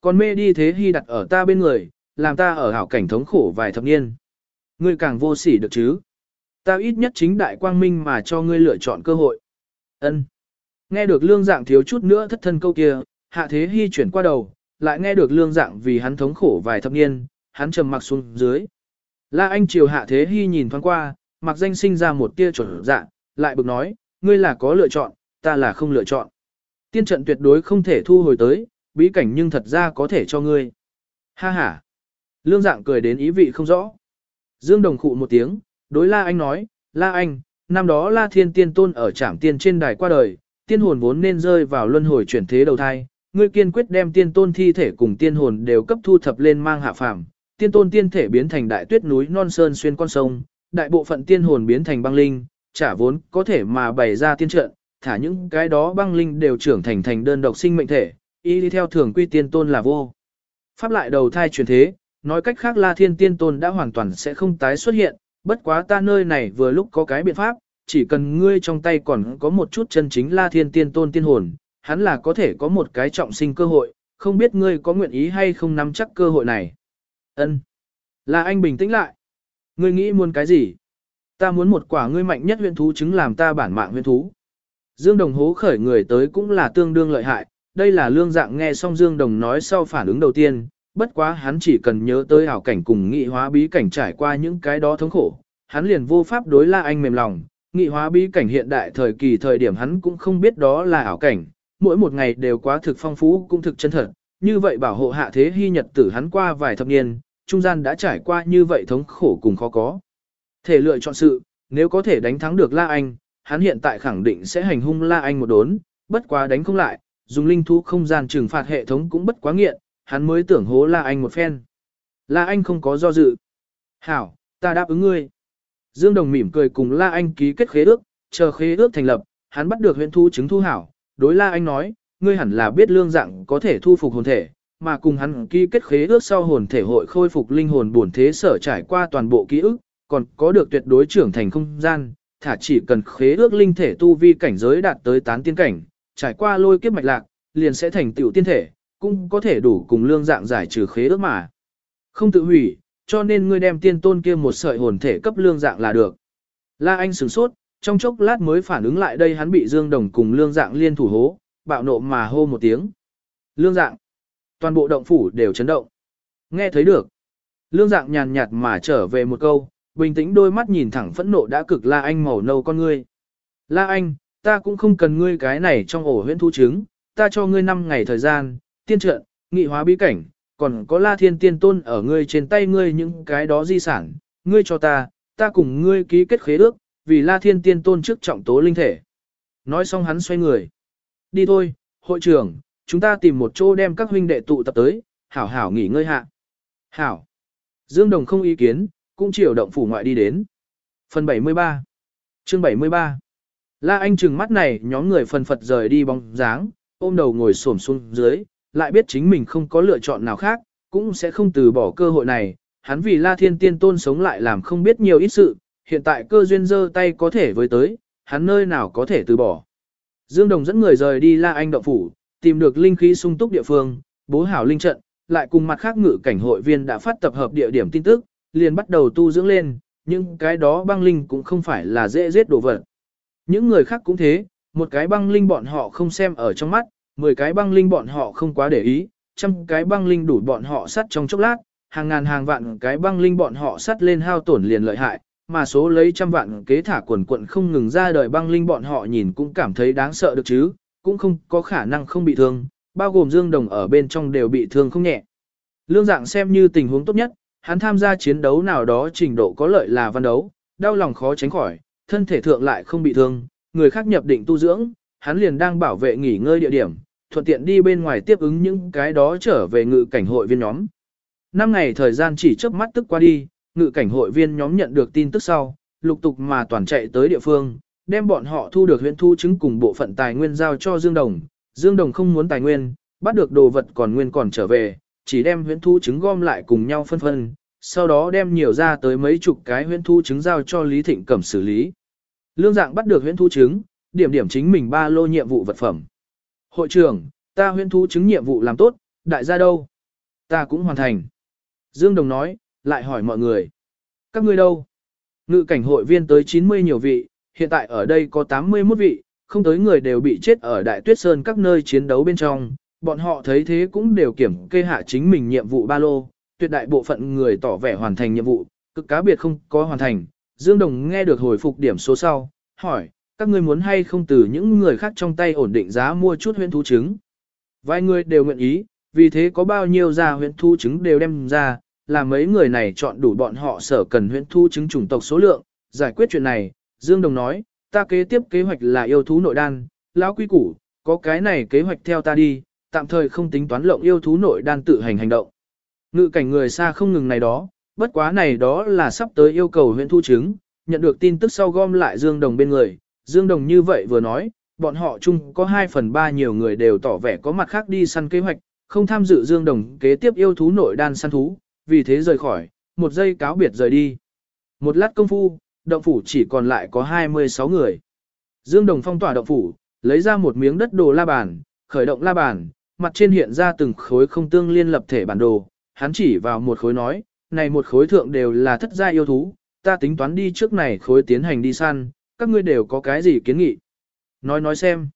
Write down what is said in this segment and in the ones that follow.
Còn mê đi thế hy đặt ở ta bên người, làm ta ở hảo cảnh thống khổ vài thập niên. Ngươi càng vô sỉ được chứ. Ta ít nhất chính đại quang minh mà cho ngươi lựa chọn cơ hội. Ân. Nghe được lương dạng thiếu chút nữa thất thân câu kia, hạ thế hy chuyển qua đầu, lại nghe được lương dạng vì hắn thống khổ vài thập niên, hắn trầm mặc xuống dưới. La Anh chiều hạ thế hy nhìn thoáng qua, mặc danh sinh ra một tia chuẩn dạ, lại bực nói, ngươi là có lựa chọn, ta là không lựa chọn. Tiên trận tuyệt đối không thể thu hồi tới, bí cảnh nhưng thật ra có thể cho ngươi. Ha ha. Lương dạng cười đến ý vị không rõ. Dương Đồng khụ một tiếng, đối La Anh nói, La Anh, năm đó La Thiên Tiên Tôn ở trảm tiên trên đài qua đời, tiên hồn vốn nên rơi vào luân hồi chuyển thế đầu thai, ngươi kiên quyết đem tiên tôn thi thể cùng tiên hồn đều cấp thu thập lên mang hạ phàm, tiên tôn tiên thể biến thành đại tuyết núi non sơn xuyên con sông, đại bộ phận tiên hồn biến thành băng linh, trả vốn có thể mà bày ra tiên trận, thả những cái đó băng linh đều trưởng thành thành đơn độc sinh mệnh thể, y đi theo thường quy tiên tôn là vô. Pháp lại đầu thai chuyển thế, nói cách khác La Thiên Tiên Tôn đã hoàn toàn sẽ không tái xuất hiện, bất quá ta nơi này vừa lúc có cái biện pháp, chỉ cần ngươi trong tay còn có một chút chân chính La Thiên Tiên Tôn tiên hồn, hắn là có thể có một cái trọng sinh cơ hội, không biết ngươi có nguyện ý hay không nắm chắc cơ hội này. Ân. Là anh bình tĩnh lại. Ngươi nghĩ muốn cái gì? Ta muốn một quả ngươi mạnh nhất huyện thú chứng làm ta bản mạng huyện thú. Dương Đồng hố khởi người tới cũng là tương đương lợi hại, đây là lương dạng nghe xong Dương Đồng nói sau phản ứng đầu tiên, bất quá hắn chỉ cần nhớ tới ảo cảnh cùng nghị hóa bí cảnh trải qua những cái đó thống khổ, hắn liền vô pháp đối la anh mềm lòng, nghị hóa bí cảnh hiện đại thời kỳ thời điểm hắn cũng không biết đó là ảo cảnh, mỗi một ngày đều quá thực phong phú cũng thực chân thật, như vậy bảo hộ hạ thế hy nhật tử hắn qua vài thập niên, trung gian đã trải qua như vậy thống khổ cùng khó có. Thể lựa chọn sự, nếu có thể đánh thắng được La Anh, hắn hiện tại khẳng định sẽ hành hung La Anh một đốn, bất quá đánh không lại, dùng linh thú không gian trừng phạt hệ thống cũng bất quá nghiện, hắn mới tưởng hố La Anh một phen. La Anh không có do dự. Hảo, ta đáp ứng ngươi. Dương Đồng mỉm cười cùng La Anh ký kết khế ước, chờ khế ước thành lập, hắn bắt được huyện thu chứng thu hảo. Đối La Anh nói, ngươi hẳn là biết lương dạng có thể thu phục hồn thể, mà cùng hắn ký kết khế ước sau hồn thể hội khôi phục linh hồn bổn thế sở trải qua toàn bộ ký ức, còn có được tuyệt đối trưởng thành không gian, thả chỉ cần khế ước linh thể tu vi cảnh giới đạt tới tán tiên cảnh, trải qua lôi kiếp mạch lạc, liền sẽ thành tiểu tiên thể, cũng có thể đủ cùng lương dạng giải trừ khế ước mà. Không tự hủy, cho nên ngươi đem tiên tôn kia một sợi hồn thể cấp lương dạng là được. La Anh sửng sốt, trong chốc lát mới phản ứng lại đây hắn bị Dương Đồng cùng lương dạng liên thủ hố, bạo nộ mà hô một tiếng. Lương dạng, toàn bộ động phủ đều chấn động. Nghe thấy được. Lương dạng nhàn nhạt mà trở về một câu, bình tĩnh đôi mắt nhìn thẳng phẫn nộ đã cực La Anh màu nâu con ngươi. La Anh, ta cũng không cần ngươi cái này trong ổ huyễn thu trứng, ta cho ngươi 5 ngày thời gian, tiên trận, nghị hóa bí cảnh, còn có la thiên tiên tôn ở ngươi trên tay ngươi những cái đó di sản, ngươi cho ta, ta cùng ngươi ký kết khế ước, vì la thiên tiên tôn trước trọng tố linh thể. Nói xong hắn xoay người. Đi thôi, hội trưởng, chúng ta tìm một chỗ đem các huynh đệ tụ tập tới, hảo hảo nghỉ ngơi hạ. Hảo. Dương Đồng không ý kiến, cũng chiều động phủ ngoại đi đến. Phần 73 Chương 73 La Anh trừng mắt này nhóm người phần phật rời đi bóng dáng, ôm đầu ngồi xổm xuống dưới, lại biết chính mình không có lựa chọn nào khác, cũng sẽ không từ bỏ cơ hội này. Hắn vì La Thiên Tiên Tôn sống lại làm không biết nhiều ít sự, hiện tại cơ duyên dơ tay có thể với tới, hắn nơi nào có thể từ bỏ. Dương Đồng dẫn người rời đi La Anh động phủ, tìm được linh khí sung túc địa phương, bố hảo linh trận, lại cùng mặt khác ngự cảnh hội viên đã phát tập hợp địa điểm tin tức, liền bắt đầu tu dưỡng lên, nhưng cái đó băng linh cũng không phải là dễ giết đồ vật. Những người khác cũng thế, một cái băng linh bọn họ không xem ở trong mắt, 10 cái băng linh bọn họ không quá để ý, trăm cái băng linh đủ bọn họ sắt trong chốc lát, hàng ngàn hàng vạn cái băng linh bọn họ sắt lên hao tổn liền lợi hại, mà số lấy trăm vạn kế thả quần quận không ngừng ra đời băng linh bọn họ nhìn cũng cảm thấy đáng sợ được chứ, cũng không có khả năng không bị thương, bao gồm Dương Đồng ở bên trong đều bị thương không nhẹ. Lương dạng xem như tình huống tốt nhất, hắn tham gia chiến đấu nào đó trình độ có lợi là văn đấu, đau lòng khó tránh khỏi, thân thể thượng lại không bị thương, người khác nhập định tu dưỡng, hắn liền đang bảo vệ nghỉ ngơi địa điểm, thuận tiện đi bên ngoài tiếp ứng những cái đó trở về ngự cảnh hội viên nhóm. Năm ngày thời gian chỉ chớp mắt tức qua đi, ngự cảnh hội viên nhóm nhận được tin tức sau, lục tục mà toàn chạy tới địa phương, đem bọn họ thu được huyện thu chứng cùng bộ phận tài nguyên giao cho Dương Đồng. Dương Đồng không muốn tài nguyên, bắt được đồ vật còn nguyên còn trở về, chỉ đem huyện thu chứng gom lại cùng nhau phân phân, sau đó đem nhiều ra tới mấy chục cái huyện thu chứng giao cho Lý Thịnh Cẩm xử lý. Lương dạng bắt được Huyễn Thú chứng, điểm điểm chính mình ba lô nhiệm vụ vật phẩm. Hội trưởng, ta huyễn thú chứng nhiệm vụ làm tốt, đại gia đâu? Ta cũng hoàn thành. Dương Đồng nói, lại hỏi mọi người. Các ngươi đâu? Ngự cảnh hội viên tới 90 nhiều vị, hiện tại ở đây có 81 vị, không tới người đều bị chết ở Đại Tuyết Sơn các nơi chiến đấu bên trong. Bọn họ thấy thế cũng đều kiểm kê hạ chính mình nhiệm vụ ba lô, tuyệt đại bộ phận người tỏ vẻ hoàn thành nhiệm vụ, cực cá biệt không có hoàn thành. Dương Đồng nghe được hồi phục điểm số sau, hỏi, các ngươi muốn hay không từ những người khác trong tay ổn định giá mua chút huyễn thú trứng. Vài người đều nguyện ý, vì thế có bao nhiêu ra huyễn thú trứng đều đem ra, là mấy người này chọn đủ bọn họ sở cần huyễn thú trứng chủng tộc số lượng, giải quyết chuyện này, Dương Đồng nói, ta kế tiếp kế hoạch là yêu thú nội đan, lão quý củ, có cái này kế hoạch theo ta đi, tạm thời không tính toán lộng yêu thú nội đan tự hành hành động. Ngự cảnh người xa không ngừng này đó, bất quá này đó là sắp tới yêu cầu huyện thu chứng, nhận được tin tức sau gom lại Dương Đồng bên người, Dương Đồng như vậy vừa nói, bọn họ chung có 2 phần 3 nhiều người đều tỏ vẻ có mặt khác đi săn kế hoạch, không tham dự Dương Đồng kế tiếp yêu thú nội đan săn thú, vì thế rời khỏi, một giây cáo biệt rời đi. Một lát công phu, động phủ chỉ còn lại có 26 người. Dương Đồng phong tỏa động phủ, lấy ra một miếng đất đồ la bàn, khởi động la bàn, mặt trên hiện ra từng khối không tương liên lập thể bản đồ, hắn chỉ vào một khối nói, này một khối thượng đều là thất gia yêu thú, ta tính toán đi trước này khối tiến hành đi săn, các ngươi đều có cái gì kiến nghị. Nói nói xem.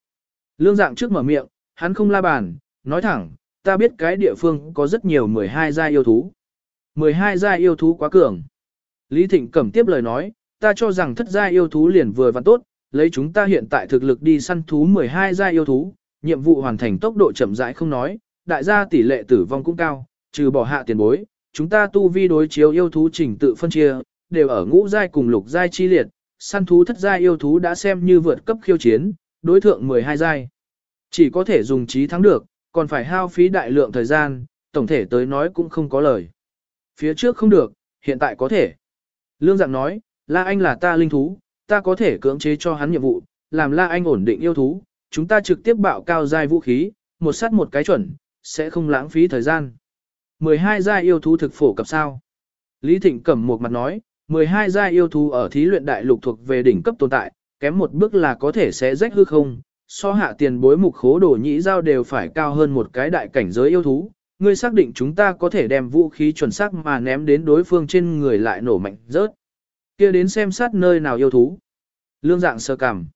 Lương dạng trước mở miệng, hắn không la bàn, nói thẳng, ta biết cái địa phương có rất nhiều 12 gia yêu thú. 12 gia yêu thú quá cường. Lý Thịnh cẩm tiếp lời nói, ta cho rằng thất gia yêu thú liền vừa và tốt, lấy chúng ta hiện tại thực lực đi săn thú 12 gia yêu thú, nhiệm vụ hoàn thành tốc độ chậm rãi không nói, đại gia tỷ lệ tử vong cũng cao, trừ bỏ hạ tiền bối, chúng ta tu vi đối chiếu yêu thú trình tự phân chia, đều ở ngũ giai cùng lục giai chi liệt, săn thú thất giai yêu thú đã xem như vượt cấp khiêu chiến, đối thượng 12 giai. Chỉ có thể dùng trí thắng được, còn phải hao phí đại lượng thời gian, tổng thể tới nói cũng không có lời. Phía trước không được, hiện tại có thể. Lương Dạng nói, La Anh là ta linh thú, ta có thể cưỡng chế cho hắn nhiệm vụ, làm La Anh ổn định yêu thú, chúng ta trực tiếp bạo cao giai vũ khí, một sát một cái chuẩn, sẽ không lãng phí thời gian. 12 giai yêu thú thực phổ cập sao? Lý Thịnh cẩm một mặt nói, 12 giai yêu thú ở thí luyện đại lục thuộc về đỉnh cấp tồn tại, kém một bước là có thể sẽ rách hư không, so hạ tiền bối mục khố đổ nhĩ giao đều phải cao hơn một cái đại cảnh giới yêu thú. Ngươi xác định chúng ta có thể đem vũ khí chuẩn xác mà ném đến đối phương trên người lại nổ mạnh rớt. kia đến xem sát nơi nào yêu thú. Lương dạng sơ cảm.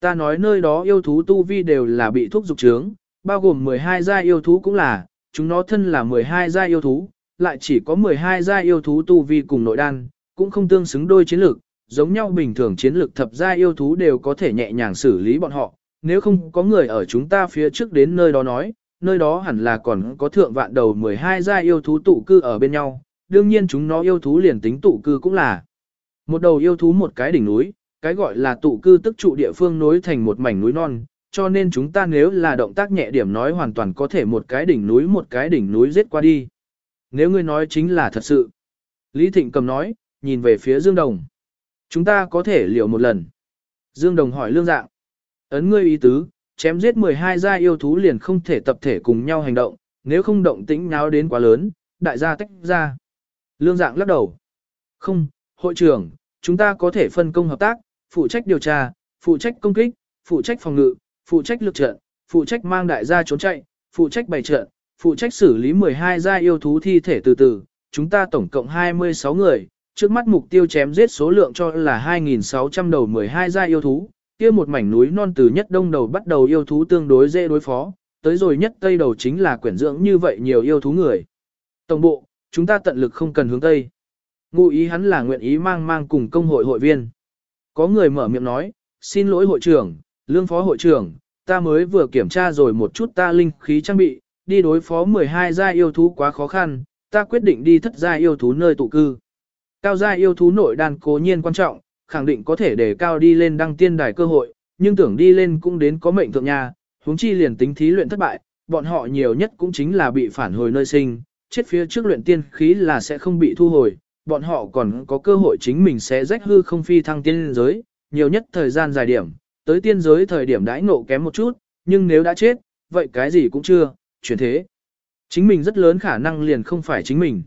Ta nói nơi đó yêu thú tu vi đều là bị thuốc dục trướng, bao gồm 12 gia yêu thú cũng là, chúng nó thân là 12 gia yêu thú, lại chỉ có 12 gia yêu thú tu vi cùng nội đan, cũng không tương xứng đôi chiến lược, giống nhau bình thường chiến lược thập gia yêu thú đều có thể nhẹ nhàng xử lý bọn họ, nếu không có người ở chúng ta phía trước đến nơi đó nói, nơi đó hẳn là còn có thượng vạn đầu 12 gia yêu thú tụ cư ở bên nhau, đương nhiên chúng nó yêu thú liền tính tụ cư cũng là một đầu yêu thú một cái đỉnh núi, cái gọi là tụ cư tức trụ địa phương nối thành một mảnh núi non, cho nên chúng ta nếu là động tác nhẹ điểm nói hoàn toàn có thể một cái đỉnh núi một cái đỉnh núi giết qua đi. Nếu ngươi nói chính là thật sự. Lý Thịnh cầm nói, nhìn về phía Dương Đồng. Chúng ta có thể liều một lần. Dương Đồng hỏi lương dạng. Ấn ngươi ý tứ, chém giết 12 gia yêu thú liền không thể tập thể cùng nhau hành động, nếu không động tĩnh náo đến quá lớn, đại gia tách ra. Lương dạng lắc đầu. Không, hội trưởng, chúng ta có thể phân công hợp tác, phụ trách điều tra, phụ trách công kích, phụ trách phòng ngự, phụ trách lực trận, phụ trách mang đại gia trốn chạy, phụ trách bày trận, phụ trách xử lý 12 gia yêu thú thi thể từ từ, chúng ta tổng cộng 26 người, trước mắt mục tiêu chém giết số lượng cho là 2.600 đầu 12 gia yêu thú, kia một mảnh núi non từ nhất đông đầu bắt đầu yêu thú tương đối dễ đối phó, tới rồi nhất tây đầu chính là quyển dưỡng như vậy nhiều yêu thú người. Tổng bộ, chúng ta tận lực không cần hướng tây. Ngụ ý hắn là nguyện ý mang mang cùng công hội hội viên. Có người mở miệng nói, xin lỗi hội trưởng, lương phó hội trưởng, ta mới vừa kiểm tra rồi một chút ta linh khí trang bị, đi đối phó 12 gia yêu thú quá khó khăn, ta quyết định đi thất gia yêu thú nơi tụ cư. Cao gia yêu thú nội đan cố nhiên quan trọng, khẳng định có thể để cao đi lên đăng tiên đài cơ hội, nhưng tưởng đi lên cũng đến có mệnh thượng nhà, huống chi liền tính thí luyện thất bại, bọn họ nhiều nhất cũng chính là bị phản hồi nơi sinh, chết phía trước luyện tiên khí là sẽ không bị thu hồi, bọn họ còn có cơ hội chính mình sẽ rách hư không phi thăng tiên giới, nhiều nhất thời gian dài điểm, tới tiên giới thời điểm đãi ngộ kém một chút, nhưng nếu đã chết, vậy cái gì cũng chưa, chuyển thế. Chính mình rất lớn khả năng liền không phải chính mình.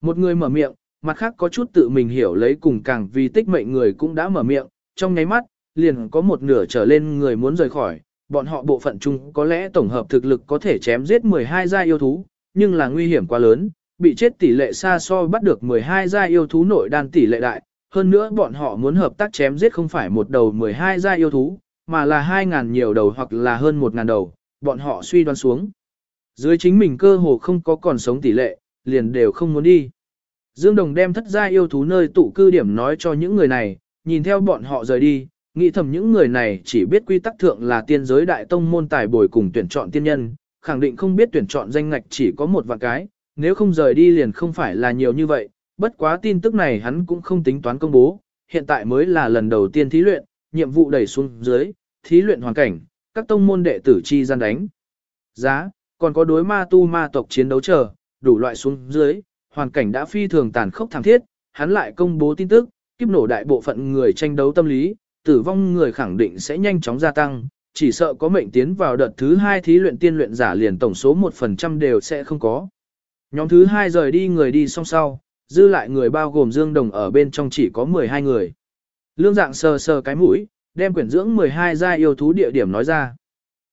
Một người mở miệng, mặt khác có chút tự mình hiểu lấy cùng càng vì tích mệnh người cũng đã mở miệng, trong nháy mắt, liền có một nửa trở lên người muốn rời khỏi, bọn họ bộ phận chung có lẽ tổng hợp thực lực có thể chém giết 12 gia yêu thú, nhưng là nguy hiểm quá lớn, bị chết tỷ lệ xa so bắt được 12 gia yêu thú nội đan tỷ lệ đại, hơn nữa bọn họ muốn hợp tác chém giết không phải một đầu 12 gia yêu thú, mà là 2.000 nhiều đầu hoặc là hơn 1.000 đầu, bọn họ suy đoán xuống. Dưới chính mình cơ hồ không có còn sống tỷ lệ, liền đều không muốn đi. Dương Đồng đem thất gia yêu thú nơi tụ cư điểm nói cho những người này, nhìn theo bọn họ rời đi, nghĩ thầm những người này chỉ biết quy tắc thượng là tiên giới đại tông môn tài bồi cùng tuyển chọn tiên nhân, khẳng định không biết tuyển chọn danh ngạch chỉ có một vạn cái, nếu không rời đi liền không phải là nhiều như vậy, bất quá tin tức này hắn cũng không tính toán công bố, hiện tại mới là lần đầu tiên thí luyện, nhiệm vụ đẩy xuống dưới, thí luyện hoàn cảnh, các tông môn đệ tử chi gian đánh. Giá, còn có đối ma tu ma tộc chiến đấu chờ, đủ loại xuống dưới, hoàn cảnh đã phi thường tàn khốc thảm thiết, hắn lại công bố tin tức, kiếp nổ đại bộ phận người tranh đấu tâm lý, tử vong người khẳng định sẽ nhanh chóng gia tăng, chỉ sợ có mệnh tiến vào đợt thứ hai thí luyện tiên luyện giả liền tổng số 1% đều sẽ không có. Nhóm thứ hai rời đi người đi song sau, dư lại người bao gồm Dương Đồng ở bên trong chỉ có 12 người. Lương dạng sờ sờ cái mũi, đem quyển dưỡng 12 gia yêu thú địa điểm nói ra.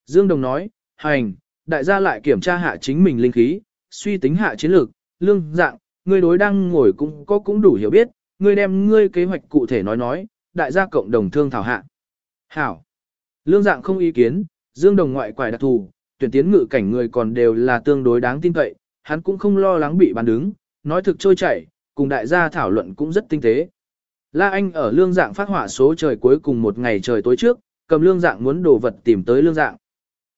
Dương Đồng nói, hành, đại gia lại kiểm tra hạ chính mình linh khí, suy tính hạ chiến lược, lương dạng, ngươi đối đang ngồi cũng có cũng đủ hiểu biết, ngươi đem ngươi kế hoạch cụ thể nói nói, đại gia cộng đồng thương thảo hạ. Hảo. Lương dạng không ý kiến, Dương Đồng ngoại quải đặc thù, tuyển tiến ngự cảnh người còn đều là tương đối đáng tin cậy, hắn cũng không lo lắng bị bàn đứng, nói thực trôi chảy, cùng đại gia thảo luận cũng rất tinh tế. La Anh ở lương dạng phát hỏa số trời cuối cùng một ngày trời tối trước, cầm lương dạng muốn đồ vật tìm tới lương dạng.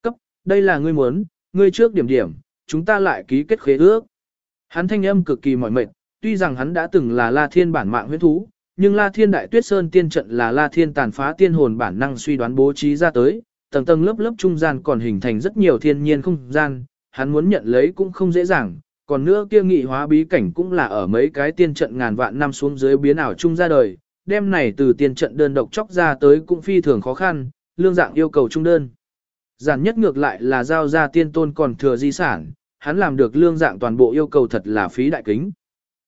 Cấp, đây là ngươi muốn, ngươi trước điểm điểm, chúng ta lại ký kết khế ước. Hắn thanh âm cực kỳ mỏi mệt, tuy rằng hắn đã từng là La Thiên bản mạng huyết thú, nhưng La Thiên Đại Tuyết Sơn tiên trận là La Thiên tàn phá tiên hồn bản năng suy đoán bố trí ra tới, tầng tầng lớp lớp trung gian còn hình thành rất nhiều thiên nhiên không gian, hắn muốn nhận lấy cũng không dễ dàng, còn nữa kia nghị hóa bí cảnh cũng là ở mấy cái tiên trận ngàn vạn năm xuống dưới biến ảo chung ra đời, đem này từ tiên trận đơn độc chóc ra tới cũng phi thường khó khăn, lương dạng yêu cầu trung đơn. Giản nhất ngược lại là giao ra tiên tôn còn thừa di sản, hắn làm được lương dạng toàn bộ yêu cầu thật là phí đại kính.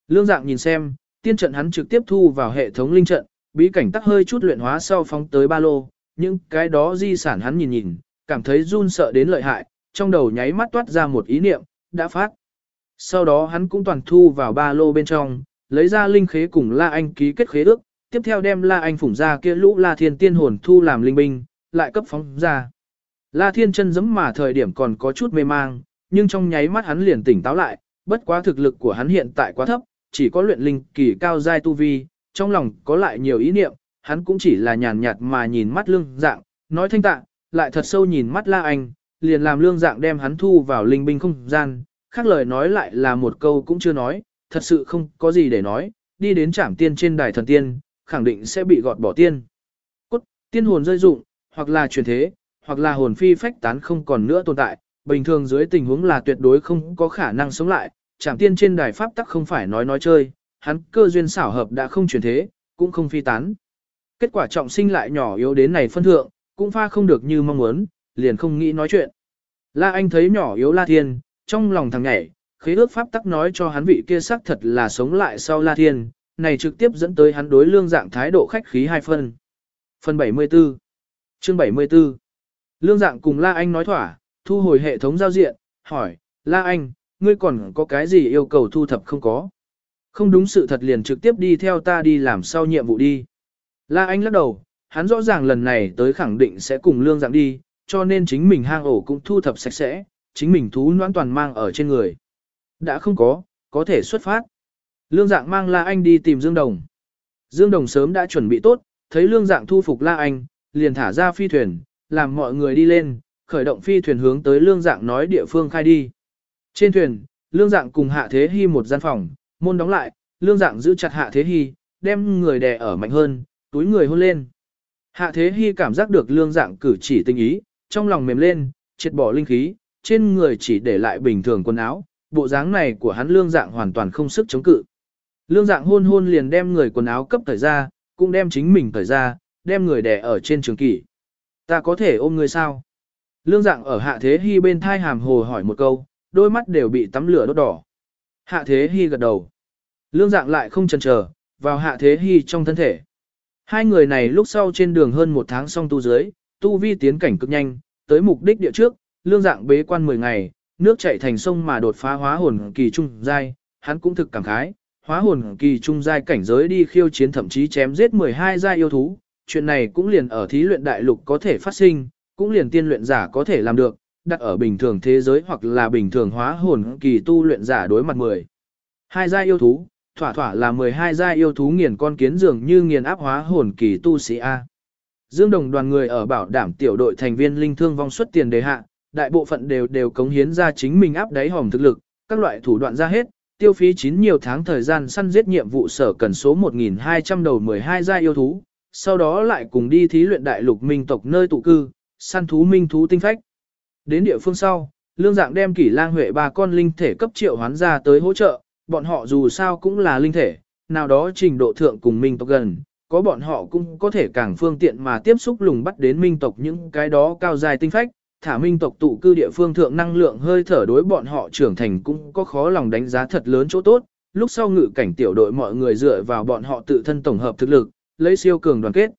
Lương dạng nhìn xem, tiên trận hắn trực tiếp thu vào hệ thống linh trận, bí cảnh tắc hơi chút luyện hóa sau phóng tới ba lô, nhưng cái đó di sản hắn nhìn nhìn, cảm thấy run sợ đến lợi hại, trong đầu nháy mắt toát ra một ý niệm, đã phát. Sau đó hắn cũng toàn thu vào ba lô bên trong, lấy ra linh khế cùng La Anh ký kết khế ước, tiếp theo đem La Anh phủng ra kia lũ La Thiên tiên hồn thu làm linh binh, lại cấp phóng ra. La Thiên chân giấm mà thời điểm còn có chút mê mang, nhưng trong nháy mắt hắn liền tỉnh táo lại, bất quá thực lực của hắn hiện tại quá thấp, chỉ có luyện linh kỳ cao giai tu vi, trong lòng có lại nhiều ý niệm, hắn cũng chỉ là nhàn nhạt mà nhìn mắt lương dạng, nói thanh tạ, lại thật sâu nhìn mắt La Anh, liền làm lương dạng đem hắn thu vào linh binh không gian, khác lời nói lại là một câu cũng chưa nói, thật sự không có gì để nói, đi đến trảm tiên trên đài thần tiên, khẳng định sẽ bị gọt bỏ tiên. Cốt, tiên hồn rơi dụng, hoặc là truyền thế, hoặc là hồn phi phách tán không còn nữa tồn tại, bình thường dưới tình huống là tuyệt đối không có khả năng sống lại, trảm tiên trên đài pháp tắc không phải nói nói chơi, hắn cơ duyên xảo hợp đã không truyền thế, cũng không phi tán. Kết quả trọng sinh lại nhỏ yếu đến này phân thượng, cũng pha không được như mong muốn, liền không nghĩ nói chuyện. La Anh thấy nhỏ yếu La Thiên, trong lòng thằng nhảy, khế ước pháp tắc nói cho hắn vị kia xác thật là sống lại sau La Thiên, này trực tiếp dẫn tới hắn đối lương dạng thái độ khách khí hai phân. Phần 74 Chương 74 Lương dạng cùng La Anh nói thỏa, thu hồi hệ thống giao diện, hỏi, La Anh, ngươi còn có cái gì yêu cầu thu thập không có? Không đúng sự thật liền trực tiếp đi theo ta đi làm sau nhiệm vụ đi. La Anh lắc đầu, hắn rõ ràng lần này tới khẳng định sẽ cùng lương dạng đi, cho nên chính mình hang ổ cũng thu thập sạch sẽ, chính mình thú noãn toàn mang ở trên người. Đã không có, có thể xuất phát. Lương dạng mang La Anh đi tìm Dương Đồng. Dương Đồng sớm đã chuẩn bị tốt, thấy lương dạng thu phục La Anh, liền thả ra phi thuyền, làm mọi người đi lên, khởi động phi thuyền hướng tới lương dạng nói địa phương khai đi. Trên thuyền, lương dạng cùng hạ thế hy một gian phòng, môn đóng lại, lương dạng giữ chặt hạ thế hy, đem người đè ở mạnh hơn, túi người hôn lên. Hạ thế hy cảm giác được lương dạng cử chỉ tình ý, trong lòng mềm lên, triệt bỏ linh khí, trên người chỉ để lại bình thường quần áo, bộ dáng này của hắn lương dạng hoàn toàn không sức chống cự. Lương dạng hôn hôn liền đem người quần áo cấp thời ra, cũng đem chính mình thời ra, đem người đè ở trên trường kỷ. Ta có thể ôm người sao? Lương dạng ở hạ thế hy bên thai hàm hồ hỏi một câu, đôi mắt đều bị tắm lửa đốt đỏ. Hạ thế hy gật đầu. Lương dạng lại không chần chờ, vào hạ thế hy trong thân thể. Hai người này lúc sau trên đường hơn một tháng song tu dưới, tu vi tiến cảnh cực nhanh, tới mục đích địa trước, lương dạng bế quan 10 ngày, nước chảy thành sông mà đột phá hóa hồn kỳ trung giai, hắn cũng thực cảm khái, hóa hồn kỳ trung giai cảnh giới đi khiêu chiến thậm chí chém giết 12 giai yêu thú, chuyện này cũng liền ở thí luyện đại lục có thể phát sinh, cũng liền tiên luyện giả có thể làm được, đặt ở bình thường thế giới hoặc là bình thường hóa hồn kỳ tu luyện giả đối mặt 10. Hai giai yêu thú, thỏa thỏa là 12 giai yêu thú nghiền con kiến dường như nghiền áp hóa hồn kỳ tu sĩ A. Dương Đồng đoàn người ở bảo đảm tiểu đội thành viên linh thương vong suất tiền đề hạ, đại bộ phận đều đều cống hiến ra chính mình áp đáy hòm thực lực, các loại thủ đoạn ra hết, tiêu phí chín nhiều tháng thời gian săn giết nhiệm vụ sở cần số 1.200 đầu 12 gia yêu thú, sau đó lại cùng đi thí luyện đại lục minh tộc nơi tụ cư, săn thú minh thú tinh phách. Đến địa phương sau, lương dạng đem kỷ lang huệ ba con linh thể cấp triệu hoán ra tới hỗ trợ, bọn họ dù sao cũng là linh thể, nào đó trình độ thượng cùng minh tộc gần, có bọn họ cũng có thể càng phương tiện mà tiếp xúc lùng bắt đến minh tộc những cái đó cao dài tinh phách, thả minh tộc tụ cư địa phương thượng năng lượng hơi thở đối bọn họ trưởng thành cũng có khó lòng đánh giá thật lớn chỗ tốt, lúc sau ngự cảnh tiểu đội mọi người dựa vào bọn họ tự thân tổng hợp thực lực, lấy siêu cường đoàn kết.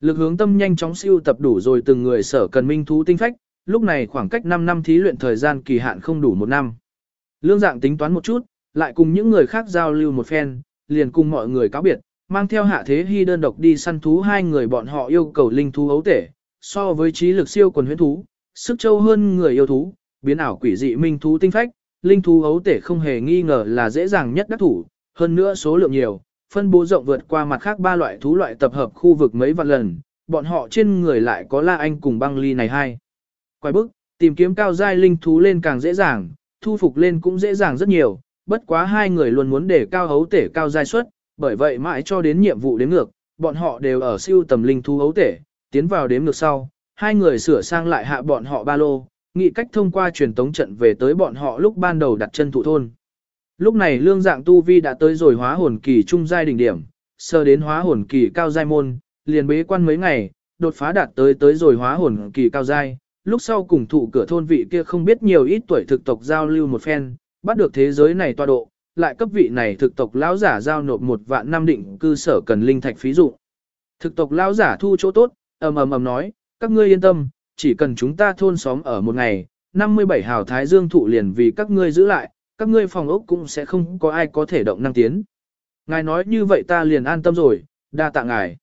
Lực hướng tâm nhanh chóng siêu tập đủ rồi từng người sở cần minh thú tinh phách, lúc này khoảng cách 5 năm thí luyện thời gian kỳ hạn không đủ một năm. Lương dạng tính toán một chút, lại cùng những người khác giao lưu một phen, liền cùng mọi người cáo biệt, mang theo hạ thế hy đơn độc đi săn thú hai người bọn họ yêu cầu linh thú ấu tể, so với trí lực siêu quần huyết thú, sức châu hơn người yêu thú, biến ảo quỷ dị minh thú tinh phách, linh thú ấu tể không hề nghi ngờ là dễ dàng nhất đắc thủ, hơn nữa số lượng nhiều, phân bố rộng vượt qua mặt khác ba loại thú loại tập hợp khu vực mấy vạn lần, bọn họ trên người lại có La Anh cùng băng ly này hai. Quay bức, tìm kiếm cao giai linh thú lên càng dễ dàng, thu phục lên cũng dễ dàng rất nhiều, bất quá hai người luôn muốn để cao hấu tể cao giai suất, bởi vậy mãi cho đến nhiệm vụ đến ngược, bọn họ đều ở siêu tầm linh thú hấu tể, tiến vào đếm ngược sau, hai người sửa sang lại hạ bọn họ ba lô, nghĩ cách thông qua truyền tống trận về tới bọn họ lúc ban đầu đặt chân thụ thôn. Lúc này lương dạng tu vi đã tới rồi hóa hồn kỳ trung giai đỉnh điểm, sơ đến hóa hồn kỳ cao giai môn, liền bế quan mấy ngày, đột phá đạt tới tới rồi hóa hồn kỳ cao giai, lúc sau cùng thụ cửa thôn vị kia không biết nhiều ít tuổi thực tộc giao lưu một phen, bắt được thế giới này tọa độ, lại cấp vị này thực tộc lão giả giao nộp một vạn năm định cư sở cần linh thạch phí dụ. Thực tộc lão giả thu chỗ tốt, ầm ầm ầm nói, các ngươi yên tâm, chỉ cần chúng ta thôn xóm ở một ngày, 57 hào thái dương thụ liền vì các ngươi giữ lại, các ngươi phòng ốc cũng sẽ không có ai có thể động năng tiến. Ngài nói như vậy ta liền an tâm rồi, đa tạ ngài.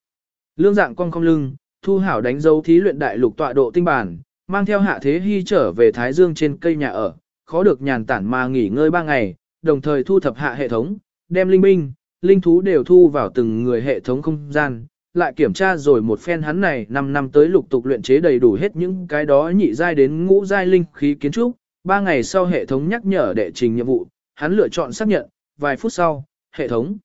Lương dạng con không lưng, thu hảo đánh dấu thí luyện đại lục tọa độ tinh bản, mang theo hạ thế hy trở về thái dương trên cây nhà ở, khó được nhàn tản mà nghỉ ngơi ba ngày, đồng thời thu thập hạ hệ thống, đem linh binh, linh thú đều thu vào từng người hệ thống không gian, lại kiểm tra rồi một phen hắn này 5 năm tới lục tục luyện chế đầy đủ hết những cái đó nhị giai đến ngũ giai linh khí kiến trúc, ba ngày sau hệ thống nhắc nhở đệ trình nhiệm vụ, hắn lựa chọn xác nhận, vài phút sau, hệ thống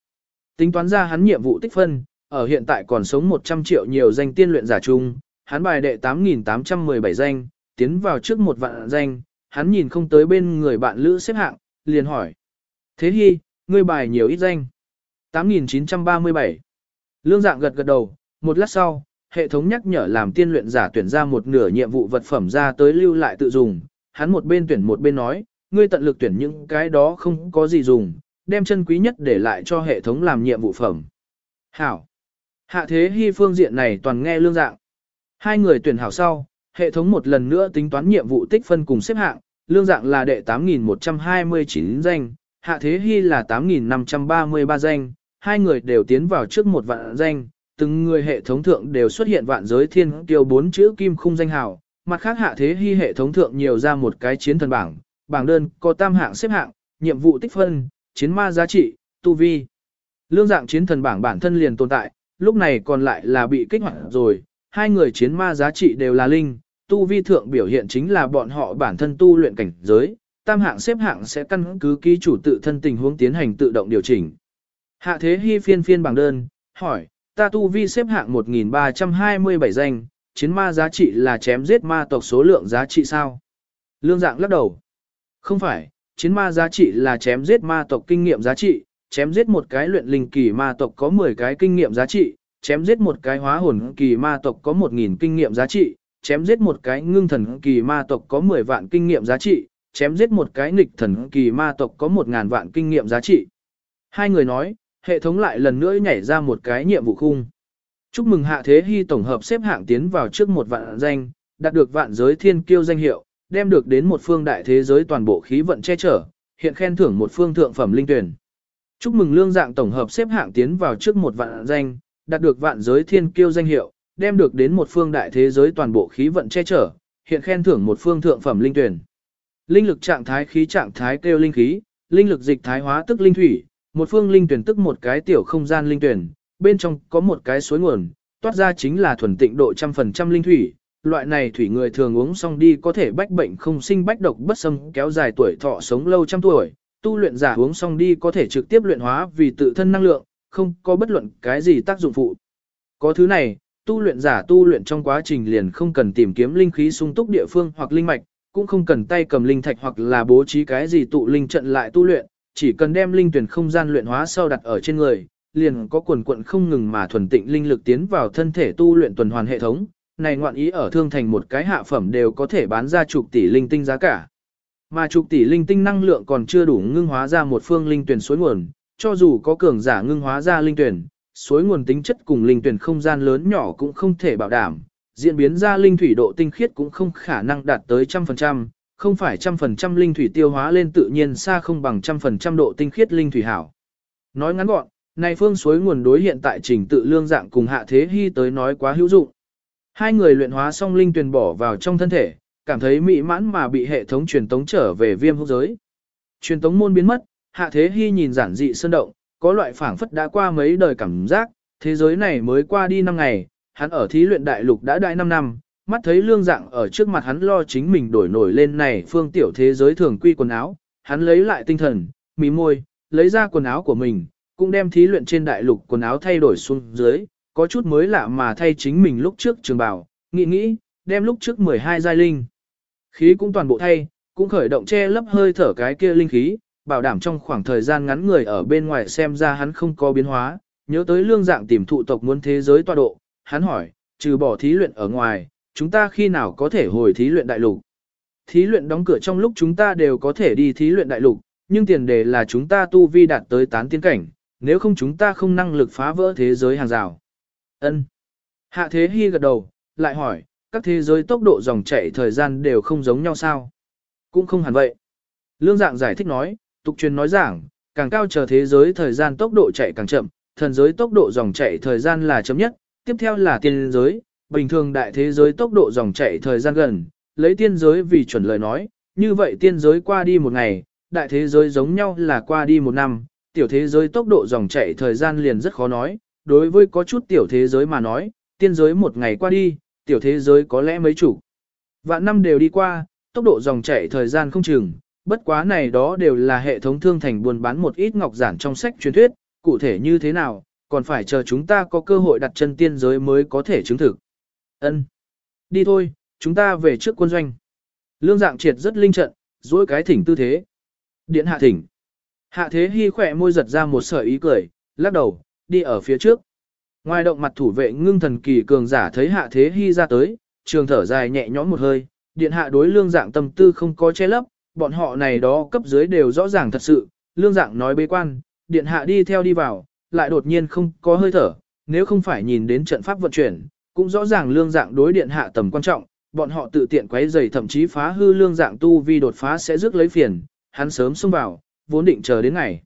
tính toán ra hắn nhiệm vụ tích phân, ở hiện tại còn sống 100 triệu nhiều danh tiên luyện giả chung, hắn bài đệ 8.817 danh, tiến vào trước một vạn danh, hắn nhìn không tới bên người bạn lữ xếp hạng, liền hỏi. Thế Hi ngươi bài nhiều ít danh. 8.937. Lương dạng gật gật đầu, một lát sau, hệ thống nhắc nhở làm tiên luyện giả tuyển ra một nửa nhiệm vụ vật phẩm ra tới lưu lại tự dùng. Hắn một bên tuyển một bên nói, ngươi tận lực tuyển những cái đó không có gì dùng, đem chân quý nhất để lại cho hệ thống làm nhiệm vụ phẩm. Hảo. Hạ thế hy phương diện này toàn nghe lương dạng. Hai người tuyển hảo sau, hệ thống một lần nữa tính toán nhiệm vụ tích phân cùng xếp hạng, lương dạng là đệ 8.129 danh, hạ thế hy là 8.533 danh, hai người đều tiến vào trước một vạn danh, từng người hệ thống thượng đều xuất hiện vạn giới thiên kiêu bốn chữ kim khung danh hào, mặt khác hạ thế hy hệ thống thượng nhiều ra một cái chiến thần bảng, bảng đơn có tam hạng xếp hạng, nhiệm vụ tích phân, chiến ma giá trị, tu vi. Lương dạng chiến thần bảng bản thân liền tồn tại, lúc này còn lại là bị kích hoạt rồi, hai người chiến ma giá trị đều là linh, tu vi thượng biểu hiện chính là bọn họ bản thân tu luyện cảnh giới, tam hạng xếp hạng sẽ căn cứ ký chủ tự thân tình huống tiến hành tự động điều chỉnh. Hạ thế hy phiên phiên bảng đơn, hỏi, ta tu vi xếp hạng 1327 danh, chiến ma giá trị là chém giết ma tộc số lượng giá trị sao? Lương dạng lắc đầu. Không phải, chiến ma giá trị là chém giết ma tộc kinh nghiệm giá trị, chém giết một cái luyện linh kỳ ma tộc có 10 cái kinh nghiệm giá trị, chém giết một cái hóa hồn kỳ ma tộc có 1.000 kinh nghiệm giá trị, chém giết một cái ngưng thần kỳ ma tộc có 10 vạn kinh nghiệm giá trị, chém giết một cái nghịch thần kỳ ma tộc có 1.000 vạn kinh nghiệm giá trị. Hai người nói, hệ thống lại lần nữa nhảy ra một cái nhiệm vụ khung. Chúc mừng hạ thế hy tổng hợp xếp hạng tiến vào trước một vạn danh, đạt được vạn giới thiên kiêu danh hiệu, đem được đến một phương đại thế giới toàn bộ khí vận che chở, hiện khen thưởng một phương thượng phẩm linh tuyển. Chúc mừng lương dạng tổng hợp xếp hạng tiến vào trước một vạn danh, đạt được vạn giới thiên kiêu danh hiệu, đem được đến một phương đại thế giới toàn bộ khí vận che chở, hiện khen thưởng một phương thượng phẩm linh tuyển. Linh lực trạng thái khí trạng thái kêu linh khí, linh lực dịch thái hóa tức linh thủy, một phương linh tuyển tức một cái tiểu không gian linh tuyển, bên trong có một cái suối nguồn, toát ra chính là thuần tịnh độ trăm phần trăm linh thủy. Loại này thủy người thường uống xong đi có thể bách bệnh không sinh bách độc bất xâm kéo dài tuổi thọ sống lâu trăm tuổi, tu luyện giả uống xong đi có thể trực tiếp luyện hóa vì tự thân năng lượng, không có bất luận cái gì tác dụng phụ. Có thứ này, tu luyện giả tu luyện trong quá trình liền không cần tìm kiếm linh khí sung túc địa phương hoặc linh mạch, cũng không cần tay cầm linh thạch hoặc là bố trí cái gì tụ linh trận lại tu luyện, chỉ cần đem linh tuyển không gian luyện hóa sau đặt ở trên người, liền có quần quận không ngừng mà thuần tịnh linh lực tiến vào thân thể tu luyện tuần hoàn hệ thống. Này ngoạn ý ở thương thành một cái hạ phẩm đều có thể bán ra chục tỷ linh tinh giá cả. Mà chục tỷ linh tinh năng lượng còn chưa đủ ngưng hóa ra một phương linh tuyển suối nguồn, cho dù có cường giả ngưng hóa ra linh tuyển, suối nguồn tính chất cùng linh tuyển không gian lớn nhỏ cũng không thể bảo đảm, diễn biến ra linh thủy độ tinh khiết cũng không khả năng đạt tới trăm phần trăm, không phải trăm phần trăm linh thủy tiêu hóa lên tự nhiên xa không bằng trăm phần trăm độ tinh khiết linh thủy hảo. Nói ngắn gọn, này phương suối nguồn đối hiện tại trình tự lương dạng cùng hạ thế hy tới nói quá hữu dụng. Hai người luyện hóa xong linh tuyền bỏ vào trong thân thể, cảm thấy mỹ mãn mà bị hệ thống truyền tống trở về viêm hốc giới. Truyền tống môn biến mất, hạ thế hy nhìn giản dị sơn động, có loại phảng phất đã qua mấy đời cảm giác, thế giới này mới qua đi năm ngày, hắn ở thí luyện đại lục đã đại 5 năm, mắt thấy lương dạng ở trước mặt hắn lo chính mình đổi nổi lên này phương tiểu thế giới thường quy quần áo, hắn lấy lại tinh thần, mí môi, lấy ra quần áo của mình, cũng đem thí luyện trên đại lục quần áo thay đổi xuống dưới, có chút mới lạ mà thay chính mình lúc trước trường bảo nghĩ nghĩ, đem lúc trước 12 giai linh. Khí cũng toàn bộ thay, cũng khởi động che lấp hơi thở cái kia linh khí, bảo đảm trong khoảng thời gian ngắn người ở bên ngoài xem ra hắn không có biến hóa, nhớ tới lương dạng tìm thụ tộc muốn thế giới tọa độ, hắn hỏi, trừ bỏ thí luyện ở ngoài, chúng ta khi nào có thể hồi thí luyện đại lục? Thí luyện đóng cửa trong lúc chúng ta đều có thể đi thí luyện đại lục, nhưng tiền đề là chúng ta tu vi đạt tới tán tiên cảnh, nếu không chúng ta không năng lực phá vỡ thế giới hàng rào. Ân. Hạ Thế Hi gật đầu, lại hỏi, các thế giới tốc độ dòng chảy thời gian đều không giống nhau sao? Cũng không hẳn vậy. Lương Dạng giải thích nói, tục truyền nói giảng, càng cao chờ thế giới thời gian tốc độ chạy càng chậm, thần giới tốc độ dòng chảy thời gian là chậm nhất, tiếp theo là tiên giới, bình thường đại thế giới tốc độ dòng chảy thời gian gần, lấy tiên giới vì chuẩn lời nói, như vậy tiên giới qua đi một ngày, đại thế giới giống nhau là qua đi một năm, tiểu thế giới tốc độ dòng chảy thời gian liền rất khó nói, đối với có chút tiểu thế giới mà nói, tiên giới một ngày qua đi, tiểu thế giới có lẽ mấy chủ. Vạn năm đều đi qua, tốc độ dòng chảy thời gian không chừng, bất quá này đó đều là hệ thống thương thành buôn bán một ít ngọc giản trong sách truyền thuyết, cụ thể như thế nào, còn phải chờ chúng ta có cơ hội đặt chân tiên giới mới có thể chứng thực. Ân, Đi thôi, chúng ta về trước quân doanh. Lương dạng triệt rất linh trận, dối cái thỉnh tư thế. Điện hạ thỉnh. Hạ thế hy khỏe môi giật ra một sợi ý cười, lắc đầu, đi ở phía trước. Ngoài động mặt thủ vệ ngưng thần kỳ cường giả thấy hạ thế hy ra tới, trường thở dài nhẹ nhõm một hơi, điện hạ đối lương dạng tâm tư không có che lấp, bọn họ này đó cấp dưới đều rõ ràng thật sự, lương dạng nói bế quan, điện hạ đi theo đi vào, lại đột nhiên không có hơi thở, nếu không phải nhìn đến trận pháp vận chuyển, cũng rõ ràng lương dạng đối điện hạ tầm quan trọng, bọn họ tự tiện quấy rầy thậm chí phá hư lương dạng tu vi đột phá sẽ rước lấy phiền, hắn sớm xông vào, vốn định chờ đến ngày.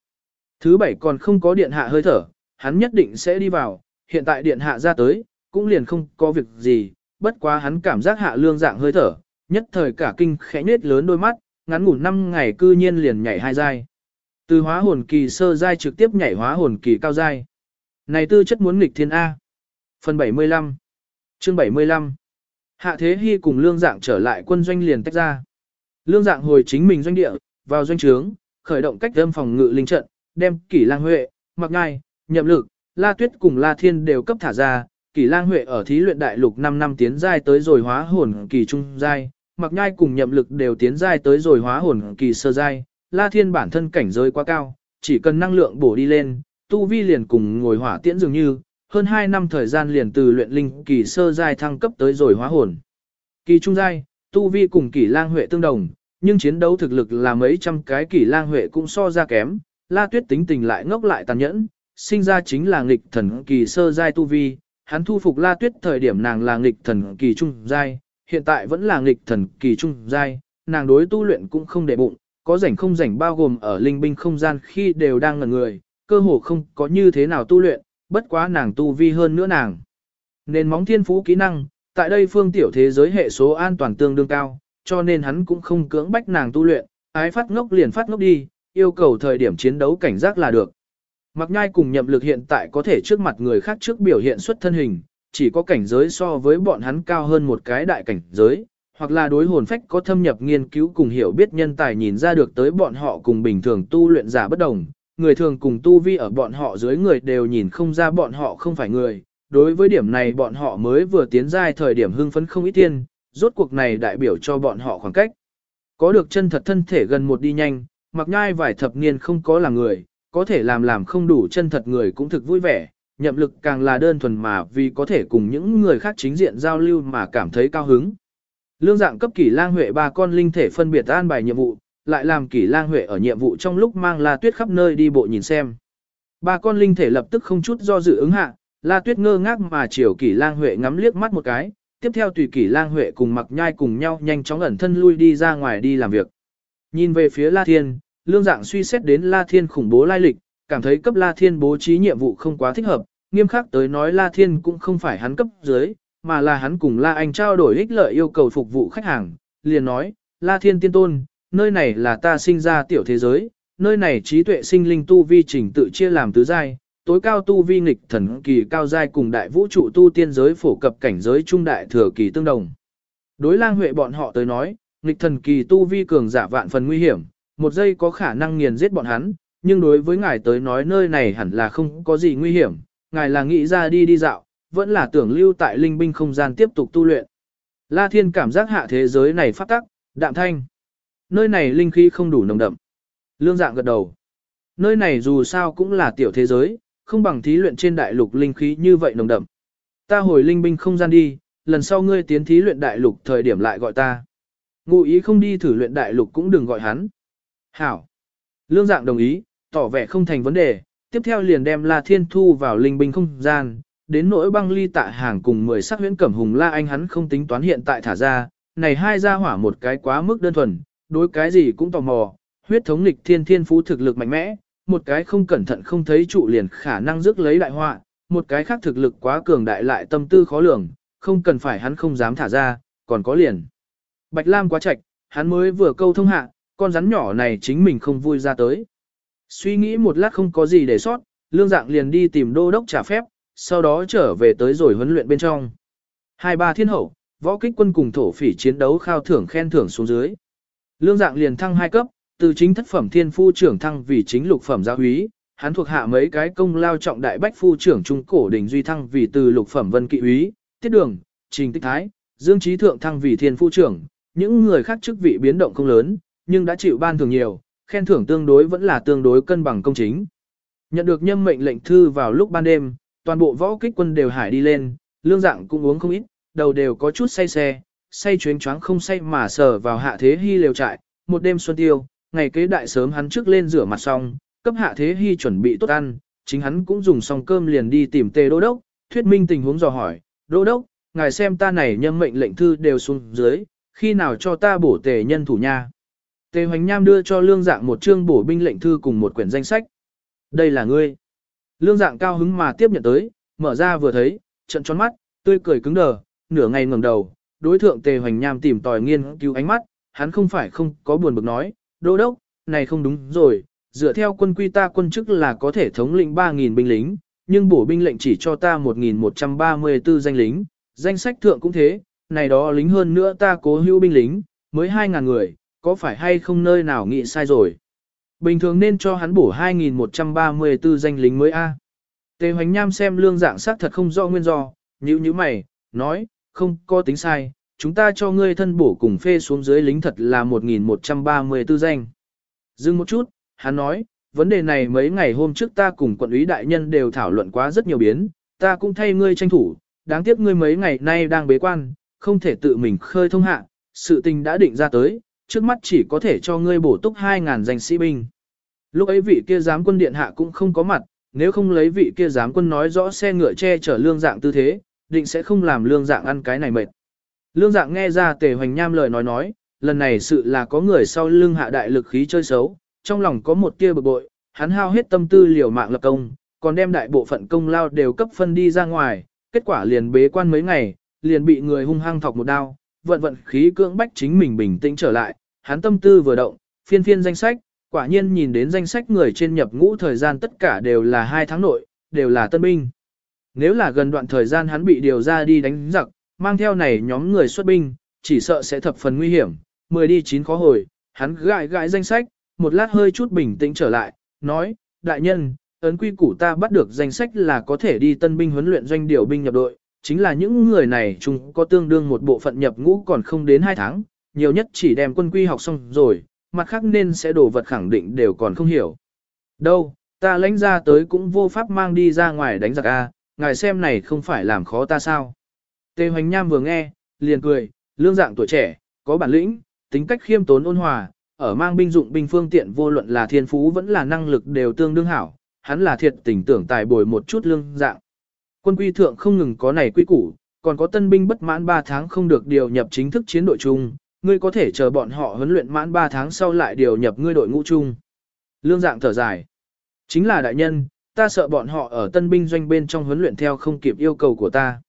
Thứ bảy còn không có điện hạ hơi thở, hắn nhất định sẽ đi vào, hiện tại điện hạ ra tới, cũng liền không có việc gì, bất quá hắn cảm giác hạ lương dạng hơi thở, nhất thời cả kinh khẽ nết lớn đôi mắt, ngắn ngủ 5 ngày cư nhiên liền nhảy hai giai. Từ hóa hồn kỳ sơ giai trực tiếp nhảy hóa hồn kỳ cao giai. Này tư chất muốn nghịch thiên A. Phần 75 Chương 75 Hạ Thế Hy cùng Lương Dạng trở lại quân doanh liền tách ra. Lương Dạng hồi chính mình doanh địa, vào doanh trướng, khởi động cách âm phòng ngự linh trận, đem Kỷ Lang Huệ, Mặc Ngai, Nhậm Lực, La Tuyết cùng La Thiên đều cấp thả ra. Kỷ Lang Huệ ở thí luyện đại lục 5 năm tiến giai tới rồi hóa hồn kỳ trung giai, Mặc Nhai cùng Nhậm Lực đều tiến giai tới rồi hóa hồn kỳ sơ giai. La Thiên bản thân cảnh giới quá cao, chỉ cần năng lượng bổ đi lên, tu vi liền cùng ngồi hỏa tiễn dường như, hơn 2 năm thời gian liền từ luyện linh kỳ sơ giai thăng cấp tới rồi hóa hồn. Kỳ trung giai, tu vi cùng kỳ Lang Huệ tương đồng, nhưng chiến đấu thực lực là mấy trăm cái kỳ Lang Huệ cũng so ra kém, La Tuyết tính tình lại ngốc lại tàn nhẫn, sinh ra chính là nghịch thần kỳ sơ giai tu vi, hắn thu phục La Tuyết thời điểm nàng là nghịch thần kỳ trung giai, hiện tại vẫn là nghịch thần kỳ trung giai, nàng đối tu luyện cũng không để bụng, có rảnh không rảnh bao gồm ở linh binh không gian khi đều đang ngẩn người, cơ hồ không có như thế nào tu luyện, bất quá nàng tu vi hơn nữa nàng. Nên móng thiên phú kỹ năng, tại đây phương tiểu thế giới hệ số an toàn tương đương cao, cho nên hắn cũng không cưỡng bách nàng tu luyện, ái phát ngốc liền phát ngốc đi, yêu cầu thời điểm chiến đấu cảnh giác là được. Mặc nhai cùng nhậm lực hiện tại có thể trước mặt người khác trước biểu hiện xuất thân hình, chỉ có cảnh giới so với bọn hắn cao hơn một cái đại cảnh giới, hoặc là đối hồn phách có thâm nhập nghiên cứu cùng hiểu biết nhân tài nhìn ra được tới bọn họ cùng bình thường tu luyện giả bất đồng, người thường cùng tu vi ở bọn họ dưới người đều nhìn không ra bọn họ không phải người. Đối với điểm này bọn họ mới vừa tiến giai thời điểm hưng phấn không ít tiên, rốt cuộc này đại biểu cho bọn họ khoảng cách. Có được chân thật thân thể gần một đi nhanh, mặc nhai vài thập niên không có là người, có thể làm làm không đủ chân thật người cũng thực vui vẻ, nhậm lực càng là đơn thuần mà vì có thể cùng những người khác chính diện giao lưu mà cảm thấy cao hứng. Lương dạng cấp kỷ lang huệ ba con linh thể phân biệt an bài nhiệm vụ, lại làm kỷ lang huệ ở nhiệm vụ trong lúc mang la tuyết khắp nơi đi bộ nhìn xem. Ba con linh thể lập tức không chút do dự ứng hạ, la tuyết ngơ ngác mà chiều kỷ lang huệ ngắm liếc mắt một cái, tiếp theo tùy kỷ lang huệ cùng mặc nhai cùng nhau nhanh chóng ẩn thân lui đi ra ngoài đi làm việc. Nhìn về phía la thiên, lương dạng suy xét đến la thiên khủng bố lai lịch, cảm thấy cấp la thiên bố trí nhiệm vụ không quá thích hợp, nghiêm khắc tới nói la thiên cũng không phải hắn cấp dưới, mà là hắn cùng La Anh trao đổi ích lợi yêu cầu phục vụ khách hàng, liền nói, La Thiên Tiên Tôn, nơi này là ta sinh ra tiểu thế giới, nơi này trí tuệ sinh linh tu vi trình tự chia làm tứ giai, tối cao tu vi nghịch thần kỳ cao giai cùng đại vũ trụ tu tiên giới phổ cập cảnh giới trung đại thừa kỳ tương đồng. Đối lang huệ bọn họ tới nói, nghịch thần kỳ tu vi cường giả vạn phần nguy hiểm, một giây có khả năng nghiền giết bọn hắn, nhưng đối với ngài tới nói nơi này hẳn là không có gì nguy hiểm, ngài là nghĩ ra đi đi dạo, vẫn là tưởng lưu tại linh binh không gian tiếp tục tu luyện. La Thiên cảm giác hạ thế giới này phát tắc, đạm thanh. Nơi này linh khí không đủ nồng đậm. Lương dạng gật đầu. Nơi này dù sao cũng là tiểu thế giới, không bằng thí luyện trên đại lục linh khí như vậy nồng đậm. Ta hồi linh binh không gian đi, lần sau ngươi tiến thí luyện đại lục thời điểm lại gọi ta. Ngụ ý không đi thử luyện đại lục cũng đừng gọi hắn. Hảo. Lương dạng đồng ý, tỏ vẻ không thành vấn đề, tiếp theo liền đem La Thiên thu vào linh binh không gian, đến nỗi băng ly tạ hàng cùng 10 sắc huyễn cẩm hùng la anh hắn không tính toán hiện tại thả ra, này hai gia hỏa một cái quá mức đơn thuần, đối cái gì cũng tò mò, huyết thống lịch thiên thiên phú thực lực mạnh mẽ, một cái không cẩn thận không thấy trụ liền khả năng rước lấy đại họa, một cái khác thực lực quá cường đại lại tâm tư khó lường, không cần phải hắn không dám thả ra, còn có liền. Bạch Lam quá trạch, hắn mới vừa câu thông hạ, con rắn nhỏ này chính mình không vui ra tới. Suy nghĩ một lát không có gì để sót, lương dạng liền đi tìm đô đốc trả phép, sau đó trở về tới rồi huấn luyện bên trong. Hai ba thiên hậu, võ kích quân cùng thổ phỉ chiến đấu khao thưởng khen thưởng xuống dưới. Lương dạng liền thăng hai cấp, từ chính thất phẩm thiên phu trưởng thăng vì chính lục phẩm gia húy, hắn thuộc hạ mấy cái công lao trọng đại bách phu trưởng trung cổ đỉnh duy thăng vì từ lục phẩm vân kỵ úy, tiết đường, trình tích thái, dương trí thượng thăng vì thiên phu trưởng, những người khác chức vị biến động không lớn, nhưng đã chịu ban thường nhiều, khen thưởng tương đối vẫn là tương đối cân bằng công chính. Nhận được nhâm mệnh lệnh thư vào lúc ban đêm, toàn bộ võ kích quân đều hải đi lên, lương dạng cũng uống không ít, đầu đều có chút say xe, say chuyến choáng không say mà sờ vào hạ thế hy lều trại, một đêm xuân tiêu, ngày kế đại sớm hắn trước lên rửa mặt xong, cấp hạ thế hy chuẩn bị tốt ăn, chính hắn cũng dùng xong cơm liền đi tìm tề đô đốc, thuyết minh tình huống dò hỏi, đô đốc, ngài xem ta này nhân mệnh lệnh thư đều xuống dưới, khi nào cho ta bổ tề nhân thủ nha. Tề hoành nham đưa cho lương dạng một chương bổ binh lệnh thư cùng một quyển danh sách. Đây là ngươi. Lương dạng cao hứng mà tiếp nhận tới, mở ra vừa thấy, trận tròn mắt, tươi cười cứng đờ, nửa ngày ngẩng đầu, đối thượng tề hoành nham tìm tòi nghiên cứu ánh mắt, hắn không phải không có buồn bực nói, đô đốc, này không đúng rồi, dựa theo quân quy ta quân chức là có thể thống lĩnh 3.000 binh lính, nhưng bổ binh lệnh chỉ cho ta 1.134 danh lính, danh sách thượng cũng thế, này đó lính hơn nữa ta cố hữu binh lính, mới 2.000 người, có phải hay không nơi nào nghĩ sai rồi. Bình thường nên cho hắn bổ 2.134 danh lính mới A. Tề Hoành Nham xem lương dạng xác thật không rõ nguyên do, nhữ như mày, nói, không có tính sai, chúng ta cho ngươi thân bổ cùng phê xuống dưới lính thật là 1.134 danh. Dừng một chút, hắn nói, vấn đề này mấy ngày hôm trước ta cùng quận úy đại nhân đều thảo luận quá rất nhiều biến, ta cũng thay ngươi tranh thủ, đáng tiếc ngươi mấy ngày nay đang bế quan, không thể tự mình khơi thông hạ, sự tình đã định ra tới, trước mắt chỉ có thể cho ngươi bổ túc 2.000 danh sĩ binh. Lúc ấy vị kia giám quân điện hạ cũng không có mặt, nếu không lấy vị kia giám quân nói rõ xe ngựa che chở lương dạng tư thế, định sẽ không làm lương dạng ăn cái này mệt. Lương dạng nghe ra tề hoành nham lời nói nói, lần này sự là có người sau lưng hạ đại lực khí chơi xấu, trong lòng có một tia bực bội, hắn hao hết tâm tư liều mạng lập công, còn đem đại bộ phận công lao đều cấp phân đi ra ngoài, kết quả liền bế quan mấy ngày, liền bị người hung hăng thọc một đao, vận vận khí cưỡng bách chính mình bình tĩnh trở lại, hắn tâm tư vừa động, phiên phiên danh sách, quả nhiên nhìn đến danh sách người trên nhập ngũ thời gian tất cả đều là hai tháng nội, đều là tân binh. Nếu là gần đoạn thời gian hắn bị điều ra đi đánh giặc, mang theo này nhóm người xuất binh, chỉ sợ sẽ thập phần nguy hiểm, mười đi chín khó hồi, hắn gãi gãi danh sách, một lát hơi chút bình tĩnh trở lại, nói, đại nhân, ấn quy củ ta bắt được danh sách là có thể đi tân binh huấn luyện doanh điều binh nhập đội, chính là những người này chúng có tương đương một bộ phận nhập ngũ còn không đến 2 tháng, nhiều nhất chỉ đem quân quy học xong rồi, mặt khác nên sẽ đổ vật khẳng định đều còn không hiểu. Đâu, ta lãnh ra tới cũng vô pháp mang đi ra ngoài đánh giặc A, ngài xem này không phải làm khó ta sao. Tề Hoành Nham vừa nghe, liền cười, lương dạng tuổi trẻ, có bản lĩnh, tính cách khiêm tốn ôn hòa, ở mang binh dụng binh phương tiện vô luận là thiên phú vẫn là năng lực đều tương đương hảo, hắn là thiệt tình tưởng tài bồi một chút lương dạng. Quân quy thượng không ngừng có này quy củ, còn có tân binh bất mãn 3 tháng không được điều nhập chính thức chiến đội chung, ngươi có thể chờ bọn họ huấn luyện mãn 3 tháng sau lại điều nhập ngươi đội ngũ chung. Lương dạng thở dài. Chính là đại nhân, ta sợ bọn họ ở tân binh doanh bên trong huấn luyện theo không kịp yêu cầu của ta.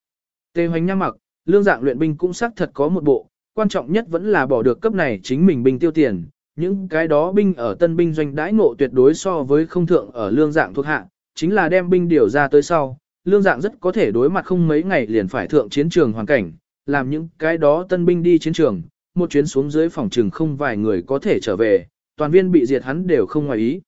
Tề hoành nhăm mặc, lương dạng luyện binh cũng xác thật có một bộ, quan trọng nhất vẫn là bỏ được cấp này chính mình binh tiêu tiền. Những cái đó binh ở tân binh doanh đãi ngộ tuyệt đối so với không thượng ở lương dạng thuộc hạ, chính là đem binh điều ra tới sau, lương dạng rất có thể đối mặt không mấy ngày liền phải thượng chiến trường hoàn cảnh, làm những cái đó tân binh đi chiến trường, một chuyến xuống dưới phòng trường không vài người có thể trở về, toàn viên bị diệt hắn đều không ngoài ý.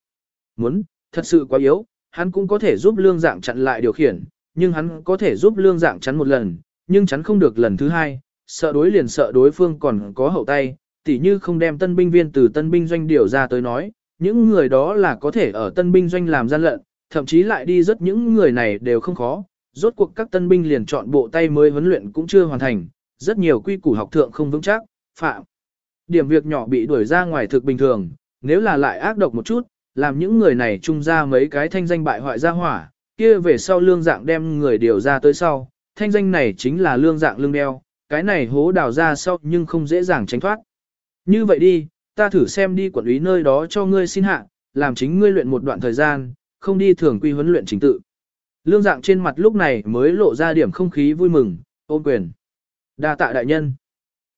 Muốn, thật sự quá yếu, hắn cũng có thể giúp lương dạng chặn lại điều khiển, nhưng hắn có thể giúp lương dạng chắn một lần, nhưng chắn không được lần thứ hai, sợ đối liền sợ đối phương còn có hậu tay, tỉ như không đem tân binh viên từ tân binh doanh điều ra tới nói, những người đó là có thể ở tân binh doanh làm gian lận, thậm chí lại đi rất những người này đều không khó, rốt cuộc các tân binh liền chọn bộ tay mới huấn luyện cũng chưa hoàn thành, rất nhiều quy củ học thượng không vững chắc, phạm. Điểm việc nhỏ bị đuổi ra ngoài thực bình thường, nếu là lại ác độc một chút, làm những người này trung ra mấy cái thanh danh bại hoại ra hỏa, kia về sau lương dạng đem người điều ra tới sau, thanh danh này chính là lương dạng lương đeo, cái này hố đào ra sau nhưng không dễ dàng tránh thoát. Như vậy đi, ta thử xem đi quản lý nơi đó cho ngươi xin hạ, làm chính ngươi luyện một đoạn thời gian, không đi thường quy huấn luyện chính tự. Lương dạng trên mặt lúc này mới lộ ra điểm không khí vui mừng, ôm quyền. đa tạ đại nhân.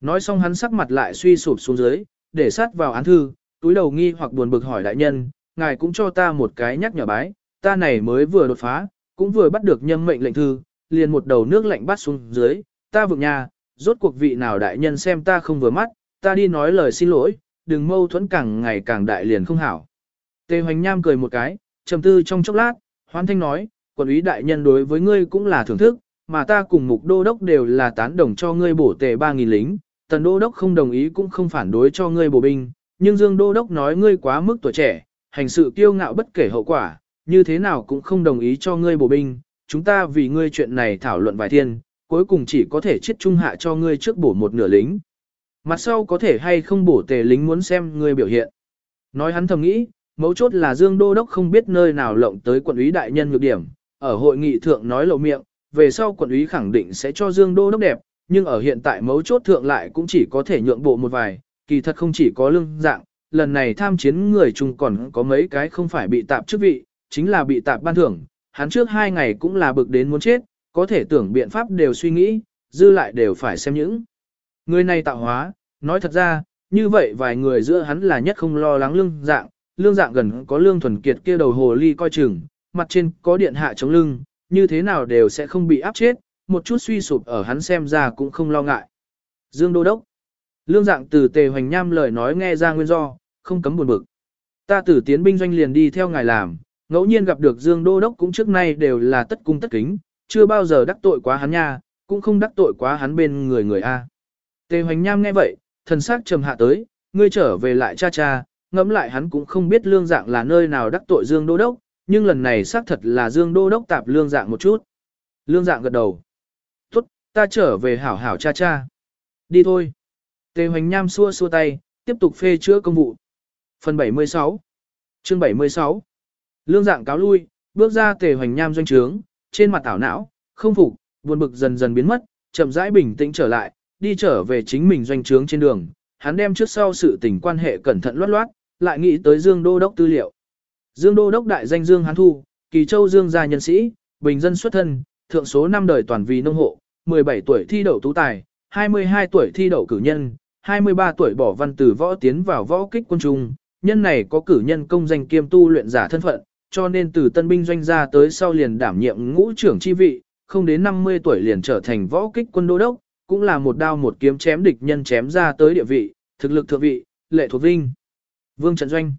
Nói xong hắn sắc mặt lại suy sụp xuống dưới, để sát vào án thư, túi đầu nghi hoặc buồn bực hỏi đại nhân, ngài cũng cho ta một cái nhắc nhở bái, ta này mới vừa đột phá, cũng vừa bắt được nhâm mệnh lệnh thư, liền một đầu nước lạnh bắt xuống dưới, ta vượng nhà, rốt cuộc vị nào đại nhân xem ta không vừa mắt, ta đi nói lời xin lỗi, đừng mâu thuẫn càng ngày càng đại liền không hảo. Tề Hoành Nham cười một cái, trầm tư trong chốc lát, hoan thanh nói, quản úy đại nhân đối với ngươi cũng là thưởng thức, mà ta cùng mục đô đốc đều là tán đồng cho ngươi bổ tề 3.000 lính, tần đô đốc không đồng ý cũng không phản đối cho ngươi bổ binh, nhưng dương đô đốc nói ngươi quá mức tuổi trẻ, hành sự kiêu ngạo bất kể hậu quả, như thế nào cũng không đồng ý cho ngươi bổ binh, chúng ta vì ngươi chuyện này thảo luận vài thiên, cuối cùng chỉ có thể chết trung hạ cho ngươi trước bổ một nửa lính. Mặt sau có thể hay không bổ tề lính muốn xem ngươi biểu hiện. Nói hắn thầm nghĩ, Mấu chốt là Dương Đô Đốc không biết nơi nào lộng tới quận úy đại nhân nhược điểm, ở hội nghị thượng nói lộ miệng, về sau quận úy khẳng định sẽ cho Dương Đô Đốc đẹp, nhưng ở hiện tại mấu chốt thượng lại cũng chỉ có thể nhượng bộ một vài, kỳ thật không chỉ có lương dạng, lần này tham chiến người chung còn có mấy cái không phải bị tạp chức vị, chính là bị tạp ban thưởng, hắn trước hai ngày cũng là bực đến muốn chết, có thể tưởng biện pháp đều suy nghĩ, dư lại đều phải xem những. Người này tạo hóa, nói thật ra, như vậy vài người giữa hắn là nhất không lo lắng lương dạng, lương dạng gần có lương thuần kiệt kia đầu hồ ly coi chừng, mặt trên có điện hạ chống lưng, như thế nào đều sẽ không bị áp chết, một chút suy sụp ở hắn xem ra cũng không lo ngại. Dương Đô Đốc Lương dạng từ tề hoành nham lời nói nghe ra nguyên do, không cấm buồn bực. Ta tử tiến binh doanh liền đi theo ngài làm, ngẫu nhiên gặp được Dương Đô Đốc cũng trước nay đều là tất cung tất kính, chưa bao giờ đắc tội quá hắn nha, cũng không đắc tội quá hắn bên người người A. Tề hoành nham nghe vậy, thần sắc trầm hạ tới, ngươi trở về lại cha cha, ngẫm lại hắn cũng không biết lương dạng là nơi nào đắc tội Dương Đô Đốc, nhưng lần này xác thật là Dương Đô Đốc tạp lương dạng một chút. Lương dạng gật đầu. Tốt, ta trở về hảo hảo cha cha. Đi thôi. Tề Hoành Nham xua xua tay, tiếp tục phê chữa công vụ. Phần 76 Chương 76 Lương dạng cáo lui, bước ra Tề Hoành Nham doanh trướng, trên mặt tảo não, không phục, buồn bực dần dần biến mất, chậm rãi bình tĩnh trở lại, đi trở về chính mình doanh trướng trên đường, hắn đem trước sau sự tình quan hệ cẩn thận loát loát, lại nghĩ tới Dương Đô Đốc tư liệu. Dương Đô Đốc đại danh Dương Hán Thu, Kỳ Châu Dương gia nhân sĩ, bình dân xuất thân, thượng số năm đời toàn vì nông hộ, 17 tuổi thi đậu tú tài, 22 tuổi thi đậu cử nhân, 23 tuổi bỏ văn từ võ tiến vào võ kích quân trung, nhân này có cử nhân công danh kiêm tu luyện giả thân phận, cho nên từ tân binh doanh ra tới sau liền đảm nhiệm ngũ trưởng chi vị, không đến 50 tuổi liền trở thành võ kích quân đô đốc, cũng là một đao một kiếm chém địch nhân chém ra tới địa vị, thực lực thượng vị, lệ thuộc vinh. Vương Trận Doanh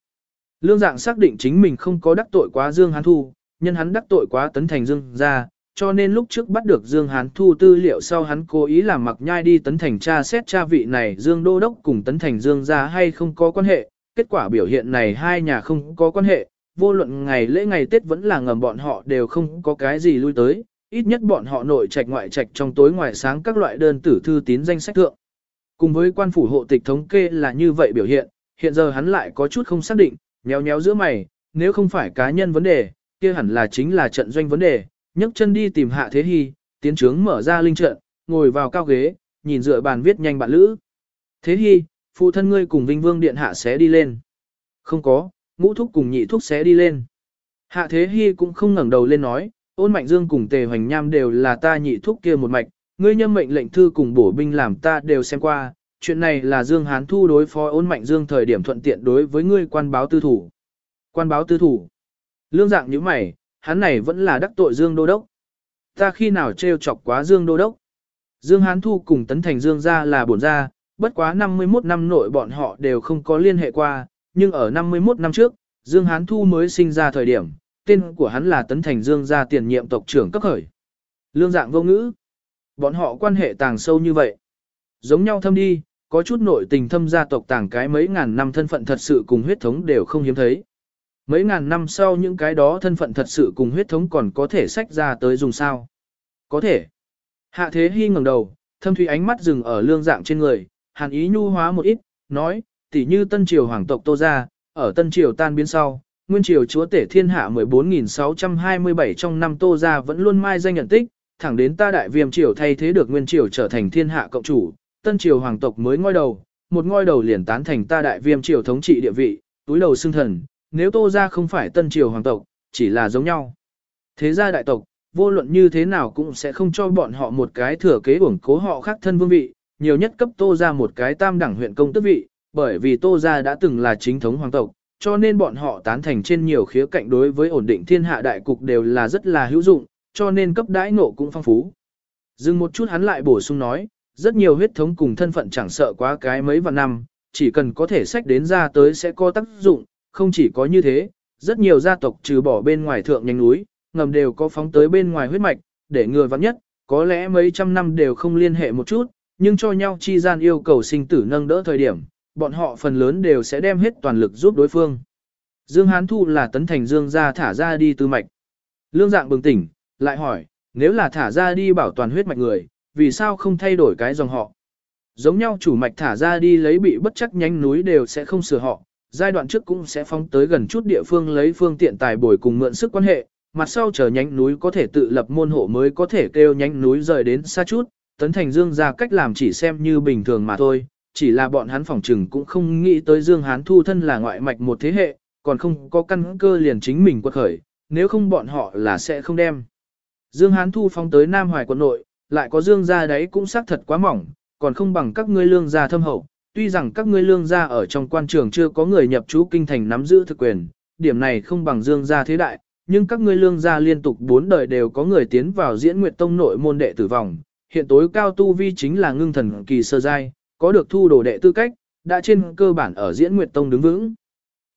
Lương dạng xác định chính mình không có đắc tội quá Dương Hán Thu, nhân hắn đắc tội quá tấn thành Dương ra, cho nên lúc trước bắt được Dương Hán Thu tư liệu sau hắn cố ý làm mặc nhai đi tấn thành tra xét tra vị này Dương Đô Đốc cùng tấn thành Dương ra hay không có quan hệ, kết quả biểu hiện này hai nhà không có quan hệ, vô luận ngày lễ ngày Tết vẫn là ngầm bọn họ đều không có cái gì lui tới, ít nhất bọn họ nội trạch ngoại trạch trong tối ngoài sáng các loại đơn tử thư tín danh sách thượng. Cùng với quan phủ hộ tịch thống kê là như vậy biểu hiện, hiện giờ hắn lại có chút không xác định, nhéo nhéo giữa mày, nếu không phải cá nhân vấn đề, kia hẳn là chính là trận doanh vấn đề, nhấc chân đi tìm hạ thế hy, tiến trướng mở ra linh trận, ngồi vào cao ghế, nhìn dựa bàn viết nhanh bạn lữ. Thế hy, phụ thân ngươi cùng Vinh Vương Điện hạ sẽ đi lên. Không có, ngũ thúc cùng nhị thúc sẽ đi lên. Hạ thế hy cũng không ngẩng đầu lên nói, ôn mạnh dương cùng tề hoành nham đều là ta nhị thúc kia một mạch, ngươi nhâm mệnh lệnh thư cùng bổ binh làm ta đều xem qua, chuyện này là Dương Hán Thu đối phó ôn mạnh Dương thời điểm thuận tiện đối với ngươi quan báo tư thủ. Quan báo tư thủ. Lương dạng như mày, hắn này vẫn là đắc tội Dương Đô Đốc. Ta khi nào trêu chọc quá Dương Đô Đốc. Dương Hán Thu cùng Tấn Thành Dương gia là bổn gia, bất quá 51 năm nội bọn họ đều không có liên hệ qua, nhưng ở 51 năm trước, Dương Hán Thu mới sinh ra thời điểm, tên của hắn là Tấn Thành Dương gia tiền nhiệm tộc trưởng cấp khởi. Lương dạng vô ngữ. Bọn họ quan hệ tàng sâu như vậy. Giống nhau thâm đi, có chút nội tình thâm gia tộc tàng cái mấy ngàn năm thân phận thật sự cùng huyết thống đều không hiếm thấy. Mấy ngàn năm sau những cái đó thân phận thật sự cùng huyết thống còn có thể sách ra tới dùng sao. Có thể. Hạ thế hy ngẩng đầu, thâm thủy ánh mắt dừng ở lương dạng trên người, hàn ý nhu hóa một ít, nói, tỉ như tân triều hoàng tộc tô gia, ở tân triều tan biến sau, nguyên triều chúa tể thiên hạ 14.627 trong năm tô gia vẫn luôn mai danh nhận tích, thẳng đến ta đại viêm triều thay thế được nguyên triều trở thành thiên hạ cộng chủ, tân triều hoàng tộc mới ngoi đầu, một ngôi đầu liền tán thành ta đại viêm triều thống trị địa vị, túi đầu xưng thần, nếu tô ra không phải tân triều hoàng tộc, chỉ là giống nhau. Thế gia đại tộc, vô luận như thế nào cũng sẽ không cho bọn họ một cái thừa kế ủng cố họ khác thân vương vị, nhiều nhất cấp tô ra một cái tam đẳng huyện công tước vị, bởi vì tô ra đã từng là chính thống hoàng tộc, cho nên bọn họ tán thành trên nhiều khía cạnh đối với ổn định thiên hạ đại cục đều là rất là hữu dụng, cho nên cấp đãi ngộ cũng phong phú. Dừng một chút hắn lại bổ sung nói, rất nhiều huyết thống cùng thân phận chẳng sợ quá cái mấy vạn năm, chỉ cần có thể sách đến ra tới sẽ có tác dụng, không chỉ có như thế, rất nhiều gia tộc trừ bỏ bên ngoài thượng nhanh núi, ngầm đều có phóng tới bên ngoài huyết mạch, để người vắng nhất, có lẽ mấy trăm năm đều không liên hệ một chút, nhưng cho nhau chi gian yêu cầu sinh tử nâng đỡ thời điểm, bọn họ phần lớn đều sẽ đem hết toàn lực giúp đối phương. Dương Hán Thu là tấn thành Dương gia thả ra đi tư mạch. Lương dạng bừng tỉnh, lại hỏi, nếu là thả ra đi bảo toàn huyết mạch người, vì sao không thay đổi cái dòng họ. Giống nhau chủ mạch thả ra đi lấy bị bất chắc nhánh núi đều sẽ không sửa họ, giai đoạn trước cũng sẽ phóng tới gần chút địa phương lấy phương tiện tài bồi cùng mượn sức quan hệ, mặt sau chờ nhánh núi có thể tự lập môn hộ mới có thể kêu nhánh núi rời đến xa chút, tấn thành dương ra cách làm chỉ xem như bình thường mà thôi, chỉ là bọn hắn phỏng trừng cũng không nghĩ tới dương hán thu thân là ngoại mạch một thế hệ, còn không có căn cơ liền chính mình quật khởi, nếu không bọn họ là sẽ không đem. Dương Hán Thu phóng tới Nam Hoài quận nội, lại có dương gia đấy cũng xác thật quá mỏng, còn không bằng các ngươi lương gia thâm hậu. Tuy rằng các ngươi lương gia ở trong quan trường chưa có người nhập trú kinh thành nắm giữ thực quyền, điểm này không bằng dương gia thế đại, nhưng các ngươi lương gia liên tục bốn đời đều có người tiến vào diễn nguyệt tông nội môn đệ tử vòng. Hiện tối cao tu vi chính là ngưng thần kỳ sơ giai, có được thu đồ đệ tư cách, đã trên cơ bản ở diễn nguyệt tông đứng vững.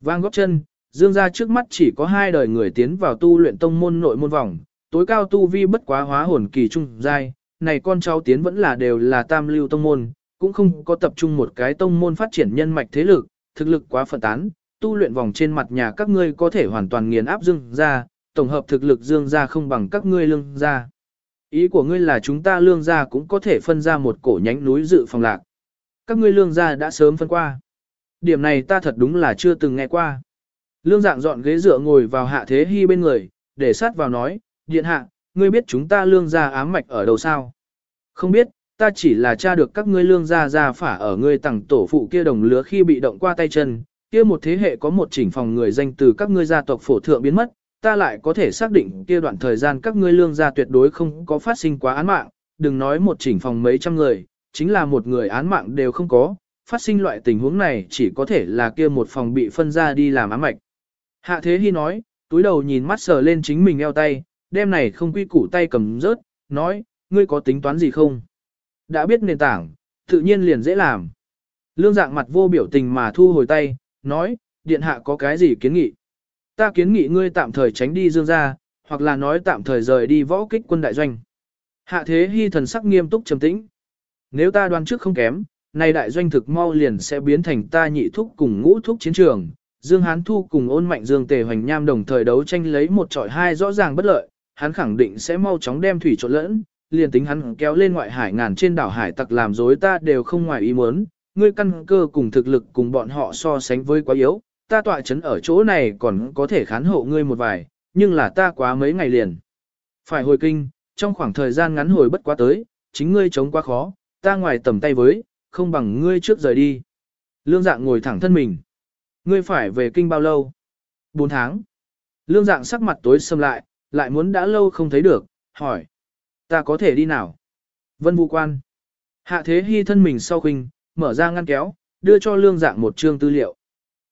Vang góp chân, dương gia trước mắt chỉ có hai đời người tiến vào tu luyện tông môn nội môn vòng, tối cao tu vi bất quá hóa hồn kỳ trung giai, này con cháu tiến vẫn là đều là tam lưu tông môn, cũng không có tập trung một cái tông môn phát triển nhân mạch thế lực, thực lực quá phân tán, tu luyện vòng trên mặt nhà các ngươi có thể hoàn toàn nghiền áp dương ra, tổng hợp thực lực dương ra không bằng các ngươi lương ra. Ý của ngươi là chúng ta lương ra cũng có thể phân ra một cổ nhánh núi dự phòng lạc. Các ngươi lương ra đã sớm phân qua. Điểm này ta thật đúng là chưa từng nghe qua. Lương dạng dọn ghế dựa ngồi vào hạ thế hy bên người, để sát vào nói, điện hạ, ngươi biết chúng ta lương gia ám mạch ở đâu sao? Không biết, ta chỉ là tra được các ngươi lương gia gia phả ở ngươi tặng tổ phụ kia đồng lứa khi bị động qua tay chân, kia một thế hệ có một chỉnh phòng người danh từ các ngươi gia tộc phổ thượng biến mất, ta lại có thể xác định kia đoạn thời gian các ngươi lương gia tuyệt đối không có phát sinh quá án mạng, đừng nói một chỉnh phòng mấy trăm người, chính là một người án mạng đều không có, phát sinh loại tình huống này chỉ có thể là kia một phòng bị phân ra đi làm ám mạch. Hạ Thế Hi nói, túi đầu nhìn mắt sờ lên chính mình eo tay, đem này không quy củ tay cầm rớt, nói, ngươi có tính toán gì không? Đã biết nền tảng, tự nhiên liền dễ làm. Lương dạng mặt vô biểu tình mà thu hồi tay, nói, điện hạ có cái gì kiến nghị? Ta kiến nghị ngươi tạm thời tránh đi dương gia, hoặc là nói tạm thời rời đi võ kích quân đại doanh. Hạ thế hy thần sắc nghiêm túc trầm tĩnh. Nếu ta đoán trước không kém, nay đại doanh thực mau liền sẽ biến thành ta nhị thúc cùng ngũ thúc chiến trường. Dương Hán Thu cùng ôn mạnh Dương Tề Hoành Nham đồng thời đấu tranh lấy một trọi hai rõ ràng bất lợi, hắn khẳng định sẽ mau chóng đem thủy trộn lẫn, liền tính hắn kéo lên ngoại hải ngàn trên đảo hải tặc làm dối ta đều không ngoài ý muốn, ngươi căn cơ cùng thực lực cùng bọn họ so sánh với quá yếu, ta tọa chấn ở chỗ này còn có thể khán hộ ngươi một vài, nhưng là ta quá mấy ngày liền. Phải hồi kinh, trong khoảng thời gian ngắn hồi bất quá tới, chính ngươi chống quá khó, ta ngoài tầm tay với, không bằng ngươi trước rời đi. Lương dạng ngồi thẳng thân mình. Ngươi phải về kinh bao lâu? 4 tháng. Lương dạng sắc mặt tối sầm lại, lại muốn đã lâu không thấy được, hỏi. Ta có thể đi nào? Vân Vũ Quan. Hạ Thế Hy thân mình sau khinh, mở ra ngăn kéo, đưa cho lương dạng một chương tư liệu.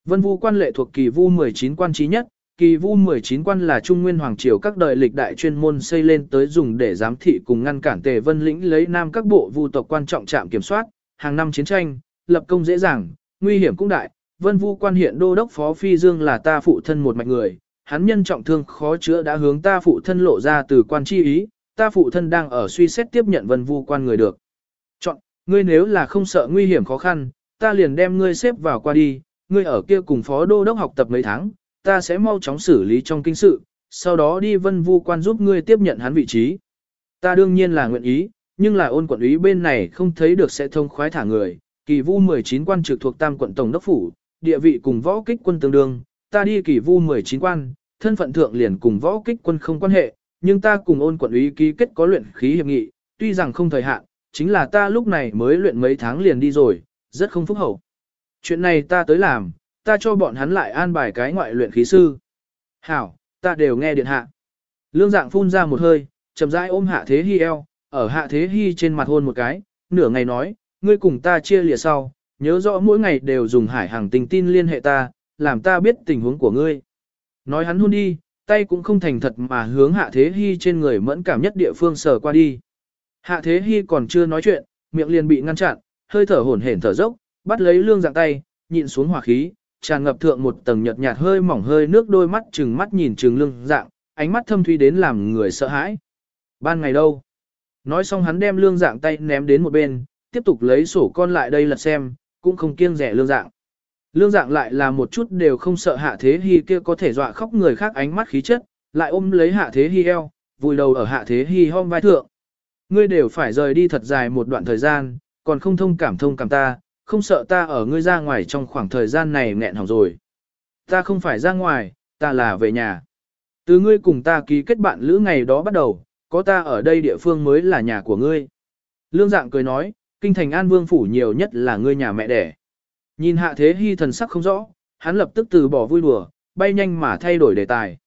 Vân Vũ Quan lệ thuộc kỳ vu 19 quan trí nhất, kỳ vu 19 quan là Trung Nguyên Hoàng Triều các đời lịch đại chuyên môn xây lên tới dùng để giám thị cùng ngăn cản tề vân lĩnh lấy nam các bộ vu tộc quan trọng trạm kiểm soát, hàng năm chiến tranh, lập công dễ dàng, nguy hiểm cũng đại. Vân Vũ Quan hiện đô đốc Phó Phi Dương là ta phụ thân một mạch người, hắn nhân trọng thương khó chữa đã hướng ta phụ thân lộ ra từ quan chi ý, ta phụ thân đang ở suy xét tiếp nhận Vân vu Quan người được. Chọn, ngươi nếu là không sợ nguy hiểm khó khăn, ta liền đem ngươi xếp vào qua đi, ngươi ở kia cùng phó đô đốc học tập mấy tháng, ta sẽ mau chóng xử lý trong kinh sự, sau đó đi vân vu quan giúp ngươi tiếp nhận hắn vị trí. Ta đương nhiên là nguyện ý, nhưng là ôn quận ý bên này không thấy được sẽ thông khoái thả người, kỳ vu 19 quan trực thuộc tam quận tổng đốc phủ, địa vị cùng võ kích quân tương đương, ta đi kỳ vu 19 quan, thân phận thượng liền cùng võ kích quân không quan hệ, nhưng ta cùng ôn quận ý ký kết có luyện khí hiệp nghị, tuy rằng không thời hạn, chính là ta lúc này mới luyện mấy tháng liền đi rồi, rất không phúc hậu. Chuyện này ta tới làm, ta cho bọn hắn lại an bài cái ngoại luyện khí sư. Hảo, ta đều nghe điện hạ. Lương dạng phun ra một hơi, chậm rãi ôm hạ thế hi eo, ở hạ thế hi trên mặt hôn một cái, nửa ngày nói, ngươi cùng ta chia lìa sau, nhớ rõ mỗi ngày đều dùng hải hàng tình tin liên hệ ta, làm ta biết tình huống của ngươi. Nói hắn hôn đi, tay cũng không thành thật mà hướng hạ thế hi trên người mẫn cảm nhất địa phương sờ qua đi. Hạ thế hi còn chưa nói chuyện, miệng liền bị ngăn chặn, hơi thở hổn hển thở dốc, bắt lấy lương dạng tay, nhịn xuống hỏa khí, tràn ngập thượng một tầng nhợt nhạt hơi mỏng hơi nước đôi mắt trừng mắt nhìn trừng lương dạng, ánh mắt thâm thuy đến làm người sợ hãi. Ban ngày đâu? Nói xong hắn đem lương dạng tay ném đến một bên, tiếp tục lấy sổ con lại đây lật xem, cũng không kiêng rẻ lương dạng. Lương dạng lại là một chút đều không sợ hạ thế hy kia có thể dọa khóc người khác ánh mắt khí chất, lại ôm lấy hạ thế hy eo, vùi đầu ở hạ thế hy hôm vai thượng. Ngươi đều phải rời đi thật dài một đoạn thời gian, còn không thông cảm thông cảm ta, không sợ ta ở ngươi ra ngoài trong khoảng thời gian này nghẹn hỏng rồi. Ta không phải ra ngoài, ta là về nhà. Từ ngươi cùng ta ký kết bạn lữ ngày đó bắt đầu, có ta ở đây địa phương mới là nhà của ngươi. Lương dạng cười nói, kinh thành an vương phủ nhiều nhất là ngươi nhà mẹ đẻ. Nhìn hạ thế hy thần sắc không rõ, hắn lập tức từ bỏ vui đùa, bay nhanh mà thay đổi đề tài.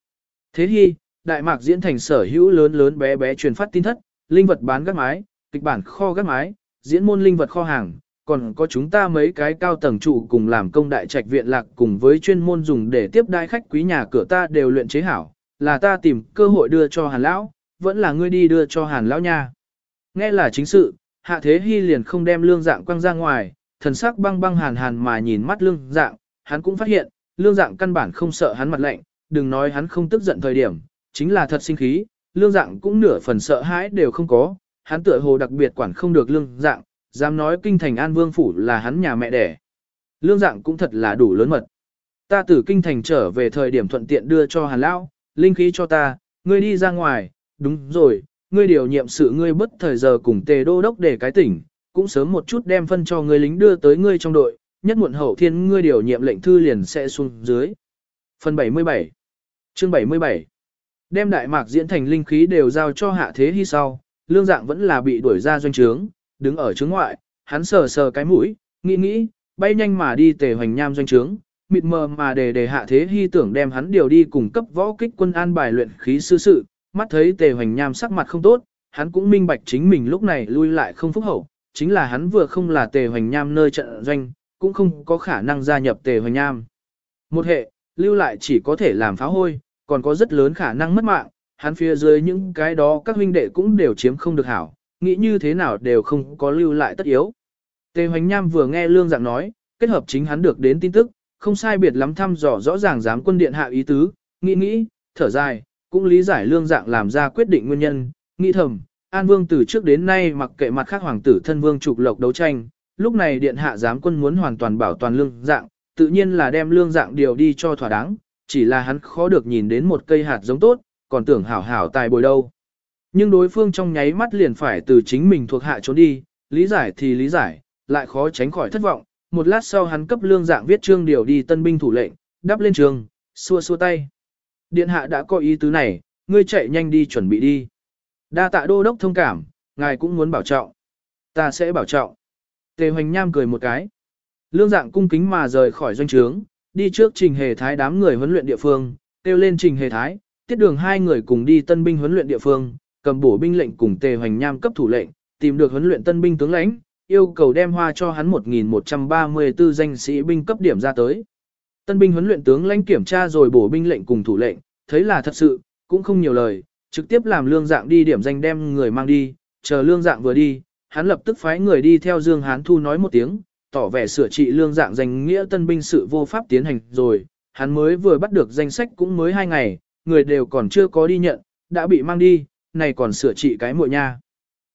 Thế hy, đại mạc diễn thành sở hữu lớn lớn bé bé truyền phát tin thất, linh vật bán gác mái, kịch bản kho gác mái, diễn môn linh vật kho hàng, còn có chúng ta mấy cái cao tầng trụ cùng làm công đại trạch viện lạc cùng với chuyên môn dùng để tiếp đai khách quý nhà cửa ta đều luyện chế hảo, là ta tìm cơ hội đưa cho Hàn lão, vẫn là ngươi đi đưa cho Hàn lão nha. Nghe là chính sự, Hạ Thế Hy liền không đem lương dạng quăng ra ngoài, thần sắc băng băng hàn hàn mà nhìn mắt lương dạng, hắn cũng phát hiện, lương dạng căn bản không sợ hắn mặt lạnh, đừng nói hắn không tức giận thời điểm, chính là thật sinh khí, lương dạng cũng nửa phần sợ hãi đều không có, hắn tựa hồ đặc biệt quản không được lương dạng, dám nói kinh thành An Vương Phủ là hắn nhà mẹ đẻ. Lương dạng cũng thật là đủ lớn mật. Ta từ kinh thành trở về thời điểm thuận tiện đưa cho Hàn Lão, linh khí cho ta, ngươi đi ra ngoài, đúng rồi, ngươi điều nhiệm sự ngươi bất thời giờ cùng tề đô đốc để cái tỉnh, cũng sớm một chút đem phân cho người lính đưa tới ngươi trong đội, nhất muộn hậu thiên ngươi điều nhiệm lệnh thư liền sẽ xuống dưới. Phần 77 Chương 77 Đem Đại Mạc diễn thành linh khí đều giao cho hạ thế hy sau, lương dạng vẫn là bị đuổi ra doanh trướng, đứng ở trướng ngoại, hắn sờ sờ cái mũi, nghĩ nghĩ, bay nhanh mà đi tề hoành nham doanh trướng, mịt mờ mà để để hạ thế hy tưởng đem hắn điều đi cùng cấp võ kích quân an bài luyện khí sư sự, mắt thấy tề hoành nham sắc mặt không tốt, hắn cũng minh bạch chính mình lúc này lui lại không phúc hậu, chính là hắn vừa không là tề hoành nham nơi trận doanh, cũng không có khả năng gia nhập tề hoành nham. Một hệ, lưu lại chỉ có thể làm phá hôi, còn có rất lớn khả năng mất mạng, hắn phía dưới những cái đó các huynh đệ cũng đều chiếm không được hảo, nghĩ như thế nào đều không có lưu lại tất yếu. Tề Hoành Nham vừa nghe Lương Dạng nói, kết hợp chính hắn được đến tin tức, không sai biệt lắm thăm dò rõ ràng dám quân điện hạ ý tứ, nghĩ nghĩ, thở dài, cũng lý giải Lương Dạng làm ra quyết định nguyên nhân, nghĩ thầm, An Vương từ trước đến nay mặc kệ mặt khác hoàng tử thân vương trục lộc đấu tranh, lúc này điện hạ giám quân muốn hoàn toàn bảo toàn Lương Dạng, tự nhiên là đem Lương Dạng điều đi cho thỏa đáng, chỉ là hắn khó được nhìn đến một cây hạt giống tốt, còn tưởng hảo hảo tài bồi đâu. Nhưng đối phương trong nháy mắt liền phải từ chính mình thuộc hạ trốn đi, lý giải thì lý giải, lại khó tránh khỏi thất vọng. Một lát sau hắn cấp lương dạng viết trương điều đi tân binh thủ lệnh, đắp lên trường, xua xua tay. Điện hạ đã có ý tứ này, ngươi chạy nhanh đi chuẩn bị đi. Đa tạ đô đốc thông cảm, ngài cũng muốn bảo trọng. Ta sẽ bảo trọng. Tề hoành nham cười một cái. Lương dạng cung kính mà rời khỏi doanh trướng, đi trước trình hề thái đám người huấn luyện địa phương, kêu lên trình hề thái, tiết đường hai người cùng đi tân binh huấn luyện địa phương, cầm bổ binh lệnh cùng tề hoành nham cấp thủ lệnh, tìm được huấn luyện tân binh tướng lãnh, yêu cầu đem hoa cho hắn 1134 danh sĩ binh cấp điểm ra tới. Tân binh huấn luyện tướng lãnh kiểm tra rồi bổ binh lệnh cùng thủ lệnh, thấy là thật sự, cũng không nhiều lời, trực tiếp làm lương dạng đi điểm danh đem người mang đi, chờ lương dạng vừa đi, hắn lập tức phái người đi theo Dương Hán Thu nói một tiếng, tỏ vẻ sửa trị lương dạng danh nghĩa tân binh sự vô pháp tiến hành rồi, hắn mới vừa bắt được danh sách cũng mới hai ngày, người đều còn chưa có đi nhận, đã bị mang đi, này còn sửa trị cái muội nha.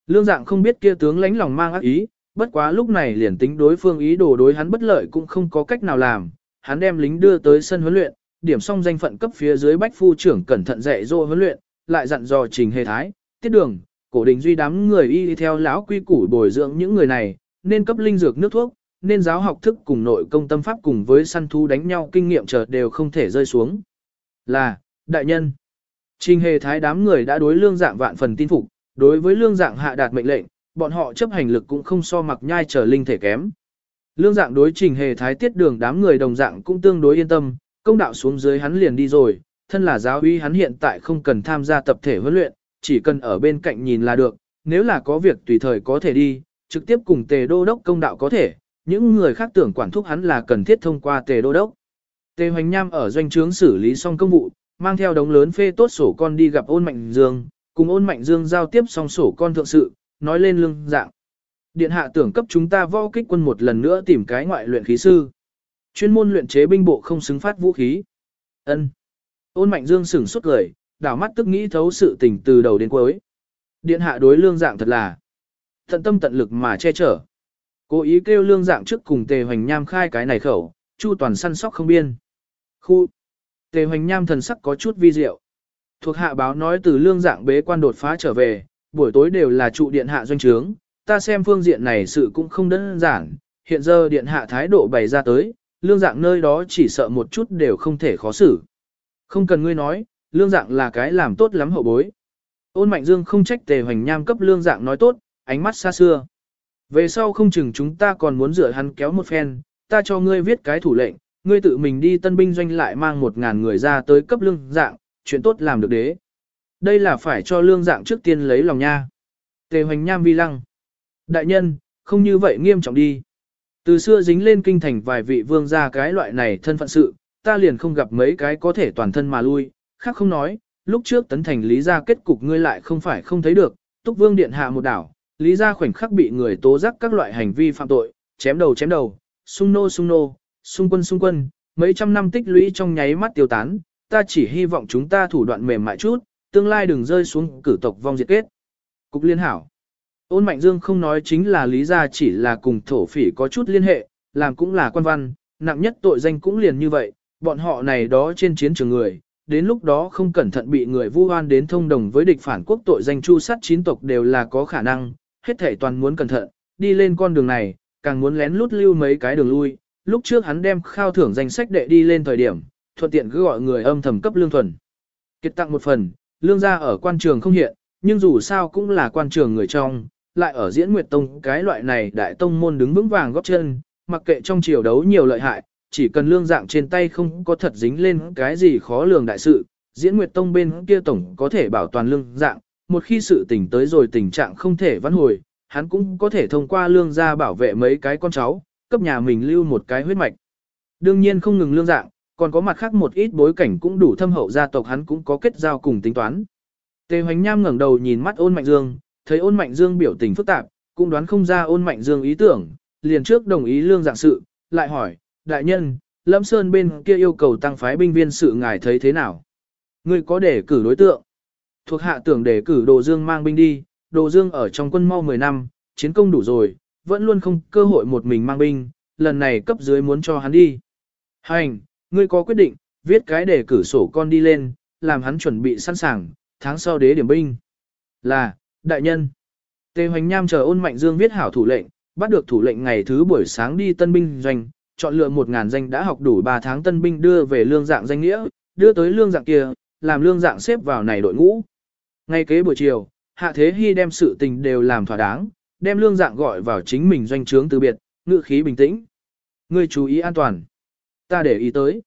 Lương dạng không biết kia tướng lãnh lòng mang ác ý, bất quá lúc này liền tính đối phương ý đồ đối hắn bất lợi cũng không có cách nào làm, hắn đem lính đưa tới sân huấn luyện, điểm xong danh phận cấp phía dưới bách phu trưởng cẩn thận dạy dỗ huấn luyện, lại dặn dò trình hề thái, tiết đường, cổ đình duy đám người y theo lão quy củ bồi dưỡng những người này, nên cấp linh dược nước thuốc, nên giáo học thức cùng nội công tâm pháp cùng với săn thú đánh nhau kinh nghiệm chợt đều không thể rơi xuống. Là, đại nhân, trình hề thái đám người đã đối lương dạng vạn phần tin phục, đối với lương dạng hạ đạt mệnh lệnh, bọn họ chấp hành lực cũng không so mặc nhai trở linh thể kém. Lương dạng đối trình hề thái tiết đường đám người đồng dạng cũng tương đối yên tâm, công đạo xuống dưới hắn liền đi rồi, thân là giáo uy hắn hiện tại không cần tham gia tập thể huấn luyện, chỉ cần ở bên cạnh nhìn là được, nếu là có việc tùy thời có thể đi, trực tiếp cùng tề đô đốc công đạo có thể, những người khác tưởng quản thúc hắn là cần thiết thông qua tề đô đốc. Tề Hoành Nham ở doanh trướng xử lý xong công vụ, mang theo đống lớn phê tốt sổ con đi gặp ôn mạnh dương, cùng ôn mạnh dương giao tiếp xong sổ con thượng sự, nói lên lương dạng. Điện hạ tưởng cấp chúng ta võ kích quân một lần nữa tìm cái ngoại luyện khí sư. Chuyên môn luyện chế binh bộ không xứng phát vũ khí. ân Ôn mạnh dương sửng suốt cười, đảo mắt tức nghĩ thấu sự tình từ đầu đến cuối. Điện hạ đối lương dạng thật là tận tâm tận lực mà che chở. Cố ý kêu lương dạng trước cùng tề hoành nham khai cái này khẩu, chu toàn săn sóc không biên. Khu tề hoành nham thần sắc có chút vi diệu. Thuộc hạ báo nói từ lương dạng bế quan đột phá trở về, buổi tối đều là trụ điện hạ doanh trướng, ta xem phương diện này sự cũng không đơn giản, hiện giờ điện hạ thái độ bày ra tới, lương dạng nơi đó chỉ sợ một chút đều không thể khó xử. Không cần ngươi nói, lương dạng là cái làm tốt lắm hậu bối. Ôn mạnh dương không trách tề hoành nham cấp lương dạng nói tốt, ánh mắt xa xưa. Về sau không chừng chúng ta còn muốn rửa hắn kéo một phen, ta cho ngươi viết cái thủ lệnh, ngươi tự mình đi tân binh doanh lại mang một ngàn người ra tới cấp lương dạng, chuyện tốt làm được đế. Đây là phải cho lương dạng trước tiên lấy lòng nha. Tề hoành nham vi lăng. Đại nhân, không như vậy nghiêm trọng đi. Từ xưa dính lên kinh thành vài vị vương gia cái loại này thân phận sự, ta liền không gặp mấy cái có thể toàn thân mà lui, khác không nói, lúc trước tấn thành lý gia kết cục ngươi lại không phải không thấy được, túc vương điện hạ một đảo, lý gia khoảnh khắc bị người tố giác các loại hành vi phạm tội, chém đầu chém đầu, sung nô sung nô, sung quân sung quân, mấy trăm năm tích lũy trong nháy mắt tiêu tán, ta chỉ hy vọng chúng ta thủ đoạn mềm mại chút, tương lai đừng rơi xuống cử tộc vong diệt kết. Cục liên hảo. Ôn Mạnh Dương không nói chính là lý ra chỉ là cùng thổ phỉ có chút liên hệ, làm cũng là quan văn, nặng nhất tội danh cũng liền như vậy, bọn họ này đó trên chiến trường người, đến lúc đó không cẩn thận bị người vu oan đến thông đồng với địch phản quốc tội danh chu sát chín tộc đều là có khả năng, hết thể toàn muốn cẩn thận, đi lên con đường này, càng muốn lén lút lưu mấy cái đường lui, lúc trước hắn đem khao thưởng danh sách đệ đi lên thời điểm, thuận tiện cứ gọi người âm thầm cấp lương thuần. Kết tặng một phần, lương gia ở quan trường không hiện, nhưng dù sao cũng là quan trường người trong, lại ở diễn Nguyệt Tông cái loại này đại tông môn đứng vững vàng góp chân, mặc kệ trong chiều đấu nhiều lợi hại, chỉ cần lương dạng trên tay không có thật dính lên cái gì khó lường đại sự, diễn Nguyệt Tông bên kia tổng có thể bảo toàn lương dạng, một khi sự tình tới rồi tình trạng không thể vãn hồi, hắn cũng có thể thông qua lương gia bảo vệ mấy cái con cháu, cấp nhà mình lưu một cái huyết mạch. Đương nhiên không ngừng lương dạng, còn có mặt khác một ít bối cảnh cũng đủ thâm hậu gia tộc hắn cũng có kết giao cùng tính toán. Tề Hoành Nham ngẩng đầu nhìn mắt ôn mạnh dương, thấy ôn mạnh dương biểu tình phức tạp, cũng đoán không ra ôn mạnh dương ý tưởng, liền trước đồng ý lương dạng sự, lại hỏi, đại nhân, Lâm Sơn bên kia yêu cầu tăng phái binh viên sự ngài thấy thế nào? Ngươi có để cử đối tượng? Thuộc hạ tưởng để cử Đồ Dương mang binh đi, Đồ Dương ở trong quân mau 10 năm, chiến công đủ rồi, vẫn luôn không cơ hội một mình mang binh, lần này cấp dưới muốn cho hắn đi. Hành, ngươi có quyết định, viết cái để cử sổ con đi lên, làm hắn chuẩn bị sẵn sàng, tháng sau đế điểm binh. Là, đại nhân. Tề Hoành Nham chờ ôn mạnh dương viết hảo thủ lệnh, bắt được thủ lệnh ngày thứ buổi sáng đi tân binh doanh, chọn lựa một ngàn danh đã học đủ 3 tháng tân binh đưa về lương dạng danh nghĩa, đưa tới lương dạng kia, làm lương dạng xếp vào này đội ngũ. Ngay kế buổi chiều, Hạ Thế Hy đem sự tình đều làm thỏa đáng, đem lương dạng gọi vào chính mình doanh trướng từ biệt, ngự khí bình tĩnh. Ngươi chú ý an toàn. Ta để ý tới.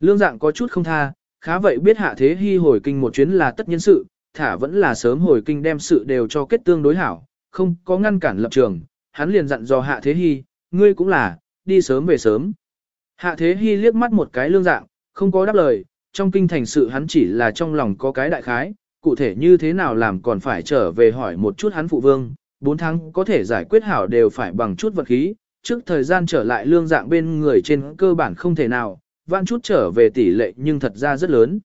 Lương dạng có chút không tha, khá vậy biết Hạ Thế Hy hồi kinh một chuyến là tất nhiên sự, thả vẫn là sớm hồi kinh đem sự đều cho kết tương đối hảo, không có ngăn cản lập trường. Hắn liền dặn dò Hạ Thế Hy, ngươi cũng là, đi sớm về sớm. Hạ Thế Hy liếc mắt một cái lương dạng, không có đáp lời, trong kinh thành sự hắn chỉ là trong lòng có cái đại khái, cụ thể như thế nào làm còn phải trở về hỏi một chút hắn phụ vương, 4 tháng có thể giải quyết hảo đều phải bằng chút vật khí, trước thời gian trở lại lương dạng bên người trên cơ bản không thể nào, vạn chút trở về tỷ lệ nhưng thật ra rất lớn.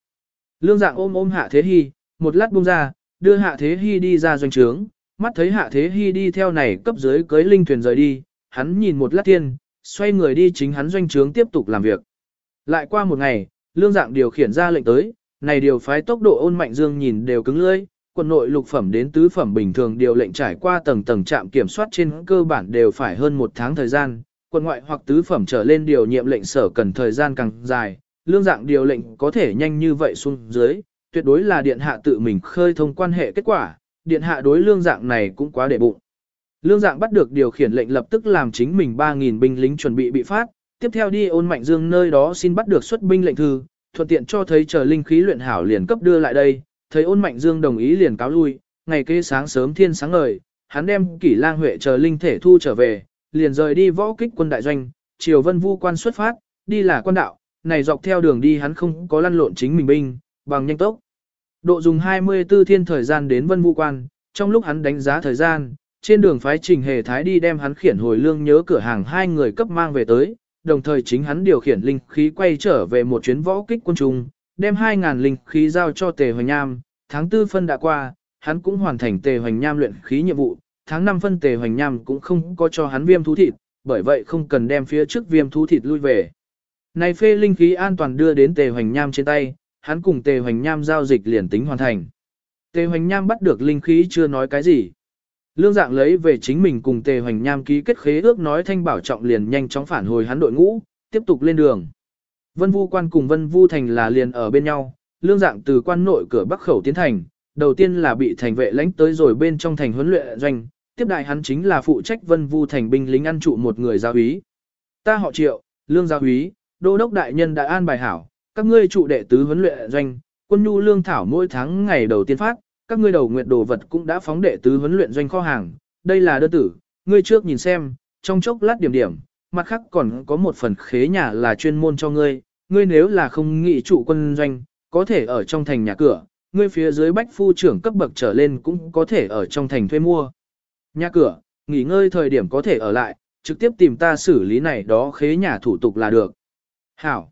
Lương dạng ôm ôm Hạ Thế Hy, một lát buông ra, đưa Hạ Thế Hy đi ra doanh trướng, mắt thấy Hạ Thế Hy đi theo này cấp dưới cưới linh thuyền rời đi, hắn nhìn một lát tiên, xoay người đi chính hắn doanh trướng tiếp tục làm việc. Lại qua một ngày, lương dạng điều khiển ra lệnh tới, này điều phái tốc độ ôn mạnh dương nhìn đều cứng lưỡi, quân nội lục phẩm đến tứ phẩm bình thường điều lệnh trải qua tầng tầng trạm kiểm soát trên cơ bản đều phải hơn một tháng thời gian, quân ngoại hoặc tứ phẩm trở lên điều nhiệm lệnh sở cần thời gian càng dài, lương dạng điều lệnh có thể nhanh như vậy xuống dưới, tuyệt đối là điện hạ tự mình khơi thông quan hệ kết quả, điện hạ đối lương dạng này cũng quá để bụng. Lương dạng bắt được điều khiển lệnh lập tức làm chính mình 3.000 binh lính chuẩn bị bị phát, tiếp theo đi ôn mạnh dương nơi đó xin bắt được xuất binh lệnh thư, thuận tiện cho thấy chờ linh khí luyện hảo liền cấp đưa lại đây, thấy ôn mạnh dương đồng ý liền cáo lui, ngày kế sáng sớm thiên sáng ngời, hắn đem kỷ lang huệ chờ linh thể thu trở về, liền rời đi võ kích quân đại doanh, triều vân vu quan xuất phát, đi là quan đạo, này dọc theo đường đi hắn không có lăn lộn chính mình binh, bằng nhanh tốc. Độ dùng 24 thiên thời gian đến vân vu quan, trong lúc hắn đánh giá thời gian, trên đường phái trình hề thái đi đem hắn khiển hồi lương nhớ cửa hàng hai người cấp mang về tới, đồng thời chính hắn điều khiển linh khí quay trở về một chuyến võ kích quân trung, đem 2.000 linh khí giao cho Tề Hoành Nham, tháng 4 phân đã qua, hắn cũng hoàn thành Tề Hoành Nham luyện khí nhiệm vụ, tháng 5 phân Tề Hoành Nham cũng không có cho hắn viêm thú thịt, bởi vậy không cần đem phía trước viêm thú thịt lui về. Này phê linh khí an toàn đưa đến Tề Hoành Nham trên tay, hắn cùng Tề Hoành Nham giao dịch liền tính hoàn thành. Tề Hoành Nham bắt được linh khí chưa nói cái gì. Lương dạng lấy về chính mình cùng Tề Hoành Nham ký kết khế ước nói thanh bảo trọng liền nhanh chóng phản hồi hắn đội ngũ, tiếp tục lên đường. Vân Vu quan cùng Vân Vu thành là liền ở bên nhau, lương dạng từ quan nội cửa bắc khẩu tiến thành, đầu tiên là bị thành vệ lãnh tới rồi bên trong thành huấn luyện doanh, tiếp đại hắn chính là phụ trách Vân Vu thành binh lính ăn trụ một người giáo úy. Ta họ Triệu, lương giáo úy, đô đốc đại nhân đã an bài hảo, các ngươi trụ đệ tứ huấn luyện doanh, quân nhu lương thảo mỗi tháng ngày đầu tiên phát, các ngươi đầu nguyện đồ vật cũng đã phóng đệ tứ huấn luyện doanh kho hàng, đây là đơn tử, ngươi trước nhìn xem, trong chốc lát điểm điểm, mặt khác còn có một phần khế nhà là chuyên môn cho ngươi, ngươi nếu là không nghị trụ quân doanh, có thể ở trong thành nhà cửa, ngươi phía dưới bách phu trưởng cấp bậc trở lên cũng có thể ở trong thành thuê mua. Nhà cửa, nghỉ ngơi thời điểm có thể ở lại, trực tiếp tìm ta xử lý này đó khế nhà thủ tục là được. Hảo.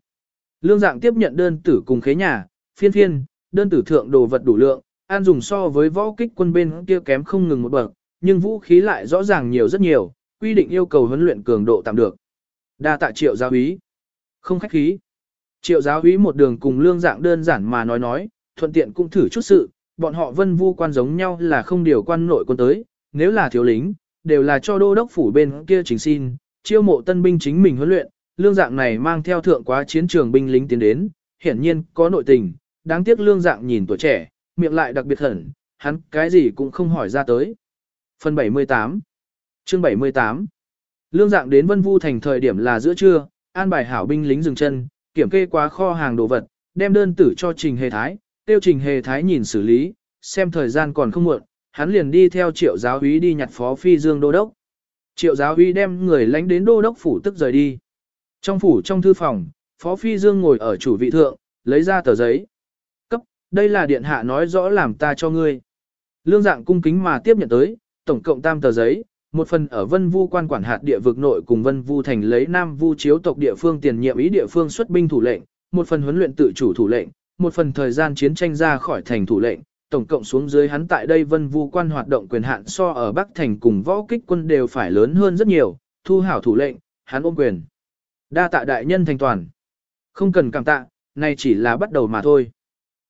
Lương dạng tiếp nhận đơn tử cùng khế nhà, phiên phiên, đơn tử thượng đồ vật đủ lượng, an dùng so với võ kích quân bên kia kém không ngừng một bậc, nhưng vũ khí lại rõ ràng nhiều rất nhiều, quy định yêu cầu huấn luyện cường độ tạm được. Đa tạ triệu giáo úy. Không khách khí. Triệu giáo úy một đường cùng lương dạng đơn giản mà nói nói, thuận tiện cũng thử chút sự, bọn họ vân vu quan giống nhau là không điều quan nội quân tới, nếu là thiếu lính, đều là cho đô đốc phủ bên kia chính xin, chiêu mộ tân binh chính mình huấn luyện, lương dạng này mang theo thượng quá chiến trường binh lính tiến đến, hiển nhiên có nội tình, đáng tiếc lương dạng nhìn tuổi trẻ, miệng lại đặc biệt hẩn, hắn cái gì cũng không hỏi ra tới. Phần 78 Chương 78 Lương dạng đến Vân Vu thành thời điểm là giữa trưa, an bài hảo binh lính dừng chân, kiểm kê quá kho hàng đồ vật, đem đơn tử cho Trình Hề Thái, tiêu Trình Hề Thái nhìn xử lý, xem thời gian còn không muộn, hắn liền đi theo triệu giáo úy đi nhặt phó phi dương đô đốc. Triệu giáo úy đem người lánh đến đô đốc phủ tức rời đi. Trong phủ trong thư phòng, phó phi dương ngồi ở chủ vị thượng, lấy ra tờ giấy. Đây là điện hạ nói rõ làm ta cho ngươi. Lương dạng cung kính mà tiếp nhận tới, tổng cộng tam tờ giấy, một phần ở Vân Vu quan quản hạt địa vực nội cùng Vân Vu thành lấy Nam Vu chiếu tộc địa phương tiền nhiệm ý địa phương xuất binh thủ lệnh, một phần huấn luyện tự chủ thủ lệnh, một phần thời gian chiến tranh ra khỏi thành thủ lệnh, tổng cộng xuống dưới hắn tại đây Vân Vu quan hoạt động quyền hạn so ở Bắc thành cùng võ kích quân đều phải lớn hơn rất nhiều, thu hảo thủ lệnh, hắn ôm quyền. Đa tạ đại nhân thành toàn. Không cần cảm tạ, này chỉ là bắt đầu mà thôi.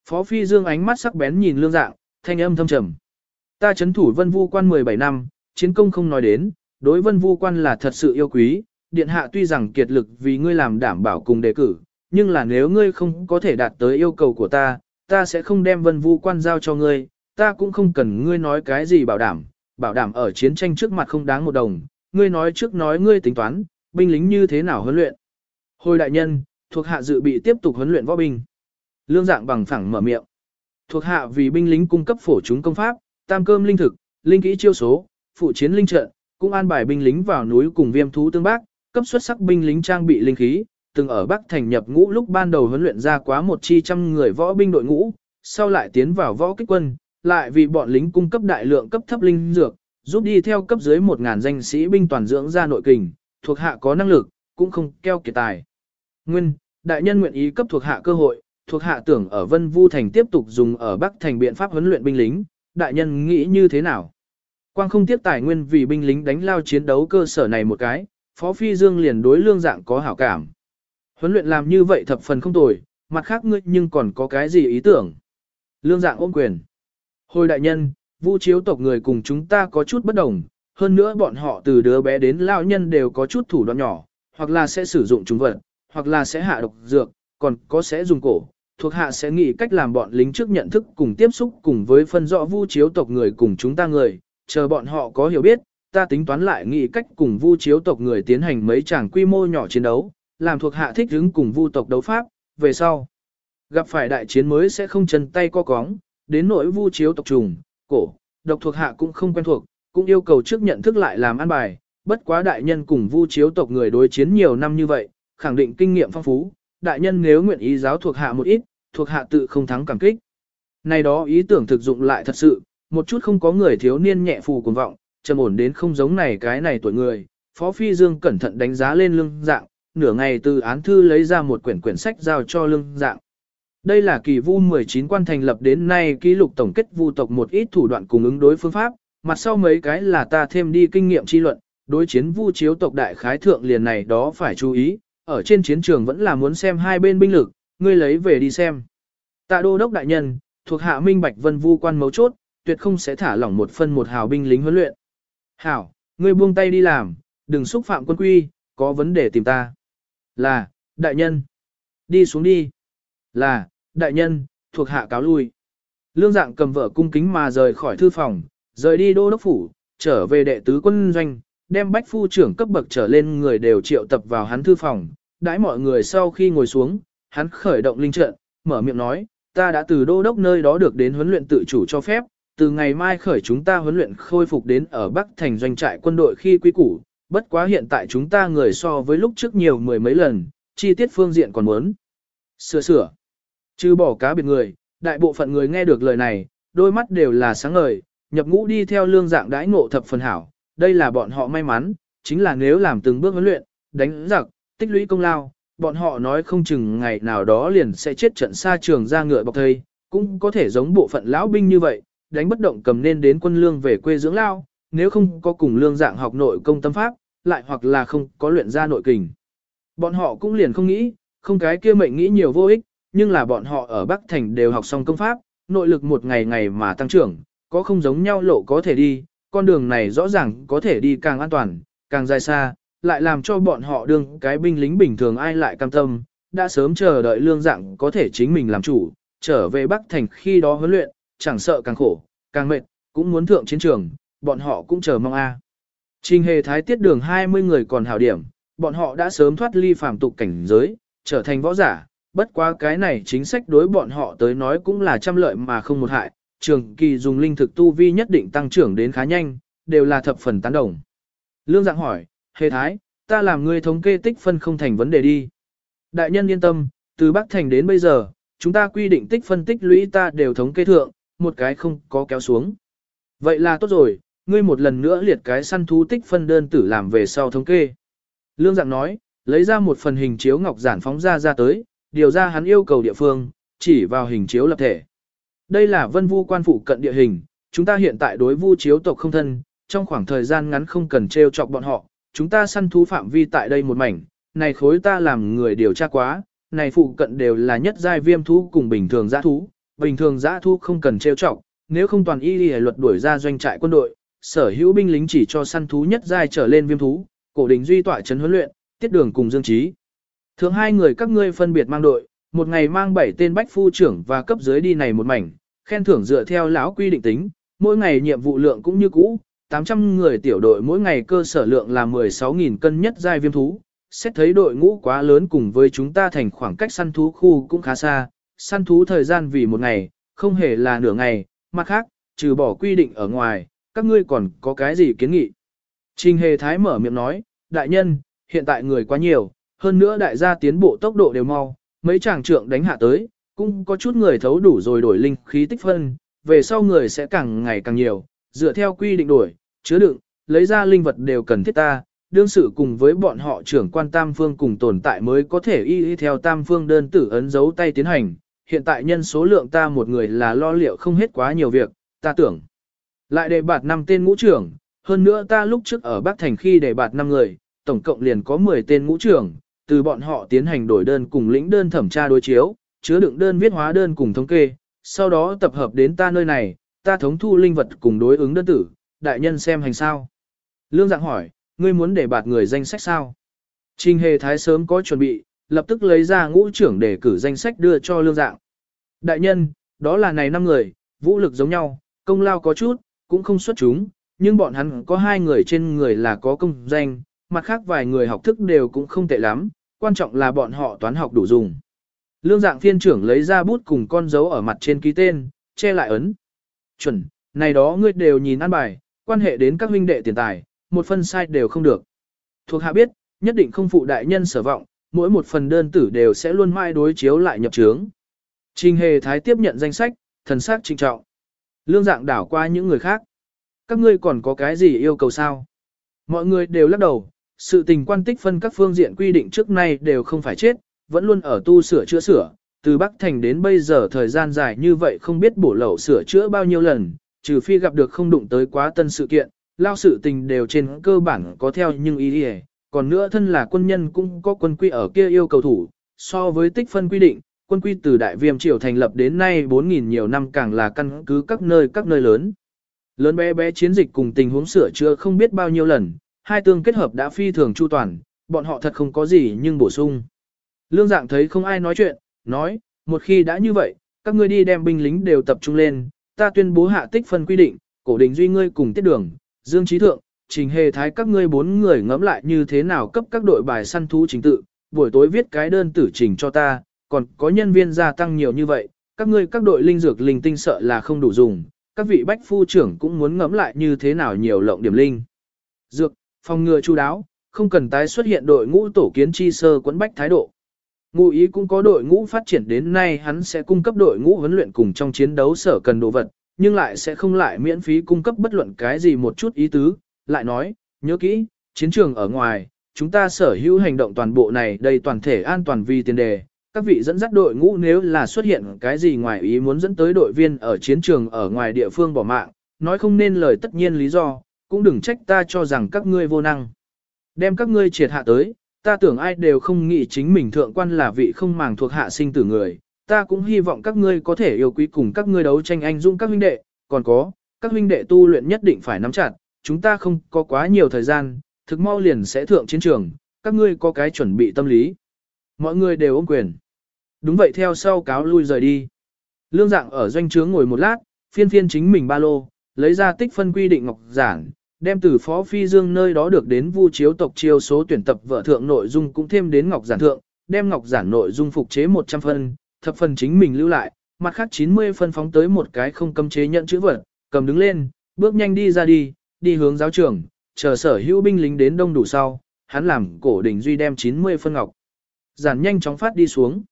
Phó Phi Dương ánh mắt sắc bén nhìn lương dạng, thanh âm thâm trầm. Ta chấn thủ Vân Vu quan 17 năm, chiến công không nói đến, đối Vân Vu quan là thật sự yêu quý, điện hạ tuy rằng kiệt lực vì ngươi làm đảm bảo cùng đề cử, nhưng là nếu ngươi không có thể đạt tới yêu cầu của ta, ta sẽ không đem Vân Vu quan giao cho ngươi, ta cũng không cần ngươi nói cái gì bảo đảm, bảo đảm ở chiến tranh trước mặt không đáng một đồng, ngươi nói trước nói ngươi tính toán, binh lính như thế nào huấn luyện. Hồi đại nhân, thuộc hạ dự bị tiếp tục huấn luyện võ binh. Lương dạng bằng phẳng mở miệng. Thuộc hạ vì binh lính cung cấp phổ chúng công pháp, tam cơm linh thực, linh kỹ chiêu số, phụ chiến linh trận, cũng an bài binh lính vào núi cùng viêm thú tương bác, cấp xuất sắc binh lính trang bị linh khí, từng ở Bắc thành nhập ngũ lúc ban đầu huấn luyện ra quá một chi trăm người võ binh đội ngũ, sau lại tiến vào võ kích quân, lại vì bọn lính cung cấp đại lượng cấp thấp linh dược, giúp đi theo cấp dưới 1000 danh sĩ binh toàn dưỡng ra nội kình, thuộc hạ có năng lực, cũng không keo kiệt tài. Nguyên, đại nhân nguyện ý cấp thuộc hạ cơ hội, thuộc hạ tưởng ở Vân Vu thành tiếp tục dùng ở Bắc thành biện pháp huấn luyện binh lính, đại nhân nghĩ như thế nào? Quang không tiếp tài nguyên vì binh lính đánh lao chiến đấu cơ sở này một cái, Phó Phi Dương liền đối lương dạng có hảo cảm. Huấn luyện làm như vậy thập phần không tồi, mặt khác ngươi nhưng còn có cái gì ý tưởng? Lương dạng ôm quyền. Hồi đại nhân, vu chiếu tộc người cùng chúng ta có chút bất đồng, hơn nữa bọn họ từ đứa bé đến lao nhân đều có chút thủ đoạn nhỏ, hoặc là sẽ sử dụng chúng vật, hoặc là sẽ hạ độc dược, còn có sẽ dùng cổ. Thuộc hạ sẽ nghĩ cách làm bọn lính trước nhận thức cùng tiếp xúc cùng với phân rõ vu chiếu tộc người cùng chúng ta người, chờ bọn họ có hiểu biết, ta tính toán lại nghĩ cách cùng vu chiếu tộc người tiến hành mấy tràng quy mô nhỏ chiến đấu, làm thuộc hạ thích ứng cùng vu tộc đấu pháp, về sau. Gặp phải đại chiến mới sẽ không chân tay co cóng, đến nỗi vu chiếu tộc trùng, cổ, độc thuộc hạ cũng không quen thuộc, cũng yêu cầu trước nhận thức lại làm an bài, bất quá đại nhân cùng vu chiếu tộc người đối chiến nhiều năm như vậy, khẳng định kinh nghiệm phong phú, đại nhân nếu nguyện ý giáo thuộc hạ một ít, thuộc hạ tự không thắng cảm kích. Này đó ý tưởng thực dụng lại thật sự, một chút không có người thiếu niên nhẹ phù cuồng vọng, trầm ổn đến không giống này cái này tuổi người. Phó Phi Dương cẩn thận đánh giá lên lưng dạng, nửa ngày từ án thư lấy ra một quyển quyển sách giao cho lưng dạng. Đây là kỳ vu 19 quan thành lập đến nay ký lục tổng kết vu tộc một ít thủ đoạn cùng ứng đối phương pháp, mặt sau mấy cái là ta thêm đi kinh nghiệm chi luận, đối chiến vu chiếu tộc đại khái thượng liền này đó phải chú ý, ở trên chiến trường vẫn là muốn xem hai bên binh lực, ngươi lấy về đi xem. Tạ đô đốc đại nhân, thuộc hạ minh bạch vân vu quan mấu chốt, tuyệt không sẽ thả lỏng một phân một hào binh lính huấn luyện. Hảo, ngươi buông tay đi làm, đừng xúc phạm quân quy, có vấn đề tìm ta. Là, đại nhân. Đi xuống đi. Là, đại nhân, thuộc hạ cáo lui. Lương dạng cầm vợ cung kính mà rời khỏi thư phòng, rời đi đô đốc phủ, trở về đệ tứ quân doanh, đem bách phu trưởng cấp bậc trở lên người đều triệu tập vào hắn thư phòng. Đãi mọi người sau khi ngồi xuống, hắn khởi động linh trận, mở miệng nói, ta đã từ đô đốc nơi đó được đến huấn luyện tự chủ cho phép, từ ngày mai khởi chúng ta huấn luyện khôi phục đến ở Bắc thành doanh trại quân đội khi quy củ, bất quá hiện tại chúng ta người so với lúc trước nhiều mười mấy lần, chi tiết phương diện còn muốn sửa sửa. Chứ bỏ cá biệt người, đại bộ phận người nghe được lời này, đôi mắt đều là sáng ngời, nhập ngũ đi theo lương dạng đãi ngộ thập phần hảo, đây là bọn họ may mắn, chính là nếu làm từng bước huấn luyện, đánh giặc, tích lũy công lao, bọn họ nói không chừng ngày nào đó liền sẽ chết trận xa trường ra ngựa bọc thây, cũng có thể giống bộ phận lão binh như vậy, đánh bất động cầm nên đến quân lương về quê dưỡng lao, nếu không có cùng lương dạng học nội công tâm pháp, lại hoặc là không có luyện ra nội kình. Bọn họ cũng liền không nghĩ, không cái kia mệnh nghĩ nhiều vô ích, nhưng là bọn họ ở Bắc Thành đều học xong công pháp, nội lực một ngày ngày mà tăng trưởng, có không giống nhau lộ có thể đi, con đường này rõ ràng có thể đi càng an toàn, càng dài xa, lại làm cho bọn họ đương cái binh lính bình thường ai lại cam tâm, đã sớm chờ đợi lương dạng có thể chính mình làm chủ, trở về Bắc Thành khi đó huấn luyện, chẳng sợ càng khổ, càng mệt, cũng muốn thượng chiến trường, bọn họ cũng chờ mong a. Trình hề thái tiết đường 20 người còn hảo điểm, bọn họ đã sớm thoát ly phàm tục cảnh giới, trở thành võ giả, bất quá cái này chính sách đối bọn họ tới nói cũng là trăm lợi mà không một hại, trường kỳ dùng linh thực tu vi nhất định tăng trưởng đến khá nhanh, đều là thập phần tán đồng. Lương dạng hỏi, hề thái, ta làm ngươi thống kê tích phân không thành vấn đề đi. Đại nhân yên tâm, từ Bắc Thành đến bây giờ, chúng ta quy định tích phân tích lũy ta đều thống kê thượng, một cái không có kéo xuống. Vậy là tốt rồi, ngươi một lần nữa liệt cái săn thú tích phân đơn tử làm về sau thống kê. Lương dạng nói, lấy ra một phần hình chiếu ngọc giản phóng ra ra tới, điều ra hắn yêu cầu địa phương, chỉ vào hình chiếu lập thể. Đây là vân vu quan phụ cận địa hình, chúng ta hiện tại đối vu chiếu tộc không thân, trong khoảng thời gian ngắn không cần treo chọc bọn họ, chúng ta săn thú phạm vi tại đây một mảnh, này khối ta làm người điều tra quá, này phụ cận đều là nhất giai viêm thú cùng bình thường giã thú, bình thường giã thú không cần treo chọc, nếu không toàn y y luật đuổi ra doanh trại quân đội, sở hữu binh lính chỉ cho săn thú nhất giai trở lên viêm thú, cổ đình duy tọa trấn huấn luyện, tiết đường cùng dương trí. Thường hai người các ngươi phân biệt mang đội, một ngày mang bảy tên bách phu trưởng và cấp dưới đi này một mảnh, khen thưởng dựa theo lão quy định tính, mỗi ngày nhiệm vụ lượng cũng như cũ, 800 người tiểu đội mỗi ngày cơ sở lượng là 16.000 cân nhất giai viêm thú. Xét thấy đội ngũ quá lớn cùng với chúng ta thành khoảng cách săn thú khu cũng khá xa, săn thú thời gian vì một ngày, không hề là nửa ngày, mặt khác, trừ bỏ quy định ở ngoài, các ngươi còn có cái gì kiến nghị. Trình hề thái mở miệng nói, đại nhân, hiện tại người quá nhiều, hơn nữa đại gia tiến bộ tốc độ đều mau, mấy chàng trượng đánh hạ tới, cũng có chút người thấu đủ rồi đổi linh khí tích phân, về sau người sẽ càng ngày càng nhiều, dựa theo quy định đổi, chứa đựng, lấy ra linh vật đều cần thiết ta, đương sự cùng với bọn họ trưởng quan tam phương cùng tồn tại mới có thể y y theo tam phương đơn tử ấn dấu tay tiến hành. Hiện tại nhân số lượng ta một người là lo liệu không hết quá nhiều việc, ta tưởng. Lại đề bạt năm tên ngũ trưởng, hơn nữa ta lúc trước ở Bắc Thành khi đề bạt 5 người, tổng cộng liền có 10 tên ngũ trưởng, từ bọn họ tiến hành đổi đơn cùng lĩnh đơn thẩm tra đối chiếu, chứa đựng đơn viết hóa đơn cùng thống kê, sau đó tập hợp đến ta nơi này, ta thống thu linh vật cùng đối ứng đơn tử, đại nhân xem hành sao. Lương dạng hỏi, ngươi muốn để bạt người danh sách sao? Trình hề thái sớm có chuẩn bị, lập tức lấy ra ngũ trưởng để cử danh sách đưa cho lương dạng. Đại nhân, đó là này năm người, vũ lực giống nhau, công lao có chút, cũng không xuất chúng, nhưng bọn hắn có hai người trên người là có công danh, mặt khác vài người học thức đều cũng không tệ lắm, quan trọng là bọn họ toán học đủ dùng. Lương dạng phiên trưởng lấy ra bút cùng con dấu ở mặt trên ký tên, che lại ấn. Chuẩn, này đó ngươi đều nhìn ăn bài, quan hệ đến các huynh đệ tiền tài, một phân sai đều không được. Thuộc hạ biết, nhất định không phụ đại nhân sở vọng, mỗi một phần đơn tử đều sẽ luôn mãi đối chiếu lại nhập trướng. Trình hề thái tiếp nhận danh sách, thần sắc trinh trọng. Lương dạng đảo qua những người khác. Các ngươi còn có cái gì yêu cầu sao? Mọi người đều lắc đầu, sự tình quan tích phân các phương diện quy định trước nay đều không phải chết, vẫn luôn ở tu sửa chữa sửa, từ Bắc Thành đến bây giờ thời gian dài như vậy không biết bổ lậu sửa chữa bao nhiêu lần, trừ phi gặp được không đụng tới quá tân sự kiện, lao sự tình đều trên cơ bản có theo nhưng ý đi còn nữa thân là quân nhân cũng có quân quy ở kia yêu cầu thủ, so với tích phân quy định, quân quy từ Đại Viêm Triều thành lập đến nay 4.000 nhiều năm càng là căn cứ các nơi các nơi lớn. Lớn bé bé chiến dịch cùng tình huống sửa chữa không biết bao nhiêu lần, hai tương kết hợp đã phi thường chu toàn, bọn họ thật không có gì nhưng bổ sung. Lương dạng thấy không ai nói chuyện, nói, một khi đã như vậy, các ngươi đi đem binh lính đều tập trung lên, ta tuyên bố hạ tích phân quy định, cổ đình duy ngươi cùng tiết đường, dương trí thượng, trình hề thái các ngươi bốn người ngẫm lại như thế nào cấp các đội bài săn thú trình tự, buổi tối viết cái đơn tử trình cho ta, còn có nhân viên gia tăng nhiều như vậy, các ngươi các đội linh dược linh tinh sợ là không đủ dùng, các vị bách phu trưởng cũng muốn ngẫm lại như thế nào nhiều lộng điểm linh. Dược, phòng ngừa chú đáo, không cần tái xuất hiện đội ngũ tổ kiến chi sơ quấn bách thái độ. Ngụ ý cũng có đội ngũ phát triển đến nay hắn sẽ cung cấp đội ngũ huấn luyện cùng trong chiến đấu sở cần đồ vật, nhưng lại sẽ không lại miễn phí cung cấp bất luận cái gì một chút ý tứ, lại nói, nhớ kỹ, chiến trường ở ngoài, chúng ta sở hữu hành động toàn bộ này đầy toàn thể an toàn vì tiền đề. Các vị dẫn dắt đội ngũ nếu là xuất hiện cái gì ngoài ý muốn dẫn tới đội viên ở chiến trường ở ngoài địa phương bỏ mạng, nói không nên lời tất nhiên lý do, cũng đừng trách ta cho rằng các ngươi vô năng. Đem các ngươi triệt hạ tới, ta tưởng ai đều không nghĩ chính mình thượng quan là vị không màng thuộc hạ sinh tử người, ta cũng hy vọng các ngươi có thể yêu quý cùng các ngươi đấu tranh anh dũng các huynh đệ, còn có, các huynh đệ tu luyện nhất định phải nắm chặt, chúng ta không có quá nhiều thời gian, thực mau liền sẽ thượng chiến trường, các ngươi có cái chuẩn bị tâm lý. Mọi người đều ôm quyền. Đúng vậy theo sau cáo lui rời đi. Lương dạng ở doanh trướng ngồi một lát, phiên phiên chính mình ba lô, lấy ra tích phân quy định ngọc giản, đem từ Phó Phi Dương nơi đó được đến vu chiếu tộc chiêu số tuyển tập vợ thượng nội dung cũng thêm đến ngọc giản thượng, đem ngọc giản nội dung phục chế 100 phân, thập phần chính mình lưu lại, mặt khác 90 phân phóng tới một cái không cấm chế nhận chữ vật, cầm đứng lên, bước nhanh đi ra đi, đi hướng giáo trường, chờ sở hữu binh lính đến đông đủ sau, hắn làm cổ đỉnh duy đem 90 phân ngọc. Giản nhanh chóng phát đi xuống.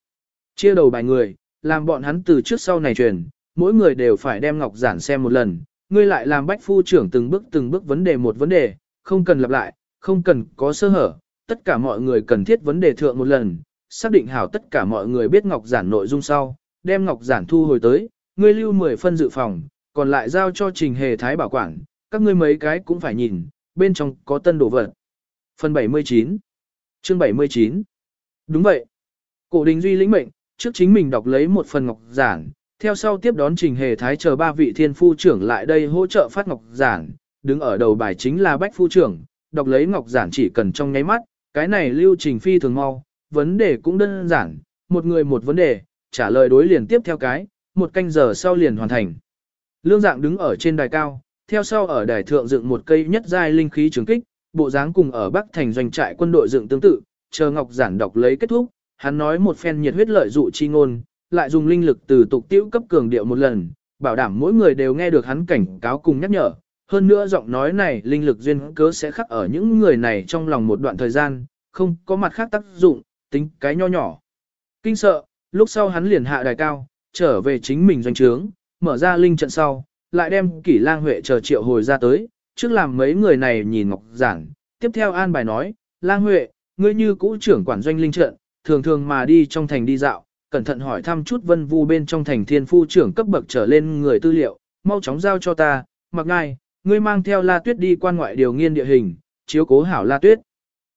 Chia đầu bài người, làm bọn hắn từ trước sau này truyền, mỗi người đều phải đem ngọc giản xem một lần, ngươi lại làm bách phu trưởng từng bước từng bước vấn đề một vấn đề, không cần lặp lại, không cần có sơ hở, tất cả mọi người cần thiết vấn đề thượng một lần, xác định hảo tất cả mọi người biết ngọc giản nội dung sau, đem ngọc giản thu hồi tới, ngươi lưu 10 phân dự phòng, còn lại giao cho trình hề thái bảo quản, các ngươi mấy cái cũng phải nhìn, bên trong có tân đồ vật. Phần 79 Chương 79 Đúng vậy. Cổ đình duy lĩnh mệnh, trước chính mình đọc lấy một phần ngọc giản, theo sau tiếp đón trình hề thái chờ ba vị thiên phu trưởng lại đây hỗ trợ phát ngọc giản, đứng ở đầu bài chính là bách phu trưởng, đọc lấy ngọc giản chỉ cần trong nháy mắt, cái này lưu trình phi thường mau, vấn đề cũng đơn giản, một người một vấn đề, trả lời đối liền tiếp theo cái, một canh giờ sau liền hoàn thành. Lương dạng đứng ở trên đài cao, theo sau ở đài thượng dựng một cây nhất giai linh khí trường kích, bộ dáng cùng ở Bắc thành doanh trại quân đội dựng tương tự, chờ Ngọc Giản đọc lấy kết thúc, hắn nói một phen nhiệt huyết lợi dụ chi ngôn, lại dùng linh lực từ tục tiễu cấp cường điệu một lần, bảo đảm mỗi người đều nghe được hắn cảnh cáo cùng nhắc nhở. Hơn nữa giọng nói này linh lực duyên cớ sẽ khắc ở những người này trong lòng một đoạn thời gian, không có mặt khác tác dụng, tính cái nho nhỏ. Kinh sợ, lúc sau hắn liền hạ đài cao, trở về chính mình doanh trướng, mở ra linh trận sau, lại đem kỷ lang huệ chờ triệu hồi ra tới, trước làm mấy người này nhìn ngọc giảng, tiếp theo an bài nói, lang huệ, ngươi như cũ trưởng quản doanh linh trận, thường thường mà đi trong thành đi dạo, cẩn thận hỏi thăm chút vân vu bên trong thành thiên phu trưởng cấp bậc trở lên người tư liệu, mau chóng giao cho ta, mặc ngài, ngươi mang theo la tuyết đi quan ngoại điều nghiên địa hình, chiếu cố hảo la tuyết.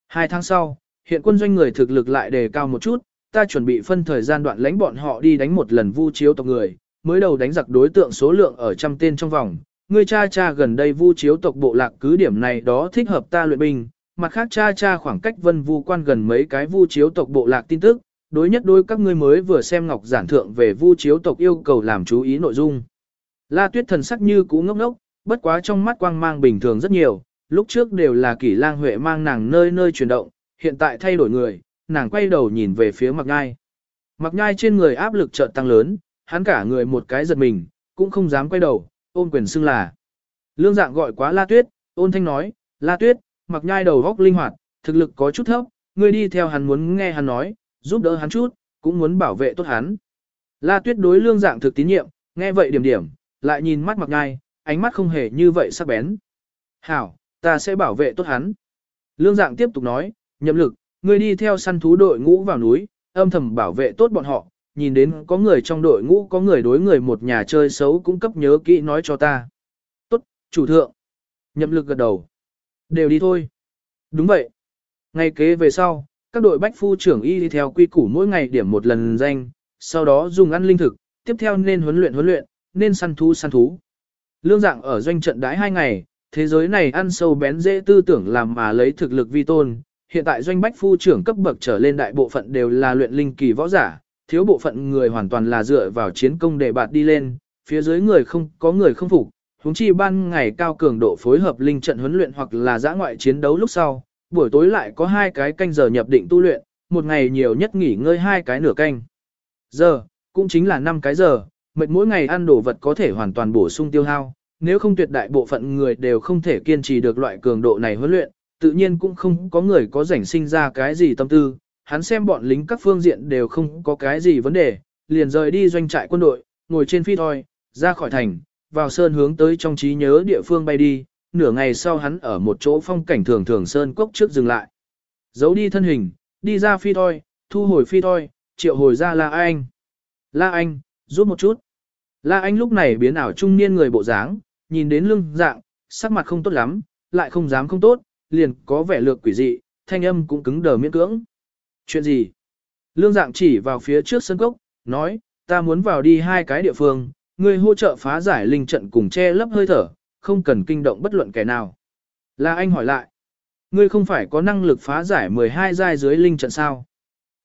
Hai tháng sau, hiện quân doanh người thực lực lại đề cao một chút, ta chuẩn bị phân thời gian đoạn lãnh bọn họ đi đánh một lần vu chiếu tộc người, mới đầu đánh giặc đối tượng số lượng ở trăm tên trong vòng. Ngươi cha cha gần đây vu chiếu tộc bộ lạc cứ điểm này đó thích hợp ta luyện binh, mặt khác cha cha khoảng cách vân vu quan gần mấy cái vu chiếu tộc bộ lạc tin tức, đối nhất đối các ngươi mới vừa xem ngọc giản thượng về vu chiếu tộc yêu cầu làm chú ý nội dung. La tuyết thần sắc như cũ ngốc ngốc, bất quá trong mắt quang mang bình thường rất nhiều, lúc trước đều là kỷ lang huệ mang nàng nơi nơi chuyển động, hiện tại thay đổi người, nàng quay đầu nhìn về phía mặc ngai. Mặc ngai trên người áp lực chợt tăng lớn, hắn cả người một cái giật mình, cũng không dám quay đầu, ôn quyền xưng là. Lương dạng gọi quá La Tuyết, ôn thanh nói, La Tuyết, mặc nhai đầu góc linh hoạt, thực lực có chút thấp, ngươi đi theo hắn muốn nghe hắn nói, giúp đỡ hắn chút, cũng muốn bảo vệ tốt hắn. La Tuyết đối lương dạng thực tín nhiệm, nghe vậy điểm điểm, lại nhìn mắt mặc ngai, ánh mắt không hề như vậy sắc bén. Hảo, ta sẽ bảo vệ tốt hắn. Lương dạng tiếp tục nói, nhậm lực, ngươi đi theo săn thú đội ngũ vào núi, âm thầm bảo vệ tốt bọn họ, nhìn đến có người trong đội ngũ có người đối người một nhà chơi xấu cũng cấp nhớ kỹ nói cho ta. Tốt, chủ thượng. Nhậm lực gật đầu. Đều đi thôi. Đúng vậy. Ngày kế về sau, các đội bách phu trưởng y đi theo quy củ mỗi ngày điểm một lần danh, sau đó dùng ăn linh thực, tiếp theo nên huấn luyện huấn luyện, nên săn thú săn thú. Lương dạng ở doanh trận đái hai ngày, thế giới này ăn sâu bén dễ tư tưởng làm mà lấy thực lực vi tôn. Hiện tại doanh bách phu trưởng cấp bậc trở lên đại bộ phận đều là luyện linh kỳ võ giả, thiếu bộ phận người hoàn toàn là dựa vào chiến công để bạt đi lên, phía dưới người không có người không phục, huống chi ban ngày cao cường độ phối hợp linh trận huấn luyện hoặc là giã ngoại chiến đấu lúc sau, buổi tối lại có hai cái canh giờ nhập định tu luyện, một ngày nhiều nhất nghỉ ngơi hai cái nửa canh. Giờ, cũng chính là 5 cái giờ, mệt mỗi ngày ăn đồ vật có thể hoàn toàn bổ sung tiêu hao, nếu không tuyệt đại bộ phận người đều không thể kiên trì được loại cường độ này huấn luyện, tự nhiên cũng không có người có rảnh sinh ra cái gì tâm tư, hắn xem bọn lính các phương diện đều không có cái gì vấn đề, liền rời đi doanh trại quân đội, ngồi trên phi thôi, ra khỏi thành, vào sơn hướng tới trong trí nhớ địa phương bay đi, nửa ngày sau hắn ở một chỗ phong cảnh thường thường sơn cốc trước dừng lại. Giấu đi thân hình, đi ra phi thôi, thu hồi phi thôi, triệu hồi ra La Anh. La Anh, rút một chút. La Anh lúc này biến ảo trung niên người bộ dáng, nhìn đến lưng dạng, sắc mặt không tốt lắm, lại không dám không tốt, liền có vẻ lược quỷ dị, thanh âm cũng cứng đờ miễn cưỡng. Chuyện gì? Lương dạng chỉ vào phía trước sân cốc, nói, ta muốn vào đi hai cái địa phương, ngươi hỗ trợ phá giải linh trận cùng che lấp hơi thở, không cần kinh động bất luận kẻ nào. Là anh hỏi lại, ngươi không phải có năng lực phá giải 12 giai dưới linh trận sao?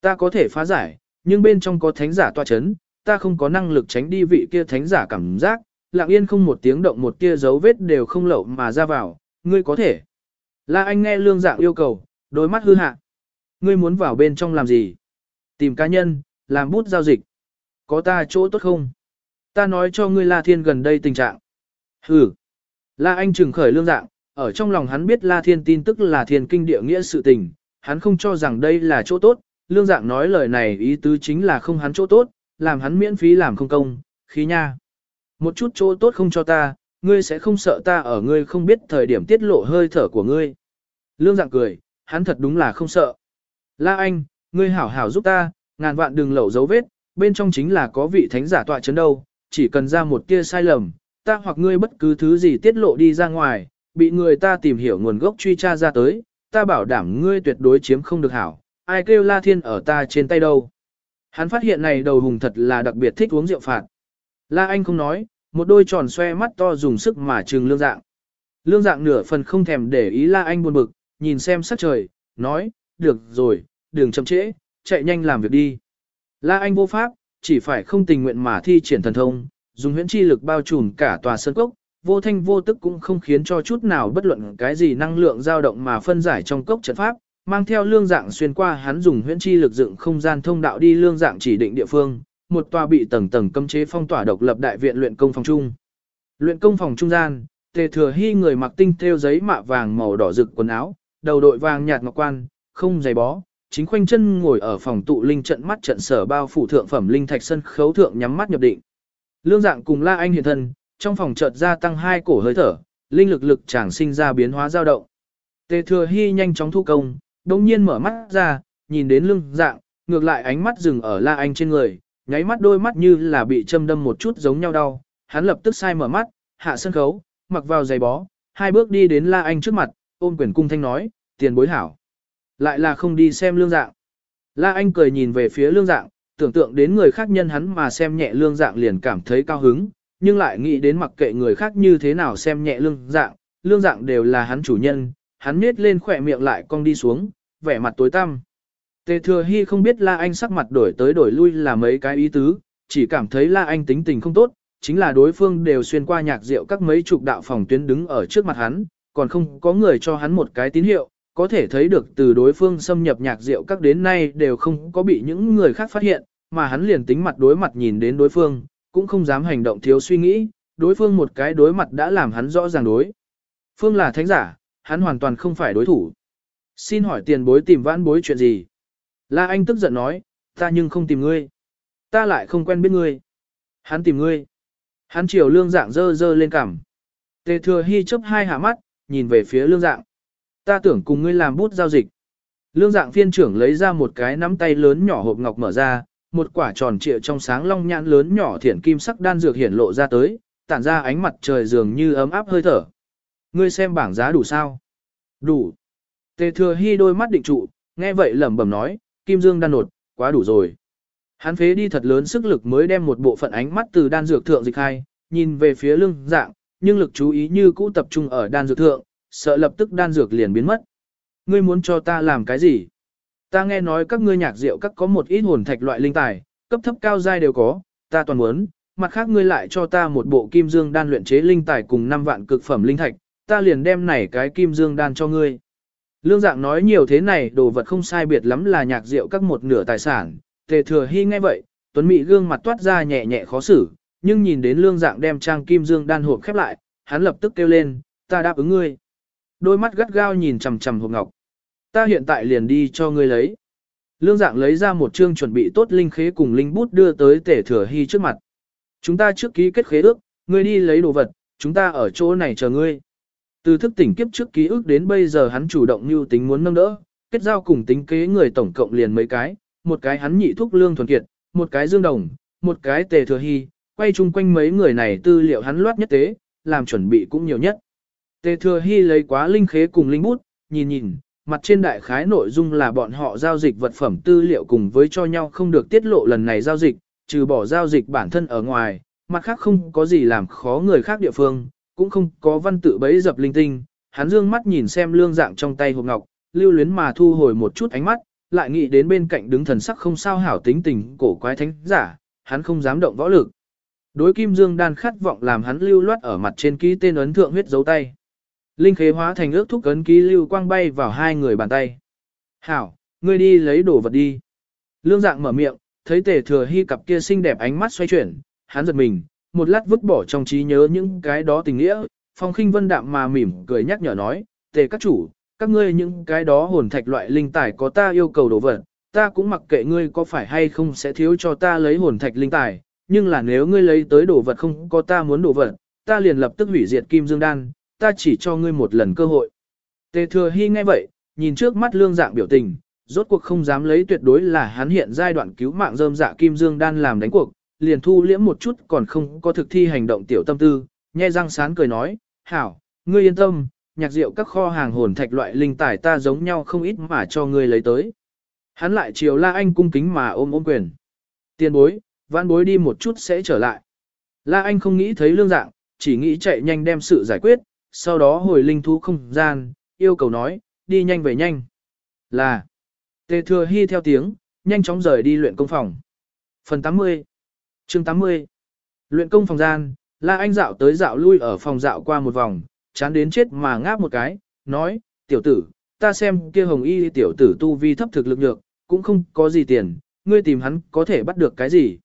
Ta có thể phá giải, nhưng bên trong có thánh giả tọa chấn, ta không có năng lực tránh đi vị kia thánh giả cảm giác, lặng yên không một tiếng động một tia dấu vết đều không lậu mà ra vào, ngươi có thể. La Anh nghe lương dạng yêu cầu, đôi mắt hư hạ. Ngươi muốn vào bên trong làm gì? Tìm cá nhân, làm bút giao dịch. Có ta chỗ tốt không? Ta nói cho ngươi La Thiên gần đây tình trạng. Hừ. La Anh trừng khởi lương dạng, ở trong lòng hắn biết La Thiên tin tức là thiên kinh địa nghĩa sự tình, hắn không cho rằng đây là chỗ tốt, lương dạng nói lời này ý tứ chính là không hắn chỗ tốt, làm hắn miễn phí làm không công, khí nha. Một chút chỗ tốt không cho ta, ngươi sẽ không sợ ta ở ngươi không biết thời điểm tiết lộ hơi thở của ngươi. Lương dạng cười, hắn thật đúng là không sợ. La Anh, ngươi hảo hảo giúp ta, ngàn vạn đừng lẩu dấu vết, bên trong chính là có vị thánh giả tọa chấn đâu, chỉ cần ra một tia sai lầm, ta hoặc ngươi bất cứ thứ gì tiết lộ đi ra ngoài, bị người ta tìm hiểu nguồn gốc truy tra ra tới, ta bảo đảm ngươi tuyệt đối chiếm không được hảo, ai kêu La Thiên ở ta trên tay đâu. Hắn phát hiện này đầu hùng thật là đặc biệt thích uống rượu phạt. La Anh không nói, một đôi tròn xoe mắt to dùng sức mà trừng lương dạng. Lương dạng nửa phần không thèm để ý La Anh buồn bực, nhìn xem sắc trời, nói, được rồi, đừng chậm trễ, chạy nhanh làm việc đi. La Anh vô pháp, chỉ phải không tình nguyện mà thi triển thần thông, dùng huyễn chi lực bao trùm cả tòa sơn cốc, vô thanh vô tức cũng không khiến cho chút nào bất luận cái gì năng lượng dao động mà phân giải trong cốc trận pháp, mang theo lương dạng xuyên qua hắn dùng huyễn chi lực dựng không gian thông đạo đi lương dạng chỉ định địa phương, một tòa bị tầng tầng cấm chế phong tỏa độc lập đại viện luyện công phòng trung. Luyện công phòng trung gian, Tề Thừa Hy người mặc tinh thêu giấy mạ vàng màu đỏ rực quần áo, đầu đội vàng nhạt ngọc quan, không giày bó, chính khoanh chân ngồi ở phòng tụ linh trận mắt trận sở bao phủ thượng phẩm linh thạch sân khấu thượng nhắm mắt nhập định. Lương dạng cùng La Anh hiện thân, trong phòng chợt gia tăng hai cổ hơi thở, linh lực lực chàng sinh ra biến hóa dao động. Tề Thừa Hy nhanh chóng thu công, đồng nhiên mở mắt ra, nhìn đến Lương dạng, ngược lại ánh mắt dừng ở La Anh trên người, nháy mắt đôi mắt như là bị châm đâm một chút giống nhau đau, hắn lập tức sai mở mắt, hạ sân khấu, mặc vào giày bó, hai bước đi đến La Anh trước mặt, ôm quyền cung thanh nói, tiền bối hảo. Lại là không đi xem lương dạng. La Anh cười nhìn về phía lương dạng, tưởng tượng đến người khác nhân hắn mà xem nhẹ lương dạng liền cảm thấy cao hứng, nhưng lại nghĩ đến mặc kệ người khác như thế nào xem nhẹ lương dạng, lương dạng đều là hắn chủ nhân, hắn miết lên khỏe miệng lại cong đi xuống, vẻ mặt tối tăm. Tề thừa hy không biết La Anh sắc mặt đổi tới đổi lui là mấy cái ý tứ, chỉ cảm thấy La Anh tính tình không tốt, chính là đối phương đều xuyên qua nhạc rượu các mấy chục đạo phòng tuyến đứng ở trước mặt hắn, còn không có người cho hắn một cái tín hiệu, có thể thấy được từ đối phương xâm nhập nhạc rượu các đến nay đều không có bị những người khác phát hiện, mà hắn liền tính mặt đối mặt nhìn đến đối phương, cũng không dám hành động thiếu suy nghĩ, đối phương một cái đối mặt đã làm hắn rõ ràng đối. Phương là thánh giả, hắn hoàn toàn không phải đối thủ. Xin hỏi tiền bối tìm vãn bối chuyện gì? La Anh tức giận nói, ta nhưng không tìm ngươi. Ta lại không quen biết ngươi. Hắn tìm ngươi. Hắn chiều lương dạng dơ dơ lên cằm. Tề thừa hy chấp hai hạ mắt, nhìn về phía lương dạng. Ta tưởng cùng ngươi làm bút giao dịch. Lương dạng phiên trưởng lấy ra một cái nắm tay lớn nhỏ hộp ngọc mở ra, một quả tròn trịa trong sáng long nhãn lớn nhỏ thiển kim sắc đan dược hiển lộ ra tới, tản ra ánh mặt trời dường như ấm áp hơi thở. Ngươi xem bảng giá đủ sao? Đủ. Tề thừa hy đôi mắt định trụ, nghe vậy lẩm bẩm nói, kim dương đan nột, quá đủ rồi. Hắn phế đi thật lớn sức lực mới đem một bộ phận ánh mắt từ đan dược thượng dịch hai, nhìn về phía lưng dạng, nhưng lực chú ý như cũ tập trung ở đan dược thượng, sợ lập tức đan dược liền biến mất. Ngươi muốn cho ta làm cái gì? Ta nghe nói các ngươi nhạc rượu các có một ít hồn thạch loại linh tài, cấp thấp cao giai đều có, ta toàn muốn, mặt khác ngươi lại cho ta một bộ kim dương đan luyện chế linh tài cùng 5 vạn cực phẩm linh thạch, ta liền đem này cái kim dương đan cho ngươi. Lương dạng nói nhiều thế này đồ vật không sai biệt lắm là nhạc rượu các một nửa tài sản, tề thừa hy nghe vậy, tuấn mỹ gương mặt toát ra nhẹ nhẹ khó xử, nhưng nhìn đến lương dạng đem trang kim dương đan hộp khép lại, hắn lập tức kêu lên, ta đáp ứng ngươi. Đôi mắt gắt gao nhìn chằm chằm hộp ngọc. Ta hiện tại liền đi cho ngươi lấy. Lương dạng lấy ra một chương chuẩn bị tốt linh khế cùng linh bút đưa tới tể thừa hy trước mặt. Chúng ta trước ký kết khế ước, ngươi đi lấy đồ vật, chúng ta ở chỗ này chờ ngươi. Từ thức tỉnh kiếp trước ký ức đến bây giờ hắn chủ động như tính muốn nâng đỡ, kết giao cùng tính kế người tổng cộng liền mấy cái, một cái hắn nhị thúc lương thuần kiệt, một cái dương đồng, một cái tề thừa hy, quay chung quanh mấy người này tư liệu hắn loát nhất tế, làm chuẩn bị cũng nhiều nhất. Tề thừa hy lấy quá linh khế cùng linh bút, nhìn nhìn, mặt trên đại khái nội dung là bọn họ giao dịch vật phẩm tư liệu cùng với cho nhau không được tiết lộ lần này giao dịch, trừ bỏ giao dịch bản thân ở ngoài, mặt khác không có gì làm khó người khác địa phương, cũng không có văn tự bấy dập linh tinh. Hắn dương mắt nhìn xem lương dạng trong tay hộp ngọc, lưu luyến mà thu hồi một chút ánh mắt, lại nghĩ đến bên cạnh đứng thần sắc không sao hảo tính tình cổ quái thánh giả, hắn không dám động võ lực. Đối kim dương đan khát vọng làm hắn lưu loát ở mặt trên ký tên ấn thượng huyết dấu tay. Linh khế hóa thành ước thúc cấn ký lưu quang bay vào hai người bàn tay. Hảo, ngươi đi lấy đồ vật đi. Lương dạng mở miệng, thấy tề thừa hy cặp kia xinh đẹp ánh mắt xoay chuyển, hắn giật mình, một lát vứt bỏ trong trí nhớ những cái đó tình nghĩa, phong khinh vân đạm mà mỉm cười nhắc nhở nói, tề các chủ, các ngươi những cái đó hồn thạch loại linh tài có ta yêu cầu đồ vật, ta cũng mặc kệ ngươi có phải hay không sẽ thiếu cho ta lấy hồn thạch linh tài, nhưng là nếu ngươi lấy tới đồ vật không có ta muốn đồ vật, ta liền lập tức hủy diệt kim dương đan, ta chỉ cho ngươi một lần cơ hội. Tề thừa hy nghe vậy, nhìn trước mắt lương dạng biểu tình, rốt cuộc không dám lấy tuyệt đối là hắn hiện giai đoạn cứu mạng rơm dạ kim dương đan làm đánh cuộc, liền thu liễm một chút còn không có thực thi hành động tiểu tâm tư, nhe răng sán cười nói, hảo, ngươi yên tâm, nhạc rượu các kho hàng hồn thạch loại linh tài ta giống nhau không ít mà cho ngươi lấy tới. Hắn lại chiều la anh cung kính mà ôm ôm quyền. Tiên bối, vãn bối đi một chút sẽ trở lại. La anh không nghĩ thấy lương dạng, chỉ nghĩ chạy nhanh đem sự giải quyết, sau đó hồi linh thú không gian, yêu cầu nói, đi nhanh về nhanh. Là, tề thừa hy theo tiếng, nhanh chóng rời đi luyện công phòng. Phần 80 chương 80 Luyện công phòng gian, La Anh dạo tới dạo lui ở phòng dạo qua một vòng, chán đến chết mà ngáp một cái, nói, tiểu tử, ta xem kia hồng y tiểu tử tu vi thấp thực lực nhược, cũng không có gì tiền, ngươi tìm hắn có thể bắt được cái gì.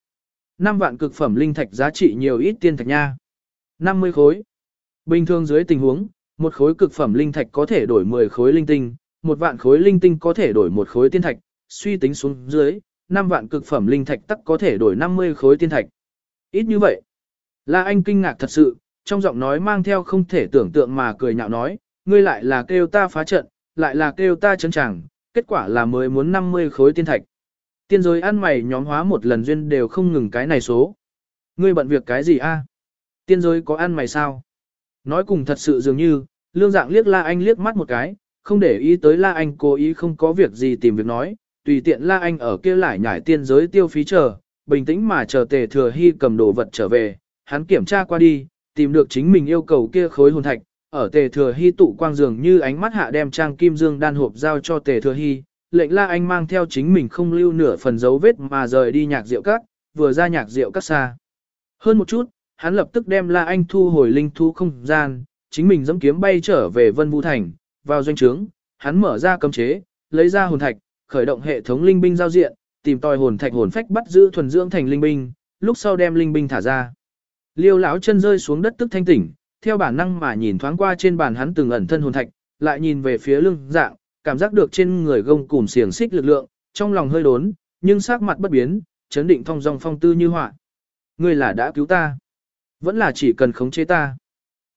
Năm vạn cực phẩm linh thạch giá trị nhiều ít tiên thạch nha. 50 khối. Bình thường dưới tình huống, một khối cực phẩm linh thạch có thể đổi 10 khối linh tinh, một vạn khối linh tinh có thể đổi một khối tiên thạch, suy tính xuống dưới, 5 vạn cực phẩm linh thạch tắc có thể đổi 50 khối tiên thạch. Ít như vậy. La Anh kinh ngạc thật sự, trong giọng nói mang theo không thể tưởng tượng mà cười nhạo nói, ngươi lại là kêu ta phá trận, lại là kêu ta chấn chẳng, kết quả là mới muốn 50 khối tiên thạch. Tiên giới ăn mày nhóm hóa một lần duyên đều không ngừng cái này số. Ngươi bận việc cái gì a? Tiên giới có ăn mày sao? Nói cùng thật sự dường như, lương dạng liếc La Anh liếc mắt một cái, không để ý tới La Anh cố ý không có việc gì tìm việc nói, tùy tiện La Anh ở kia lại nhảy tiên giới tiêu phí chờ, bình tĩnh mà chờ tề thừa hy cầm đồ vật trở về, hắn kiểm tra qua đi, tìm được chính mình yêu cầu kia khối hồn thạch, ở tề thừa hy tụ quang dường như ánh mắt hạ đem trang kim dương đan hộp giao cho tề thừa hy, lệnh la anh mang theo chính mình không lưu nửa phần dấu vết mà rời đi nhạc rượu cát, vừa ra nhạc rượu cát xa. Hơn một chút, hắn lập tức đem la anh thu hồi linh thu không gian, chính mình dẫm kiếm bay trở về vân vũ thành, vào doanh trướng, hắn mở ra cấm chế, lấy ra hồn thạch, khởi động hệ thống linh binh giao diện, tìm tòi hồn thạch hồn phách bắt giữ thuần dưỡng thành linh binh, lúc sau đem linh binh thả ra. Liêu lão chân rơi xuống đất tức thanh tỉnh, theo bản năng mà nhìn thoáng qua trên bàn hắn từng ẩn thân hồn thạch, lại nhìn về phía lưng dạng, cảm giác được trên người gông cùm xiềng xích lực lượng, trong lòng hơi đốn, nhưng sắc mặt bất biến, chấn định thông dong phong tư như họa. Ngươi là đã cứu ta, vẫn là chỉ cần khống chế ta.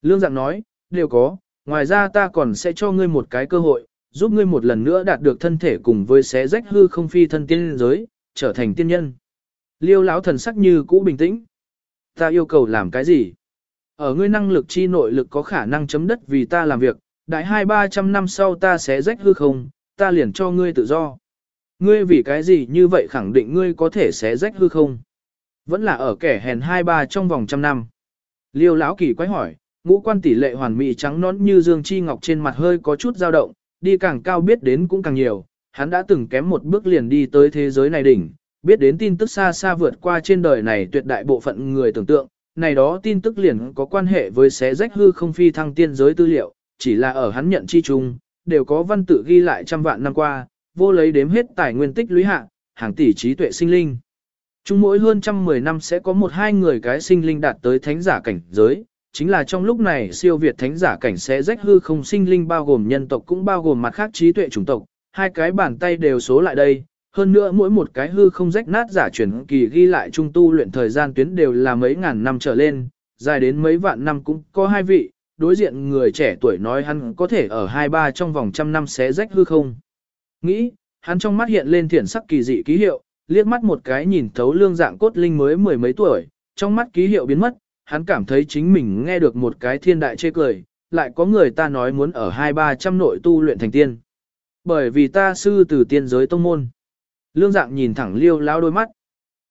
Lương dạng nói, đều có, ngoài ra ta còn sẽ cho ngươi một cái cơ hội, giúp ngươi một lần nữa đạt được thân thể cùng với xé rách hư không phi thân tiên giới, trở thành tiên nhân. Liêu lão thần sắc như cũ bình tĩnh. Ta yêu cầu làm cái gì? Ở ngươi năng lực chi nội lực có khả năng chấm đất vì ta làm việc, đại hai ba trăm năm sau ta sẽ rách hư không, ta liền cho ngươi tự do. Ngươi vì cái gì như vậy khẳng định ngươi có thể sẽ rách hư không? Vẫn là ở kẻ hèn hai ba trong vòng trăm năm. Liêu lão kỳ quái hỏi, ngũ quan tỷ lệ hoàn mỹ trắng nón như dương chi ngọc trên mặt hơi có chút dao động, đi càng cao biết đến cũng càng nhiều, hắn đã từng kém một bước liền đi tới thế giới này đỉnh, biết đến tin tức xa xa vượt qua trên đời này tuyệt đại bộ phận người tưởng tượng, này đó tin tức liền có quan hệ với xé rách hư không phi thăng tiên giới tư liệu, chỉ là ở hắn nhận chi chung, đều có văn tự ghi lại trăm vạn năm qua, vô lấy đếm hết tài nguyên tích lũy hạ, hàng tỷ trí tuệ sinh linh. Chúng mỗi hơn trăm mười năm sẽ có một hai người cái sinh linh đạt tới thánh giả cảnh giới, chính là trong lúc này siêu việt thánh giả cảnh sẽ rách hư không sinh linh bao gồm nhân tộc cũng bao gồm mặt khác trí tuệ chủng tộc, hai cái bàn tay đều số lại đây, hơn nữa mỗi một cái hư không rách nát giả chuyển kỳ ghi lại trung tu luyện thời gian tuyến đều là mấy ngàn năm trở lên, dài đến mấy vạn năm cũng có hai vị, đối diện người trẻ tuổi nói hắn có thể ở hai ba trong vòng trăm năm sẽ rách hư không. Nghĩ, hắn trong mắt hiện lên thiển sắc kỳ dị ký hiệu, liếc mắt một cái nhìn thấu lương dạng cốt linh mới mười mấy tuổi, trong mắt ký hiệu biến mất, hắn cảm thấy chính mình nghe được một cái thiên đại chê cười, lại có người ta nói muốn ở hai ba trăm nội tu luyện thành tiên. Bởi vì ta sư từ tiên giới tông môn. Lương dạng nhìn thẳng liêu lão đôi mắt.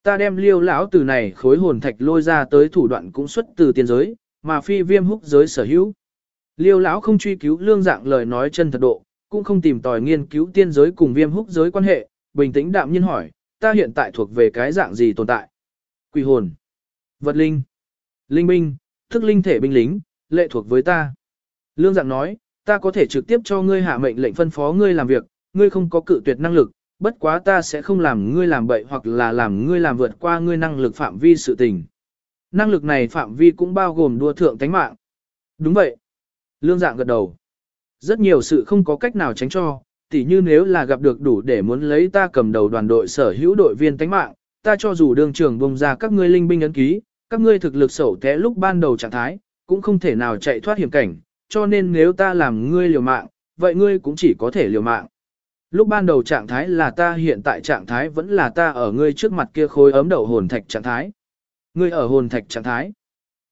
Ta đem liêu lão từ này khối hồn thạch lôi ra tới thủ đoạn cũng xuất từ tiên giới, mà phi viêm húc giới sở hữu. Liêu lão không truy cứu lương dạng lời nói chân thật độ, cũng không tìm tòi nghiên cứu tiên giới cùng viêm húc giới quan hệ, bình tĩnh đạm nhiên hỏi, ta hiện tại thuộc về cái dạng gì tồn tại? Quỷ hồn, vật linh, Linh binh, thức linh thể binh lính, lệ thuộc với ta. Lương dạng nói, ta có thể trực tiếp cho ngươi hạ mệnh lệnh phân phó ngươi làm việc, ngươi không có cự tuyệt năng lực, bất quá ta sẽ không làm ngươi làm bậy hoặc là làm ngươi làm vượt qua ngươi năng lực phạm vi sự tình. Năng lực này phạm vi cũng bao gồm đua thượng tánh mạng. Đúng vậy. Lương dạng gật đầu. Rất nhiều sự không có cách nào tránh cho, tỉ như nếu là gặp được đủ để muốn lấy ta cầm đầu đoàn đội sở hữu đội viên tánh mạng, ta cho dù đương trưởng bông ra các ngươi linh binh ấn ký, các ngươi thực lực sổ té lúc ban đầu trạng thái, cũng không thể nào chạy thoát hiểm cảnh, cho nên nếu ta làm ngươi liều mạng, vậy ngươi cũng chỉ có thể liều mạng. Lúc ban đầu trạng thái là ta hiện tại trạng thái vẫn là ta ở ngươi trước mặt kia khối ấm đầu hồn thạch trạng thái. Ngươi ở hồn thạch trạng thái.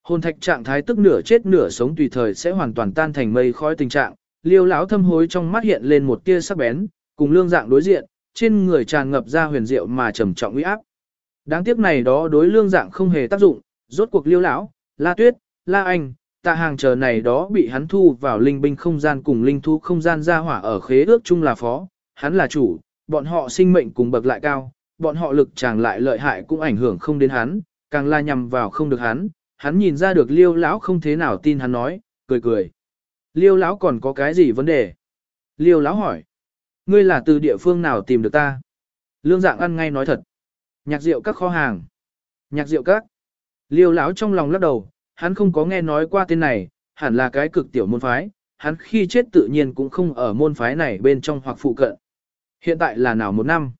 Hồn thạch trạng thái tức nửa chết nửa sống tùy thời sẽ hoàn toàn tan thành mây khói tình trạng. Liêu lão thâm hối trong mắt hiện lên một tia sắc bén, cùng lương dạng đối diện, trên người tràn ngập ra huyền diệu mà trầm trọng uy áp. Đáng tiếc này đó đối lương dạng không hề tác dụng, rốt cuộc liêu lão, la tuyết, la anh, tạ hàng chờ này đó bị hắn thu vào linh binh không gian cùng linh thu không gian ra hỏa ở khế ước chung là phó, hắn là chủ, bọn họ sinh mệnh cùng bậc lại cao, bọn họ lực chàng lại lợi hại cũng ảnh hưởng không đến hắn, càng la nhằm vào không được hắn, hắn nhìn ra được liêu lão không thế nào tin hắn nói, cười cười. Liêu lão còn có cái gì vấn đề? Liêu lão hỏi. Ngươi là từ địa phương nào tìm được ta? Lương dạng ăn ngay nói thật. Nhạc rượu các kho hàng. Nhạc rượu các. Liêu lão trong lòng lắc đầu, hắn không có nghe nói qua tên này, hẳn là cái cực tiểu môn phái, hắn khi chết tự nhiên cũng không ở môn phái này bên trong hoặc phụ cận. Hiện tại là nào một năm?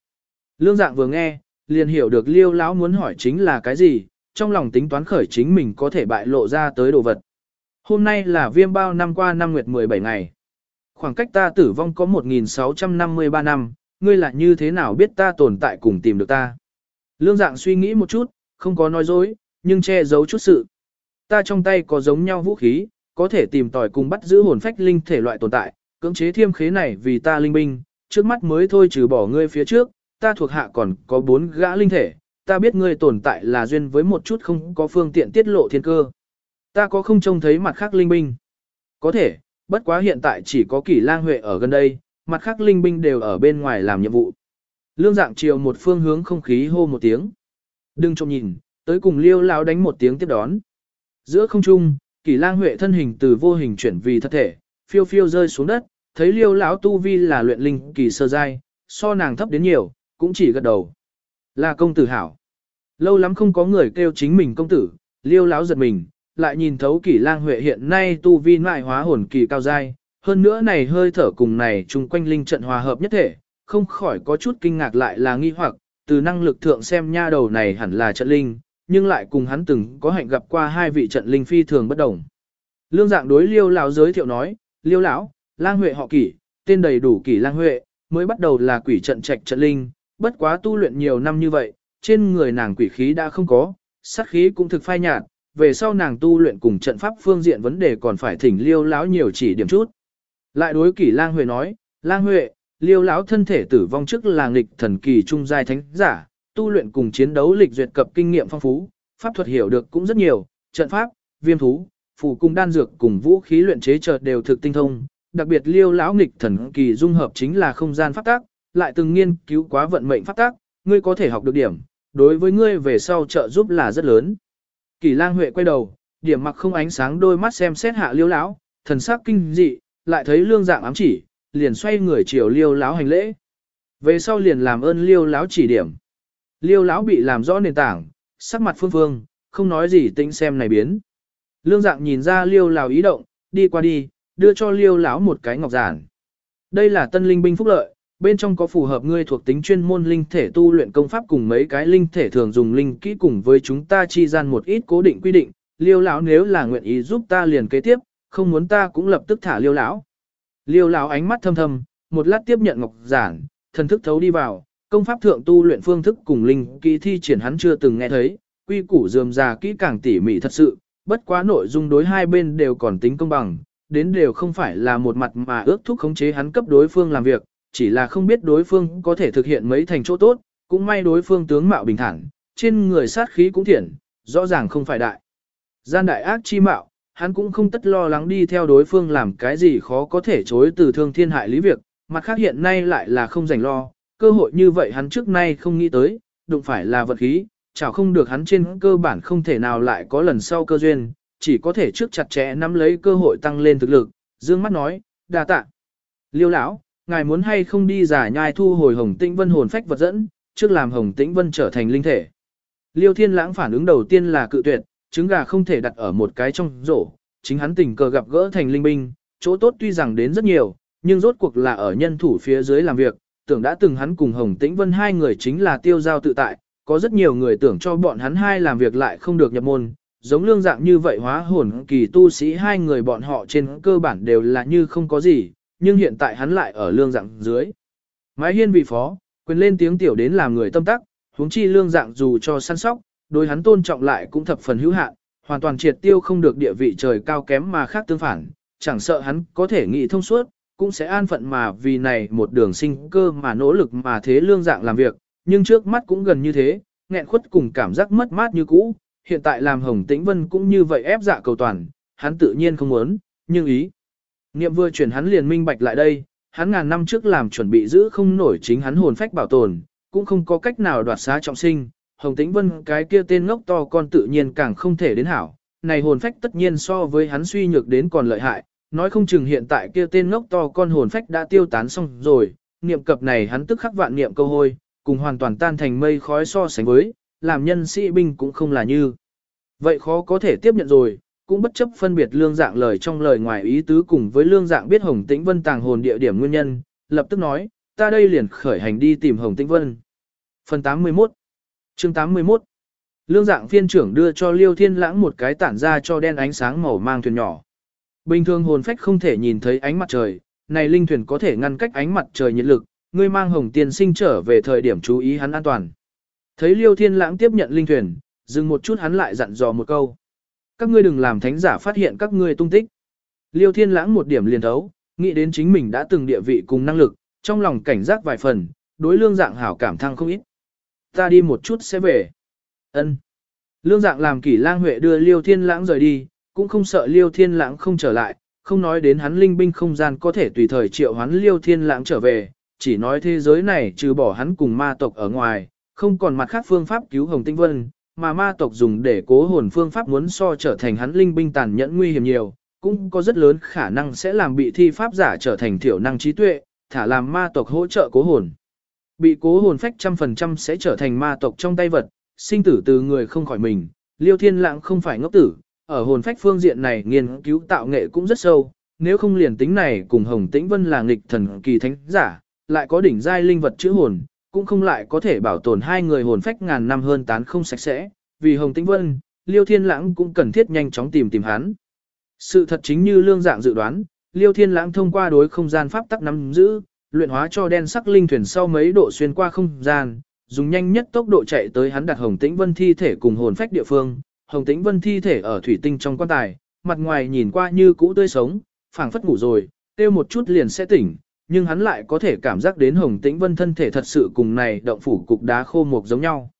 Lương dạng vừa nghe, liền hiểu được liêu lão muốn hỏi chính là cái gì, trong lòng tính toán khởi chính mình có thể bại lộ ra tới đồ vật. Hôm nay là viêm bao năm qua năm nguyệt 17 ngày. Khoảng cách ta tử vong có 1.653 năm, ngươi là như thế nào biết ta tồn tại cùng tìm được ta. Lương dạng suy nghĩ một chút, không có nói dối, nhưng che giấu chút sự. Ta trong tay có giống nhau vũ khí, có thể tìm tòi cùng bắt giữ hồn phách linh thể loại tồn tại, cưỡng chế thiêm khế này vì ta linh binh, trước mắt mới thôi trừ bỏ ngươi phía trước, ta thuộc hạ còn có bốn gã linh thể, ta biết ngươi tồn tại là duyên với một chút không có phương tiện tiết lộ thiên cơ. Ta có không trông thấy mặt khác linh binh? Có thể, bất quá hiện tại chỉ có kỷ lang huệ ở gần đây, mặt khác linh binh đều ở bên ngoài làm nhiệm vụ. Lương dạng chiều một phương hướng không khí hô một tiếng. Đừng trông nhìn, tới cùng liêu lao đánh một tiếng tiếp đón. Giữa không trung, kỷ lang huệ thân hình từ vô hình chuyển vì thật thể, phiêu phiêu rơi xuống đất, thấy liêu lão tu vi là luyện linh kỳ sơ giai, so nàng thấp đến nhiều, cũng chỉ gật đầu. Là công tử hảo. Lâu lắm không có người kêu chính mình công tử, liêu lão giật mình, lại nhìn thấu kỷ lang huệ hiện nay tu vi ngoại hóa hồn kỳ cao giai, hơn nữa này hơi thở cùng này chung quanh linh trận hòa hợp nhất thể, không khỏi có chút kinh ngạc lại là nghi hoặc, từ năng lực thượng xem nha đầu này hẳn là trận linh, nhưng lại cùng hắn từng có hạnh gặp qua hai vị trận linh phi thường bất đồng. Lương dạng đối liêu lão giới thiệu nói, liêu lão, lang huệ họ kỷ, tên đầy đủ kỷ lang huệ, mới bắt đầu là quỷ trận trạch trận linh, bất quá tu luyện nhiều năm như vậy, trên người nàng quỷ khí đã không có, sát khí cũng thực phai nhạt, về sau nàng tu luyện cùng trận pháp phương diện vấn đề còn phải thỉnh liêu lão nhiều chỉ điểm chút. Lại đối kỷ lang huệ nói, lang huệ, liêu lão thân thể tử vong trước là nghịch thần kỳ trung giai thánh giả, tu luyện cùng chiến đấu lịch duyệt cập kinh nghiệm phong phú, pháp thuật hiểu được cũng rất nhiều, trận pháp, viêm thú, phù cung đan dược cùng vũ khí luyện chế chợt đều thực tinh thông, đặc biệt liêu lão nghịch thần kỳ dung hợp chính là không gian pháp tác, lại từng nghiên cứu quá vận mệnh pháp tác, ngươi có thể học được điểm, đối với ngươi về sau trợ giúp là rất lớn. Kỳ lang huệ quay đầu, điểm mặc không ánh sáng đôi mắt xem xét hạ liêu lão, thần sắc kinh dị, lại thấy lương dạng ám chỉ, liền xoay người chiều liêu lão hành lễ. Về sau liền làm ơn liêu lão chỉ điểm. Liêu lão bị làm rõ nền tảng, sắc mặt phương phương, không nói gì tính xem này biến. Lương dạng nhìn ra liêu lão ý động, đi qua đi, đưa cho liêu lão một cái ngọc giản. Đây là tân linh binh phúc lợi, bên trong có phù hợp ngươi thuộc tính chuyên môn linh thể tu luyện công pháp cùng mấy cái linh thể thường dùng linh kỹ cùng với chúng ta chi gian một ít cố định quy định, liêu lão nếu là nguyện ý giúp ta liền kế tiếp, không muốn ta cũng lập tức thả liêu lão. Liêu lão ánh mắt thâm thâm, một lát tiếp nhận ngọc giản, thần thức thấu đi vào, công pháp thượng tu luyện phương thức cùng linh kỹ thi triển hắn chưa từng nghe thấy, quy củ rườm rà kỹ càng tỉ mỉ thật sự, bất quá nội dung đối hai bên đều còn tính công bằng, đến đều không phải là một mặt mà ước thúc khống chế hắn cấp đối phương làm việc, chỉ là không biết đối phương có thể thực hiện mấy thành chỗ tốt, cũng may đối phương tướng mạo bình thản, trên người sát khí cũng thiện, rõ ràng không phải đại. Gian đại ác chi mạo, hắn cũng không tất lo lắng đi theo đối phương làm cái gì khó có thể chối từ thương thiên hại lý việc, mặt khác hiện nay lại là không rảnh lo, cơ hội như vậy hắn trước nay không nghĩ tới, đụng phải là vật khí, chảo không được hắn trên cơ bản không thể nào lại có lần sau cơ duyên, chỉ có thể trước chặt chẽ nắm lấy cơ hội tăng lên thực lực, dương mắt nói, đa tạ. Liêu lão, ngài muốn hay không đi giả nhai thu hồi hồng tĩnh vân hồn phách vật dẫn, trước làm hồng tĩnh vân trở thành linh thể. Liêu thiên lãng phản ứng đầu tiên là cự tuyệt, trứng gà không thể đặt ở một cái trong rổ, chính hắn tình cờ gặp gỡ thành linh binh, chỗ tốt tuy rằng đến rất nhiều, nhưng rốt cuộc là ở nhân thủ phía dưới làm việc, tưởng đã từng hắn cùng Hồng Tĩnh Vân hai người chính là tiêu giao tự tại, có rất nhiều người tưởng cho bọn hắn hai làm việc lại không được nhập môn, giống lương dạng như vậy hóa hồn kỳ tu sĩ hai người bọn họ trên cơ bản đều là như không có gì, nhưng hiện tại hắn lại ở lương dạng dưới. Mái hiên vị phó, quyền lên tiếng tiểu đến làm người tâm tắc, huống chi lương dạng dù cho săn sóc, đối hắn tôn trọng lại cũng thập phần hữu hạn, hoàn toàn triệt tiêu không được địa vị trời cao kém mà khác tương phản, chẳng sợ hắn có thể nghĩ thông suốt, cũng sẽ an phận mà vì này một đường sinh cơ mà nỗ lực mà thế lương dạng làm việc, nhưng trước mắt cũng gần như thế, nghẹn khuất cùng cảm giác mất mát như cũ, hiện tại làm Hồng Tĩnh Vân cũng như vậy ép dạ cầu toàn, hắn tự nhiên không muốn, nhưng ý. Niệm vừa chuyển hắn liền minh bạch lại đây, hắn ngàn năm trước làm chuẩn bị giữ không nổi chính hắn hồn phách bảo tồn, cũng không có cách nào đoạt xá trọng sinh, Hồng Tĩnh Vân cái kia tên ngốc to con tự nhiên càng không thể đến hảo, này hồn phách tất nhiên so với hắn suy nhược đến còn lợi hại, nói không chừng hiện tại kia tên ngốc to con hồn phách đã tiêu tán xong rồi, niệm cập này hắn tức khắc vạn niệm câu hôi, cùng hoàn toàn tan thành mây khói so sánh với, làm nhân sĩ binh cũng không là như. Vậy khó có thể tiếp nhận rồi, cũng bất chấp phân biệt lương dạng lời trong lời ngoài ý tứ cùng với lương dạng biết Hồng Tĩnh Vân tàng hồn địa điểm nguyên nhân, lập tức nói, ta đây liền khởi hành đi tìm Hồng Tĩnh Vân. Phần 81 chương 81 Lương dạng phiên trưởng đưa cho Liêu Thiên Lãng một cái tản ra cho đen ánh sáng màu mang thuyền nhỏ. Bình thường hồn phách không thể nhìn thấy ánh mặt trời, này linh thuyền có thể ngăn cách ánh mặt trời nhiệt lực, ngươi mang hồng tiên sinh trở về thời điểm chú ý hắn an toàn. Thấy Liêu Thiên Lãng tiếp nhận linh thuyền, dừng một chút hắn lại dặn dò một câu. Các ngươi đừng làm thánh giả phát hiện các ngươi tung tích. Liêu Thiên Lãng một điểm liền thấu, nghĩ đến chính mình đã từng địa vị cùng năng lực, trong lòng cảnh giác vài phần, đối lương dạng hảo cảm thăng không ít. Ta đi một chút sẽ về. Ân. Lương dạng làm kỷ lang huệ đưa Liêu Thiên Lãng rời đi, cũng không sợ Liêu Thiên Lãng không trở lại, không nói đến hắn linh binh không gian có thể tùy thời triệu hắn Liêu Thiên Lãng trở về, chỉ nói thế giới này trừ bỏ hắn cùng ma tộc ở ngoài, không còn mặt khác phương pháp cứu Hồng Tinh Vân, mà ma tộc dùng để cố hồn phương pháp muốn so trở thành hắn linh binh tàn nhẫn nguy hiểm nhiều, cũng có rất lớn khả năng sẽ làm bị thi pháp giả trở thành thiểu năng trí tuệ, thả làm ma tộc hỗ trợ cố hồn. Bị cố hồn phách trăm phần trăm sẽ trở thành ma tộc trong tay vật, sinh tử từ người không khỏi mình, liêu thiên lãng không phải ngốc tử, ở hồn phách phương diện này nghiên cứu tạo nghệ cũng rất sâu, nếu không liền tính này cùng Hồng Tĩnh Vân là nghịch thần kỳ thánh giả, lại có đỉnh giai linh vật chữ hồn, cũng không lại có thể bảo tồn hai người hồn phách ngàn năm hơn tán không sạch sẽ, vì Hồng Tĩnh Vân, Liêu Thiên Lãng cũng cần thiết nhanh chóng tìm tìm hắn. Sự thật chính như lương dạng dự đoán, Liêu Thiên Lãng thông qua đối không gian pháp tắc nắm giữ, luyện hóa cho đen sắc linh thuyền sau mấy độ xuyên qua không gian, dùng nhanh nhất tốc độ chạy tới hắn đặt Hồng Tĩnh Vân thi thể cùng hồn phách địa phương, Hồng Tĩnh Vân thi thể ở thủy tinh trong quan tài, mặt ngoài nhìn qua như cũ tươi sống, phảng phất ngủ rồi, tiêu một chút liền sẽ tỉnh, nhưng hắn lại có thể cảm giác đến Hồng Tĩnh Vân thân thể thật sự cùng này động phủ cục đá khô mục giống nhau.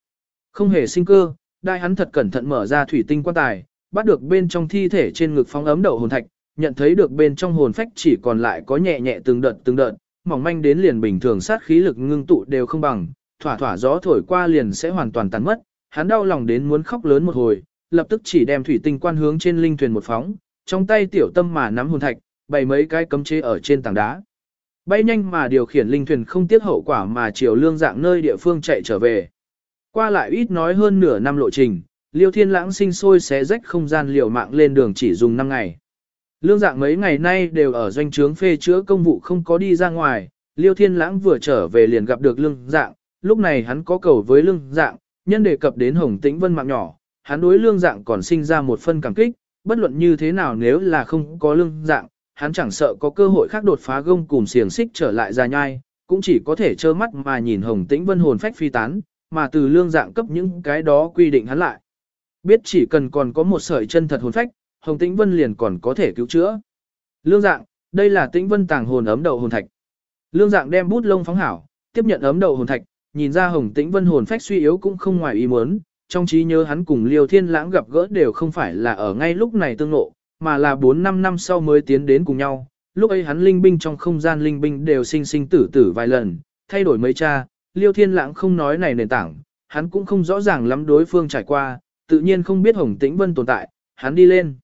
Không hề sinh cơ, đai hắn thật cẩn thận mở ra thủy tinh quan tài, bắt được bên trong thi thể trên ngực phóng ấm đậu hồn thạch, nhận thấy được bên trong hồn phách chỉ còn lại có nhẹ nhẹ từng đợt từng đợt, mỏng manh đến liền bình thường sát khí lực ngưng tụ đều không bằng, thỏa thỏa gió thổi qua liền sẽ hoàn toàn tan mất, hắn đau lòng đến muốn khóc lớn một hồi, lập tức chỉ đem thủy tinh quan hướng trên linh thuyền một phóng, trong tay tiểu tâm mà nắm hồn thạch, bày mấy cái cấm chế ở trên tảng đá. Bay nhanh mà điều khiển linh thuyền không tiếc hậu quả mà chiều lương dạng nơi địa phương chạy trở về. Qua lại ít nói hơn nửa năm lộ trình, Liêu Thiên Lãng sinh sôi xé rách không gian liều mạng lên đường chỉ dùng 5 ngày. Lương dạng mấy ngày nay đều ở doanh trướng phê chữa công vụ không có đi ra ngoài, Liêu Thiên Lãng vừa trở về liền gặp được lương dạng, lúc này hắn có cầu với lương dạng, nhân đề cập đến Hồng Tĩnh Vân mạng nhỏ, hắn đối lương dạng còn sinh ra một phân cảm kích, bất luận như thế nào nếu là không có lương dạng, hắn chẳng sợ có cơ hội khác đột phá gông cùng xiềng xích trở lại ra nhai, cũng chỉ có thể trơ mắt mà nhìn hồng tĩnh vân hồn phách phi tán, mà từ lương dạng cấp những cái đó quy định hắn lại. Biết chỉ cần còn có một sợi chân thật hồn phách, hồng tĩnh vân liền còn có thể cứu chữa. Lương dạng, đây là tĩnh vân tàng hồn ấm đầu hồn thạch. Lương dạng đem bút lông phóng hảo, tiếp nhận ấm đầu hồn thạch, nhìn ra hồng tĩnh vân hồn phách suy yếu cũng không ngoài ý muốn, trong trí nhớ hắn cùng Liêu Thiên Lãng gặp gỡ đều không phải là ở ngay lúc này tương ngộ, mà là 4-5 năm sau mới tiến đến cùng nhau. Lúc ấy hắn linh binh trong không gian linh binh đều sinh sinh tử tử vài lần, thay đổi mấy cha, Liêu Thiên Lãng không nói này nền tảng, hắn cũng không rõ ràng lắm đối phương trải qua, tự nhiên không biết Hồng Tĩnh Vân tồn tại, hắn đi lên.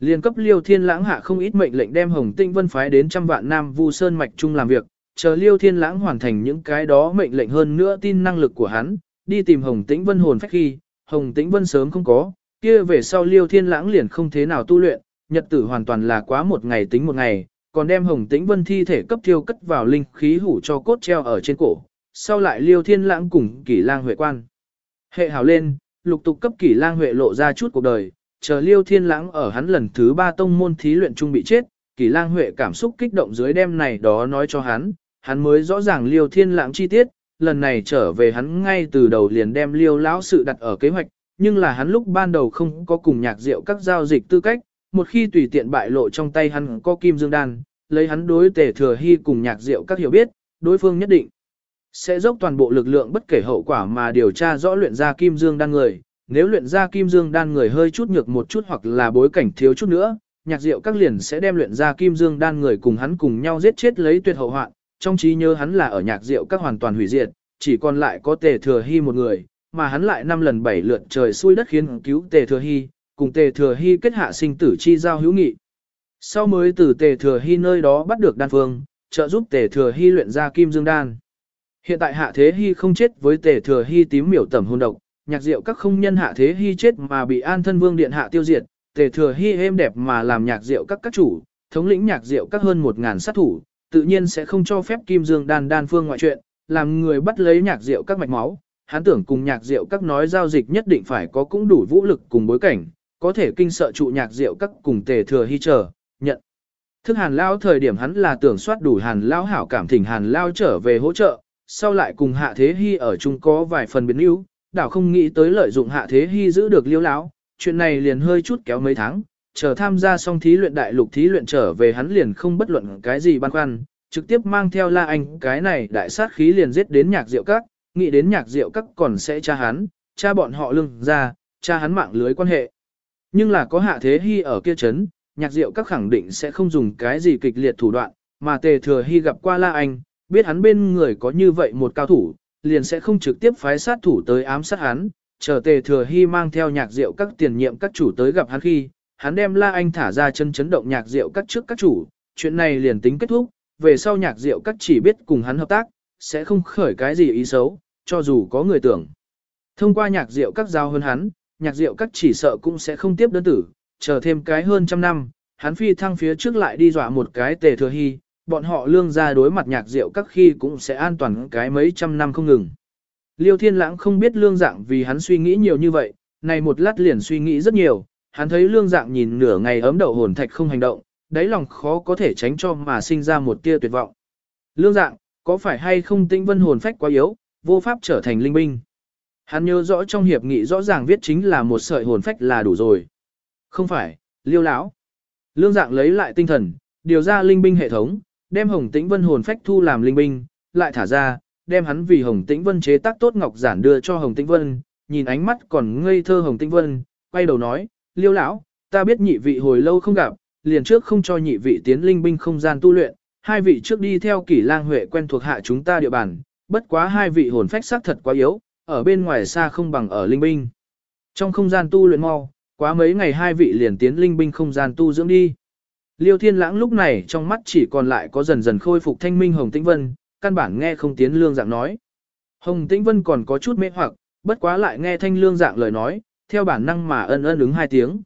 Liên cấp Liêu Thiên Lãng hạ không ít mệnh lệnh đem Hồng Tĩnh Vân phái đến trăm vạn Nam Vu Sơn mạch chung làm việc, chờ Liêu Thiên Lãng hoàn thành những cái đó mệnh lệnh hơn nữa tin năng lực của hắn, đi tìm Hồng Tĩnh Vân hồn phách khi, Hồng Tĩnh Vân sớm không có, kia về sau Liêu Thiên Lãng liền không thế nào tu luyện, nhật tử hoàn toàn là quá một ngày tính một ngày, còn đem Hồng Tĩnh Vân thi thể cấp thiêu cất vào linh khí hủ cho cốt treo ở trên cổ, sau lại Liêu Thiên Lãng cùng Kỷ Lang Huệ quan. Hệ hào lên, lục tục cấp Kỷ Lang Huệ lộ ra chút cuộc đời, chờ Liêu Thiên Lãng ở hắn lần thứ ba tông môn thí luyện trung bị chết, Kỷ Lang Huệ cảm xúc kích động dưới đêm này đó nói cho hắn, hắn mới rõ ràng Liêu Thiên Lãng chi tiết, lần này trở về hắn ngay từ đầu liền đem Liêu lão sự đặt ở kế hoạch, nhưng là hắn lúc ban đầu không có cùng nhạc rượu các giao dịch tư cách, một khi tùy tiện bại lộ trong tay hắn có kim dương đan, lấy hắn đối tề thừa hy cùng nhạc diệu các hiểu biết, đối phương nhất định sẽ dốc toàn bộ lực lượng bất kể hậu quả mà điều tra rõ luyện ra kim dương đan người. Nếu luyện ra kim dương đan người hơi chút nhược một chút hoặc là bối cảnh thiếu chút nữa, nhạc diệu các liền sẽ đem luyện ra kim dương đan người cùng hắn cùng nhau giết chết lấy tuyệt hậu hoạn. Trong trí nhớ hắn là ở nhạc diệu các hoàn toàn hủy diệt, chỉ còn lại có tề thừa hy một người, mà hắn lại năm lần bảy lượt trời xui đất khiến cứu tề thừa hy, cùng tề thừa hy kết hạ sinh tử chi giao hữu nghị. Sau mới từ tề thừa hy nơi đó bắt được đan phương, trợ giúp tề thừa hy luyện ra kim dương đan. Hiện tại hạ thế hy không chết với tề thừa hy tím miểu tẩm hôn độc, nhạc diệu các không nhân hạ thế hy chết mà bị an thân vương điện hạ tiêu diệt, tề thừa hy êm đẹp mà làm nhạc diệu các các chủ, thống lĩnh nhạc diệu các hơn một ngàn sát thủ, tự nhiên sẽ không cho phép kim dương đan đan phương ngoại chuyện, làm người bắt lấy nhạc diệu các mạch máu. Hắn tưởng cùng nhạc diệu các nói giao dịch nhất định phải có cũng đủ vũ lực cùng bối cảnh, có thể kinh sợ trụ nhạc diệu các cùng tề thừa hy chờ, nhận. Thức hàn lao thời điểm hắn là tưởng soát đủ hàn lao hảo cảm thỉnh hàn lao trở về hỗ trợ, sau lại cùng hạ thế hy ở chung có vài phần biến yếu, đảo không nghĩ tới lợi dụng hạ thế hy giữ được liêu lão, chuyện này liền hơi chút kéo mấy tháng, chờ tham gia xong thí luyện đại lục thí luyện trở về hắn liền không bất luận cái gì băn khoăn, trực tiếp mang theo la anh cái này đại sát khí liền giết đến nhạc diệu các, nghĩ đến nhạc diệu các còn sẽ cha hắn, cha bọn họ lưng ra, cha hắn mạng lưới quan hệ. Nhưng là có hạ thế hy ở kia chấn, nhạc diệu các khẳng định sẽ không dùng cái gì kịch liệt thủ đoạn, mà tề thừa hy gặp qua la anh, biết hắn bên người có như vậy một cao thủ, liền sẽ không trực tiếp phái sát thủ tới ám sát hắn, chờ tề thừa hy mang theo nhạc diệu các tiền nhiệm các chủ tới gặp hắn khi, hắn đem la anh thả ra chân chấn động nhạc diệu các trước các chủ, chuyện này liền tính kết thúc, về sau nhạc diệu các chỉ biết cùng hắn hợp tác, sẽ không khởi cái gì ý xấu, cho dù có người tưởng. Thông qua nhạc diệu các giao hơn hắn, nhạc diệu các chỉ sợ cũng sẽ không tiếp đơn tử, chờ thêm cái hơn trăm năm, hắn phi thăng phía trước lại đi dọa một cái tề thừa hy, bọn họ lương ra đối mặt nhạc diệu các khi cũng sẽ an toàn cái mấy trăm năm không ngừng. Liêu thiên lãng không biết lương dạng vì hắn suy nghĩ nhiều như vậy, này một lát liền suy nghĩ rất nhiều, hắn thấy lương dạng nhìn nửa ngày ấm đậu hồn thạch không hành động, đáy lòng khó có thể tránh cho mà sinh ra một tia tuyệt vọng. Lương dạng, có phải hay không tinh vân hồn phách quá yếu, vô pháp trở thành linh binh? Hắn nhớ rõ trong hiệp nghị rõ ràng viết chính là một sợi hồn phách là đủ rồi. Không phải, liêu lão. Lương dạng lấy lại tinh thần, điều ra linh binh hệ thống, đem Hồng Tĩnh Vân hồn phách thu làm linh binh, lại thả ra, đem hắn vì Hồng Tĩnh Vân chế tác tốt ngọc giản đưa cho Hồng Tĩnh Vân, nhìn ánh mắt còn ngây thơ Hồng Tĩnh Vân, quay đầu nói, liêu lão, ta biết nhị vị hồi lâu không gặp, liền trước không cho nhị vị tiến linh binh không gian tu luyện, hai vị trước đi theo kỷ lang huệ quen thuộc hạ chúng ta địa bàn, bất quá hai vị hồn phách xác thật quá yếu, ở bên ngoài xa không bằng ở linh binh. Trong không gian tu luyện mau, quá mấy ngày hai vị liền tiến linh binh không gian tu dưỡng đi. Liêu Thiên Lãng lúc này trong mắt chỉ còn lại có dần dần khôi phục thanh minh Hồng Tĩnh Vân, căn bản nghe không tiến lương dạng nói. Hồng Tĩnh Vân còn có chút mê hoặc, bất quá lại nghe thanh lương dạng lời nói, theo bản năng mà ân ân ứng hai tiếng.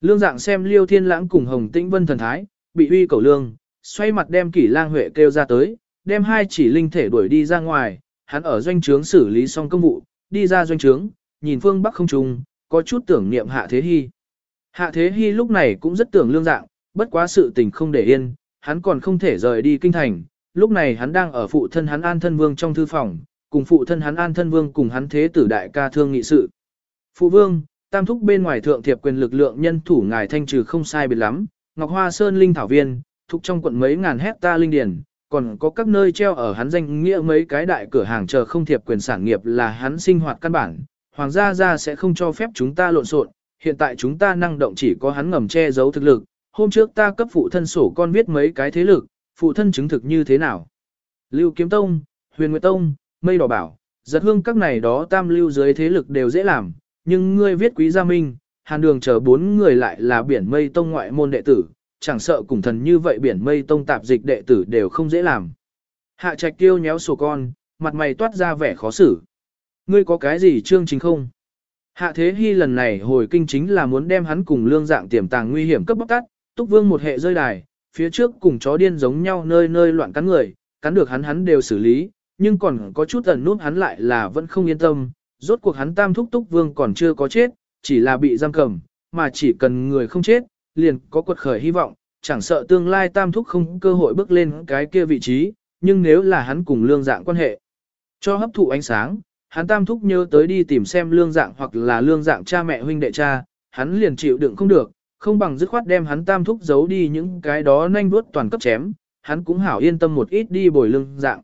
Lương dạng xem Liêu Thiên Lãng cùng Hồng Tĩnh Vân thần thái, bị uy cầu lương, xoay mặt đem kỷ lang huệ kêu ra tới, đem hai chỉ linh thể đuổi đi ra ngoài, hắn ở doanh trướng xử lý xong công vụ, đi ra doanh trướng, nhìn phương bắc không trùng, có chút tưởng niệm hạ thế hy. Hạ thế hy lúc này cũng rất tưởng lương dạng, bất quá sự tình không để yên, hắn còn không thể rời đi kinh thành, lúc này hắn đang ở phụ thân hắn an thân vương trong thư phòng, cùng phụ thân hắn an thân vương cùng hắn thế tử đại ca thương nghị sự. Phụ vương, tam thúc bên ngoài thượng thiệp quyền lực lượng nhân thủ ngài thanh trừ không sai biệt lắm, Ngọc Hoa Sơn Linh Thảo Viên, thúc trong quận mấy ngàn hecta linh điển, còn có các nơi treo ở hắn danh nghĩa mấy cái đại cửa hàng chờ không thiệp quyền sản nghiệp là hắn sinh hoạt căn bản, hoàng gia gia sẽ không cho phép chúng ta lộn xộn, hiện tại chúng ta năng động chỉ có hắn ngầm che giấu thực lực, hôm trước ta cấp phụ thân sổ con viết mấy cái thế lực, phụ thân chứng thực như thế nào. Lưu Kiếm Tông, Huyền Nguyệt Tông, Mây Đỏ Bảo, giật hương các này đó tam lưu dưới thế lực đều dễ làm, nhưng ngươi viết quý gia minh, hàn đường chờ bốn người lại là biển mây tông ngoại môn đệ tử, chẳng sợ cùng thần như vậy biển mây tông tạp dịch đệ tử đều không dễ làm. Hạ trạch tiêu nhéo sổ con, mặt mày toát ra vẻ khó xử. Ngươi có cái gì chương chính không? Hạ thế hy lần này hồi kinh chính là muốn đem hắn cùng lương dạng tiềm tàng nguy hiểm cấp bóc tát, túc vương một hệ rơi đài, phía trước cùng chó điên giống nhau nơi nơi loạn cắn người, cắn được hắn hắn đều xử lý, nhưng còn có chút ẩn nút hắn lại là vẫn không yên tâm, rốt cuộc hắn tam thúc túc vương còn chưa có chết, chỉ là bị giam cầm, mà chỉ cần người không chết, liền có quật khởi hy vọng, chẳng sợ tương lai tam thúc không cơ hội bước lên cái kia vị trí, nhưng nếu là hắn cùng lương dạng quan hệ, cho hấp thụ ánh sáng, hắn tam thúc nhớ tới đi tìm xem lương dạng hoặc là lương dạng cha mẹ huynh đệ cha, hắn liền chịu đựng không được, không bằng dứt khoát đem hắn tam thúc giấu đi những cái đó nhanh vuốt toàn cấp chém, hắn cũng hảo yên tâm một ít đi bồi lương dạng.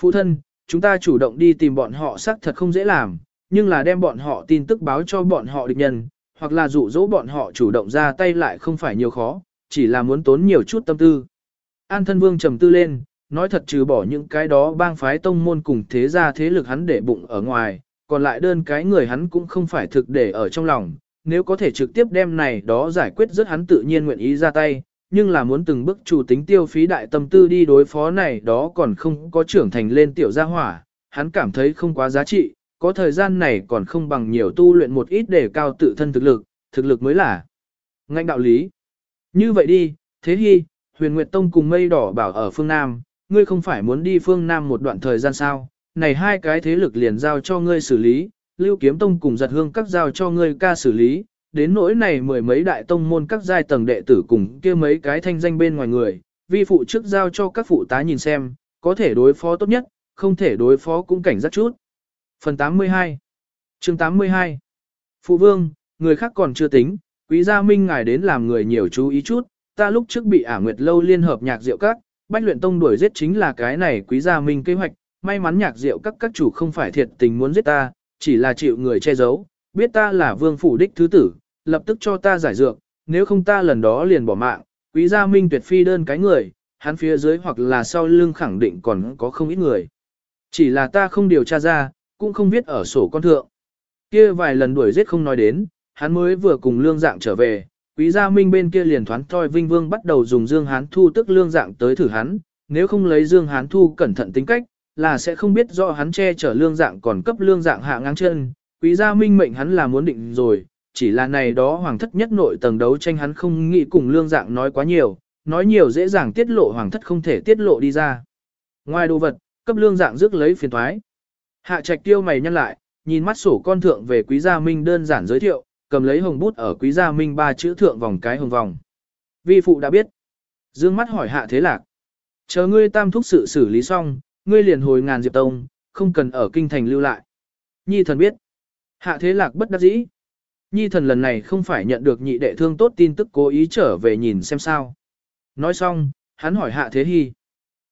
Phụ thân, chúng ta chủ động đi tìm bọn họ xác thật không dễ làm, nhưng là đem bọn họ tin tức báo cho bọn họ địch nhân, hoặc là dụ dỗ bọn họ chủ động ra tay lại không phải nhiều khó, chỉ là muốn tốn nhiều chút tâm tư. An thân vương trầm tư lên, nói thật trừ bỏ những cái đó bang phái tông môn cùng thế gia thế lực hắn để bụng ở ngoài, còn lại đơn cái người hắn cũng không phải thực để ở trong lòng, nếu có thể trực tiếp đem này đó giải quyết rất hắn tự nhiên nguyện ý ra tay, nhưng là muốn từng bước chủ tính tiêu phí đại tâm tư đi đối phó này đó còn không có trưởng thành lên tiểu gia hỏa, hắn cảm thấy không quá giá trị, có thời gian này còn không bằng nhiều tu luyện một ít để cao tự thân thực lực, thực lực mới là ngạnh đạo lý. Như vậy đi, thế hy, huyền Nguyệt Tông cùng mây đỏ bảo ở phương Nam, ngươi không phải muốn đi phương Nam một đoạn thời gian sao, này hai cái thế lực liền giao cho ngươi xử lý, lưu kiếm tông cùng giật hương các giao cho ngươi ca xử lý, đến nỗi này mười mấy đại tông môn các giai tầng đệ tử cùng kia mấy cái thanh danh bên ngoài người, vi phụ trước giao cho các phụ tá nhìn xem, có thể đối phó tốt nhất, không thể đối phó cũng cảnh giác chút. Phần 82 chương 82 Phụ vương, người khác còn chưa tính, quý gia minh ngài đến làm người nhiều chú ý chút, ta lúc trước bị ả nguyệt lâu liên hợp nhạc diệu các, bách luyện tông đuổi giết chính là cái này quý gia minh kế hoạch, may mắn nhạc diệu các các chủ không phải thiệt tình muốn giết ta, chỉ là chịu người che giấu, biết ta là vương phủ đích thứ tử, lập tức cho ta giải dược, nếu không ta lần đó liền bỏ mạng, quý gia minh tuyệt phi đơn cái người, hắn phía dưới hoặc là sau lưng khẳng định còn có không ít người. Chỉ là ta không điều tra ra, cũng không biết ở sổ con thượng. Kia vài lần đuổi giết không nói đến, hắn mới vừa cùng lương dạng trở về, quý gia minh bên kia liền thoán thoi vinh vương bắt đầu dùng dương hán thu tức lương dạng tới thử hắn, nếu không lấy dương hán thu cẩn thận tính cách, là sẽ không biết do hắn che chở lương dạng còn cấp lương dạng hạ ngang chân, quý gia minh mệnh hắn là muốn định rồi, chỉ là này đó hoàng thất nhất nội tầng đấu tranh hắn không nghĩ cùng lương dạng nói quá nhiều, nói nhiều dễ dàng tiết lộ hoàng thất không thể tiết lộ đi ra. Ngoài đồ vật, cấp lương dạng rước lấy phiền thoái. Hạ trạch tiêu mày nhăn lại, nhìn mắt sổ con thượng về quý gia minh đơn giản giới thiệu, cầm lấy hồng bút ở quý gia minh ba chữ thượng vòng cái hồng vòng. Vi phụ đã biết. Dương mắt hỏi hạ thế lạc. Chờ ngươi tam thúc sự xử lý xong, ngươi liền hồi ngàn diệp tông, không cần ở kinh thành lưu lại. Nhi thần biết. Hạ thế lạc bất đắc dĩ. Nhi thần lần này không phải nhận được nhị đệ thương tốt tin tức cố ý trở về nhìn xem sao. Nói xong, hắn hỏi hạ thế hy.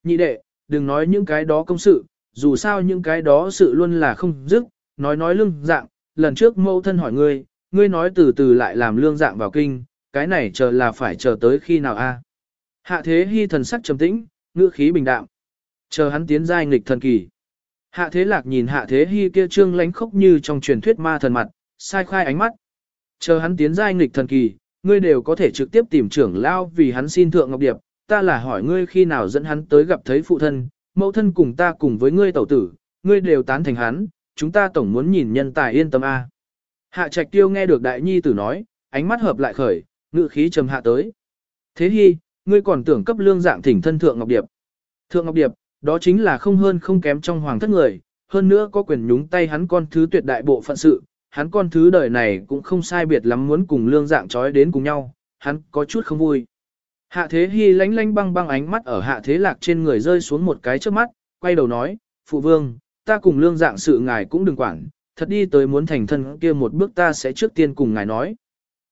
Nhị đệ, đừng nói những cái đó công sự, dù sao những cái đó sự luôn là không dứt, nói nói lương dạng, lần trước mẫu thân hỏi ngươi, ngươi nói từ từ lại làm lương dạng vào kinh, cái này chờ là phải chờ tới khi nào a? Hạ thế hy thần sắc trầm tĩnh, ngữ khí bình đạm. Chờ hắn tiến giai nghịch thần kỳ. Hạ thế lạc nhìn hạ thế hy kia trương lánh khốc như trong truyền thuyết ma thần mặt, sai khai ánh mắt. Chờ hắn tiến giai nghịch thần kỳ, ngươi đều có thể trực tiếp tìm trưởng lao vì hắn xin thượng ngọc điệp, ta là hỏi ngươi khi nào dẫn hắn tới gặp thấy phụ thân, mẫu thân cùng ta cùng với ngươi tẩu tử, ngươi đều tán thành hắn, chúng ta tổng muốn nhìn nhân tài yên tâm a. Hạ trạch tiêu nghe được đại nhi tử nói, ánh mắt hợp lại khởi, ngự khí trầm hạ tới. Thế hi, ngươi còn tưởng cấp lương dạng thỉnh thân thượng ngọc điệp. Thượng ngọc điệp, đó chính là không hơn không kém trong hoàng thất người, hơn nữa có quyền nhúng tay hắn con thứ tuyệt đại bộ phận sự, hắn con thứ đời này cũng không sai biệt lắm muốn cùng lương dạng trói đến cùng nhau, hắn có chút không vui. Hạ thế hy lánh lánh băng băng ánh mắt ở hạ thế lạc trên người rơi xuống một cái trước mắt, quay đầu nói, phụ vương, ta cùng lương dạng sự ngài cũng đừng quản, thật đi tới muốn thành thân kia một bước ta sẽ trước tiên cùng ngài nói.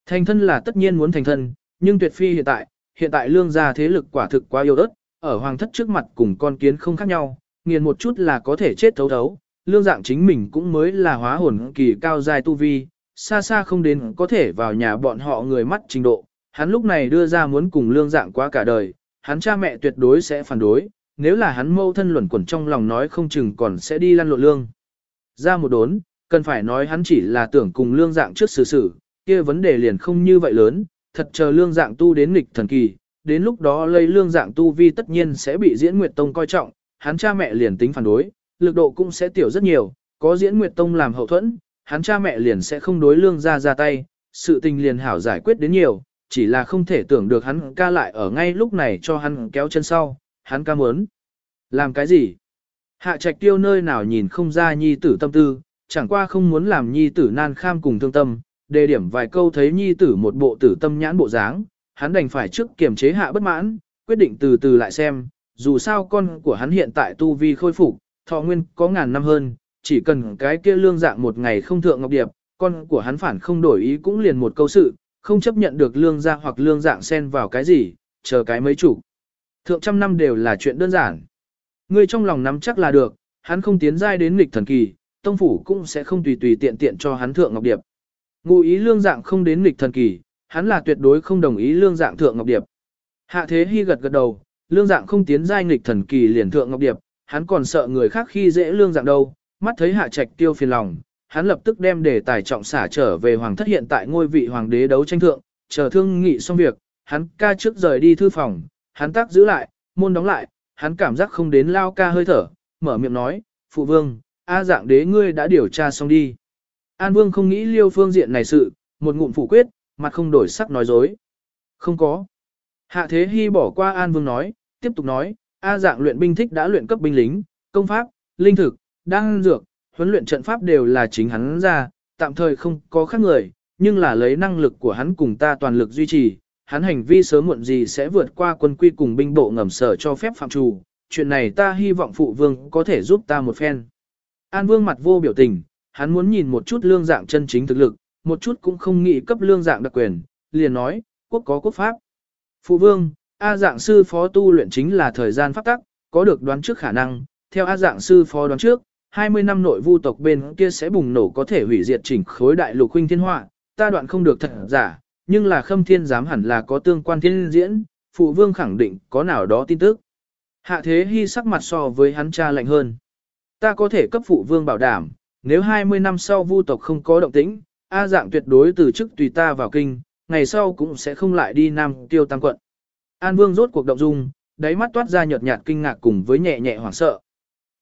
Thành thân là tất nhiên muốn thành thân, nhưng tuyệt phi hiện tại, hiện tại lương gia thế lực quả thực quá yếu ớt, ở hoàng thất trước mặt cùng con kiến không khác nhau, nghiền một chút là có thể chết thấu thấu, lương dạng chính mình cũng mới là hóa hồn kỳ cao dài tu vi, xa xa không đến có thể vào nhà bọn họ người mắt trình độ, hắn lúc này đưa ra muốn cùng lương dạng qua cả đời, hắn cha mẹ tuyệt đối sẽ phản đối, nếu là hắn mâu thân luẩn quẩn trong lòng nói không chừng còn sẽ đi lăn lộn lương. Ra một đốn, cần phải nói hắn chỉ là tưởng cùng lương dạng trước xử xử, kia vấn đề liền không như vậy lớn, thật chờ lương dạng tu đến nghịch thần kỳ, đến lúc đó lấy lương dạng tu vi tất nhiên sẽ bị diễn nguyệt tông coi trọng, hắn cha mẹ liền tính phản đối, lực độ cũng sẽ tiểu rất nhiều, có diễn nguyệt tông làm hậu thuẫn, hắn cha mẹ liền sẽ không đối lương ra ra tay, sự tình liền hảo giải quyết đến nhiều, chỉ là không thể tưởng được hắn ca lại ở ngay lúc này cho hắn kéo chân sau, hắn ca muốn. Làm cái gì? Hạ trạch tiêu nơi nào nhìn không ra nhi tử tâm tư, chẳng qua không muốn làm nhi tử nan kham cùng thương tâm, đề điểm vài câu thấy nhi tử một bộ tử tâm nhãn bộ dáng, hắn đành phải trước kiềm chế hạ bất mãn, quyết định từ từ lại xem, dù sao con của hắn hiện tại tu vi khôi phục, thọ nguyên có ngàn năm hơn, chỉ cần cái kia lương dạng một ngày không thượng ngọc điệp, con của hắn phản không đổi ý cũng liền một câu sự, không chấp nhận được lương gia hoặc lương dạng xen vào cái gì, chờ cái mấy chủ. Thượng trăm năm đều là chuyện đơn giản. ngươi trong lòng nắm chắc là được, hắn không tiến giai đến nghịch thần kỳ, tông phủ cũng sẽ không tùy tùy tiện tiện cho hắn thượng ngọc điệp. Ngụ ý lương dạng không đến nghịch thần kỳ, hắn là tuyệt đối không đồng ý lương dạng thượng ngọc điệp. Hạ thế hy gật gật đầu, lương dạng không tiến giai nghịch thần kỳ liền thượng ngọc điệp, hắn còn sợ người khác khi dễ lương dạng đâu, mắt thấy hạ trạch tiêu phiền lòng, hắn lập tức đem đề tài trọng xả trở về hoàng thất hiện tại ngôi vị hoàng đế đấu tranh thượng, chờ thương nghị xong việc, hắn ca trước rời đi thư phòng, hắn tác giữ lại, môn đóng lại, hắn cảm giác không đến lao ca hơi thở, mở miệng nói, phụ vương, A dạng đế ngươi đã điều tra xong đi. An vương không nghĩ liêu phương diện này sự, một ngụm phủ quyết, mặt không đổi sắc nói dối. Không có. Hạ thế hy bỏ qua An vương nói, tiếp tục nói, A dạng luyện binh thích đã luyện cấp binh lính, công pháp, linh thực, đăng dược, huấn luyện trận pháp đều là chính hắn ra, tạm thời không có khác người, nhưng là lấy năng lực của hắn cùng ta toàn lực duy trì, hắn hành vi sớm muộn gì sẽ vượt qua quân quy cùng binh bộ ngầm sở cho phép phạm trù, chuyện này ta hy vọng phụ vương có thể giúp ta một phen. An vương mặt vô biểu tình, hắn muốn nhìn một chút lương dạng chân chính thực lực, một chút cũng không nghĩ cấp lương dạng đặc quyền, liền nói, quốc có quốc pháp. Phụ vương, A dạng sư phó tu luyện chính là thời gian pháp tắc, có được đoán trước khả năng, theo A dạng sư phó đoán trước, 20 năm nội vu tộc bên kia sẽ bùng nổ có thể hủy diệt chỉnh khối đại lục huynh thiên họa, ta đoạn không được thật giả, nhưng là khâm thiên dám hẳn là có tương quan thiên diễn, phụ vương khẳng định có nào đó tin tức. Hạ thế hy sắc mặt so với hắn cha lạnh hơn. Ta có thể cấp phụ vương bảo đảm, nếu 20 năm sau vu tộc không có động tĩnh, A dạng tuyệt đối từ chức tùy ta vào kinh, ngày sau cũng sẽ không lại đi Nam Tiêu Tăng quận. An vương rốt cuộc động dung, đáy mắt toát ra nhợt nhạt kinh ngạc cùng với nhẹ nhẹ hoảng sợ.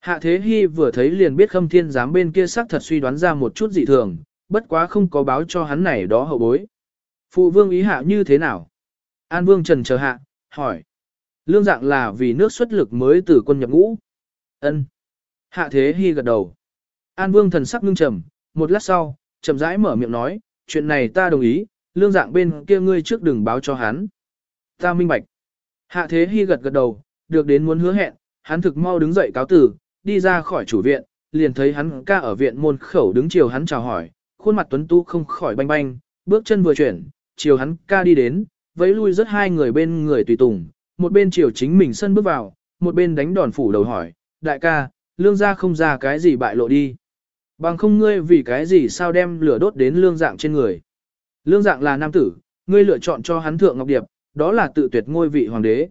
Hạ Thế Hy vừa thấy liền biết Khâm Thiên giám bên kia xác thật suy đoán ra một chút dị thường, bất quá không có báo cho hắn này đó hậu bối. Phụ vương ý hạ như thế nào? An vương trần chờ hạ, hỏi. Lương dạng là vì nước xuất lực mới từ quân nhập ngũ. ân Hạ Thế Hy gật đầu. An vương thần sắc ngưng trầm, một lát sau, chậm rãi mở miệng nói, chuyện này ta đồng ý, lương dạng bên kia ngươi trước đừng báo cho hắn. Ta minh bạch. Hạ Thế Hy gật gật đầu, được đến muốn hứa hẹn, hắn thực mau đứng dậy cáo tử, đi ra khỏi chủ viện, liền thấy hắn ca ở viện môn khẩu đứng chiều hắn chào hỏi, khuôn mặt tuấn tú không khỏi banh banh, bước chân vừa chuyển, chiều hắn ca đi đến, vẫy lui rất hai người bên người tùy tùng, một bên chiều chính mình sân bước vào, một bên đánh đòn phủ đầu hỏi, đại ca, lương gia không ra cái gì bại lộ đi. Bằng không ngươi vì cái gì sao đem lửa đốt đến lương dạng trên người. Lương dạng là nam tử, ngươi lựa chọn cho hắn thượng ngọc điệp, đó là tự tuyệt ngôi vị hoàng đế.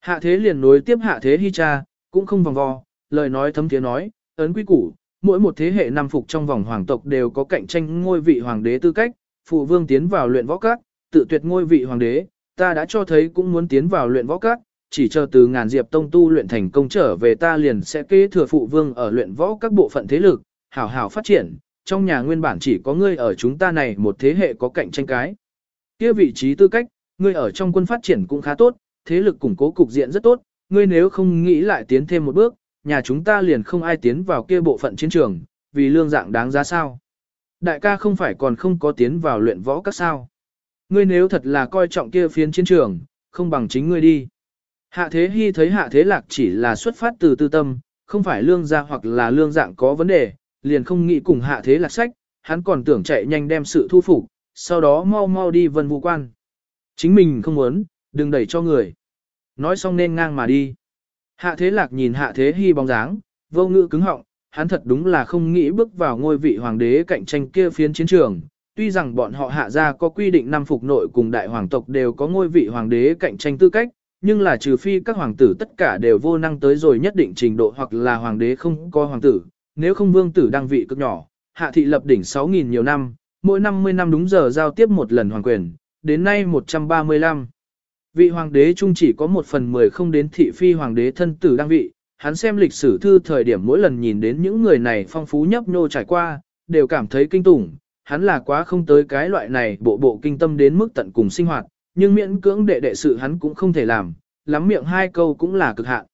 Hạ thế liền nối tiếp hạ thế hy cha, cũng không vòng vo, lời nói thấm tiếng nói, ấn quy củ, mỗi một thế hệ năm phục trong vòng hoàng tộc đều có cạnh tranh ngôi vị hoàng đế tư cách, phụ vương tiến vào luyện võ các, tự tuyệt ngôi vị hoàng đế, ta đã cho thấy cũng muốn tiến vào luyện võ các, chỉ chờ từ ngàn diệp tông tu luyện thành công trở về ta liền sẽ kế thừa phụ vương ở luyện võ các bộ phận thế lực, hảo hảo phát triển, trong nhà nguyên bản chỉ có ngươi ở chúng ta này một thế hệ có cạnh tranh cái. Kia vị trí tư cách, ngươi ở trong quân phát triển cũng khá tốt, thế lực củng cố cục diện rất tốt, ngươi nếu không nghĩ lại tiến thêm một bước, nhà chúng ta liền không ai tiến vào kia bộ phận chiến trường, vì lương dạng đáng giá sao. Đại ca không phải còn không có tiến vào luyện võ các sao. Ngươi nếu thật là coi trọng kia phiến chiến trường, không bằng chính ngươi đi. Hạ thế hy thấy hạ thế lạc chỉ là xuất phát từ tư tâm, không phải lương gia hoặc là lương dạng có vấn đề, liền không nghĩ cùng hạ thế lạc sách, hắn còn tưởng chạy nhanh đem sự thu phục, sau đó mau mau đi vân vũ quan. Chính mình không muốn, đừng đẩy cho người. Nói xong nên ngang mà đi. Hạ thế lạc nhìn hạ thế hy bóng dáng, vô ngữ cứng họng, hắn thật đúng là không nghĩ bước vào ngôi vị hoàng đế cạnh tranh kia phiến chiến trường. Tuy rằng bọn họ hạ ra có quy định năm phục nội cùng đại hoàng tộc đều có ngôi vị hoàng đế cạnh tranh tư cách, nhưng là trừ phi các hoàng tử tất cả đều vô năng tới rồi nhất định trình độ hoặc là hoàng đế không có hoàng tử, nếu không vương tử đăng vị cực nhỏ, hạ thị lập đỉnh 6.000 nhiều năm, mỗi 50 năm đúng giờ giao tiếp một lần hoàng quyền, đến nay 135. Vị hoàng đế trung chỉ có một phần mười không đến thị phi hoàng đế thân tử đang vị, hắn xem lịch sử thư thời điểm mỗi lần nhìn đến những người này phong phú nhấp nhô trải qua, đều cảm thấy kinh tủng, hắn là quá không tới cái loại này bộ bộ kinh tâm đến mức tận cùng sinh hoạt, nhưng miễn cưỡng đệ đệ sự hắn cũng không thể làm, lắm miệng hai câu cũng là cực hạn.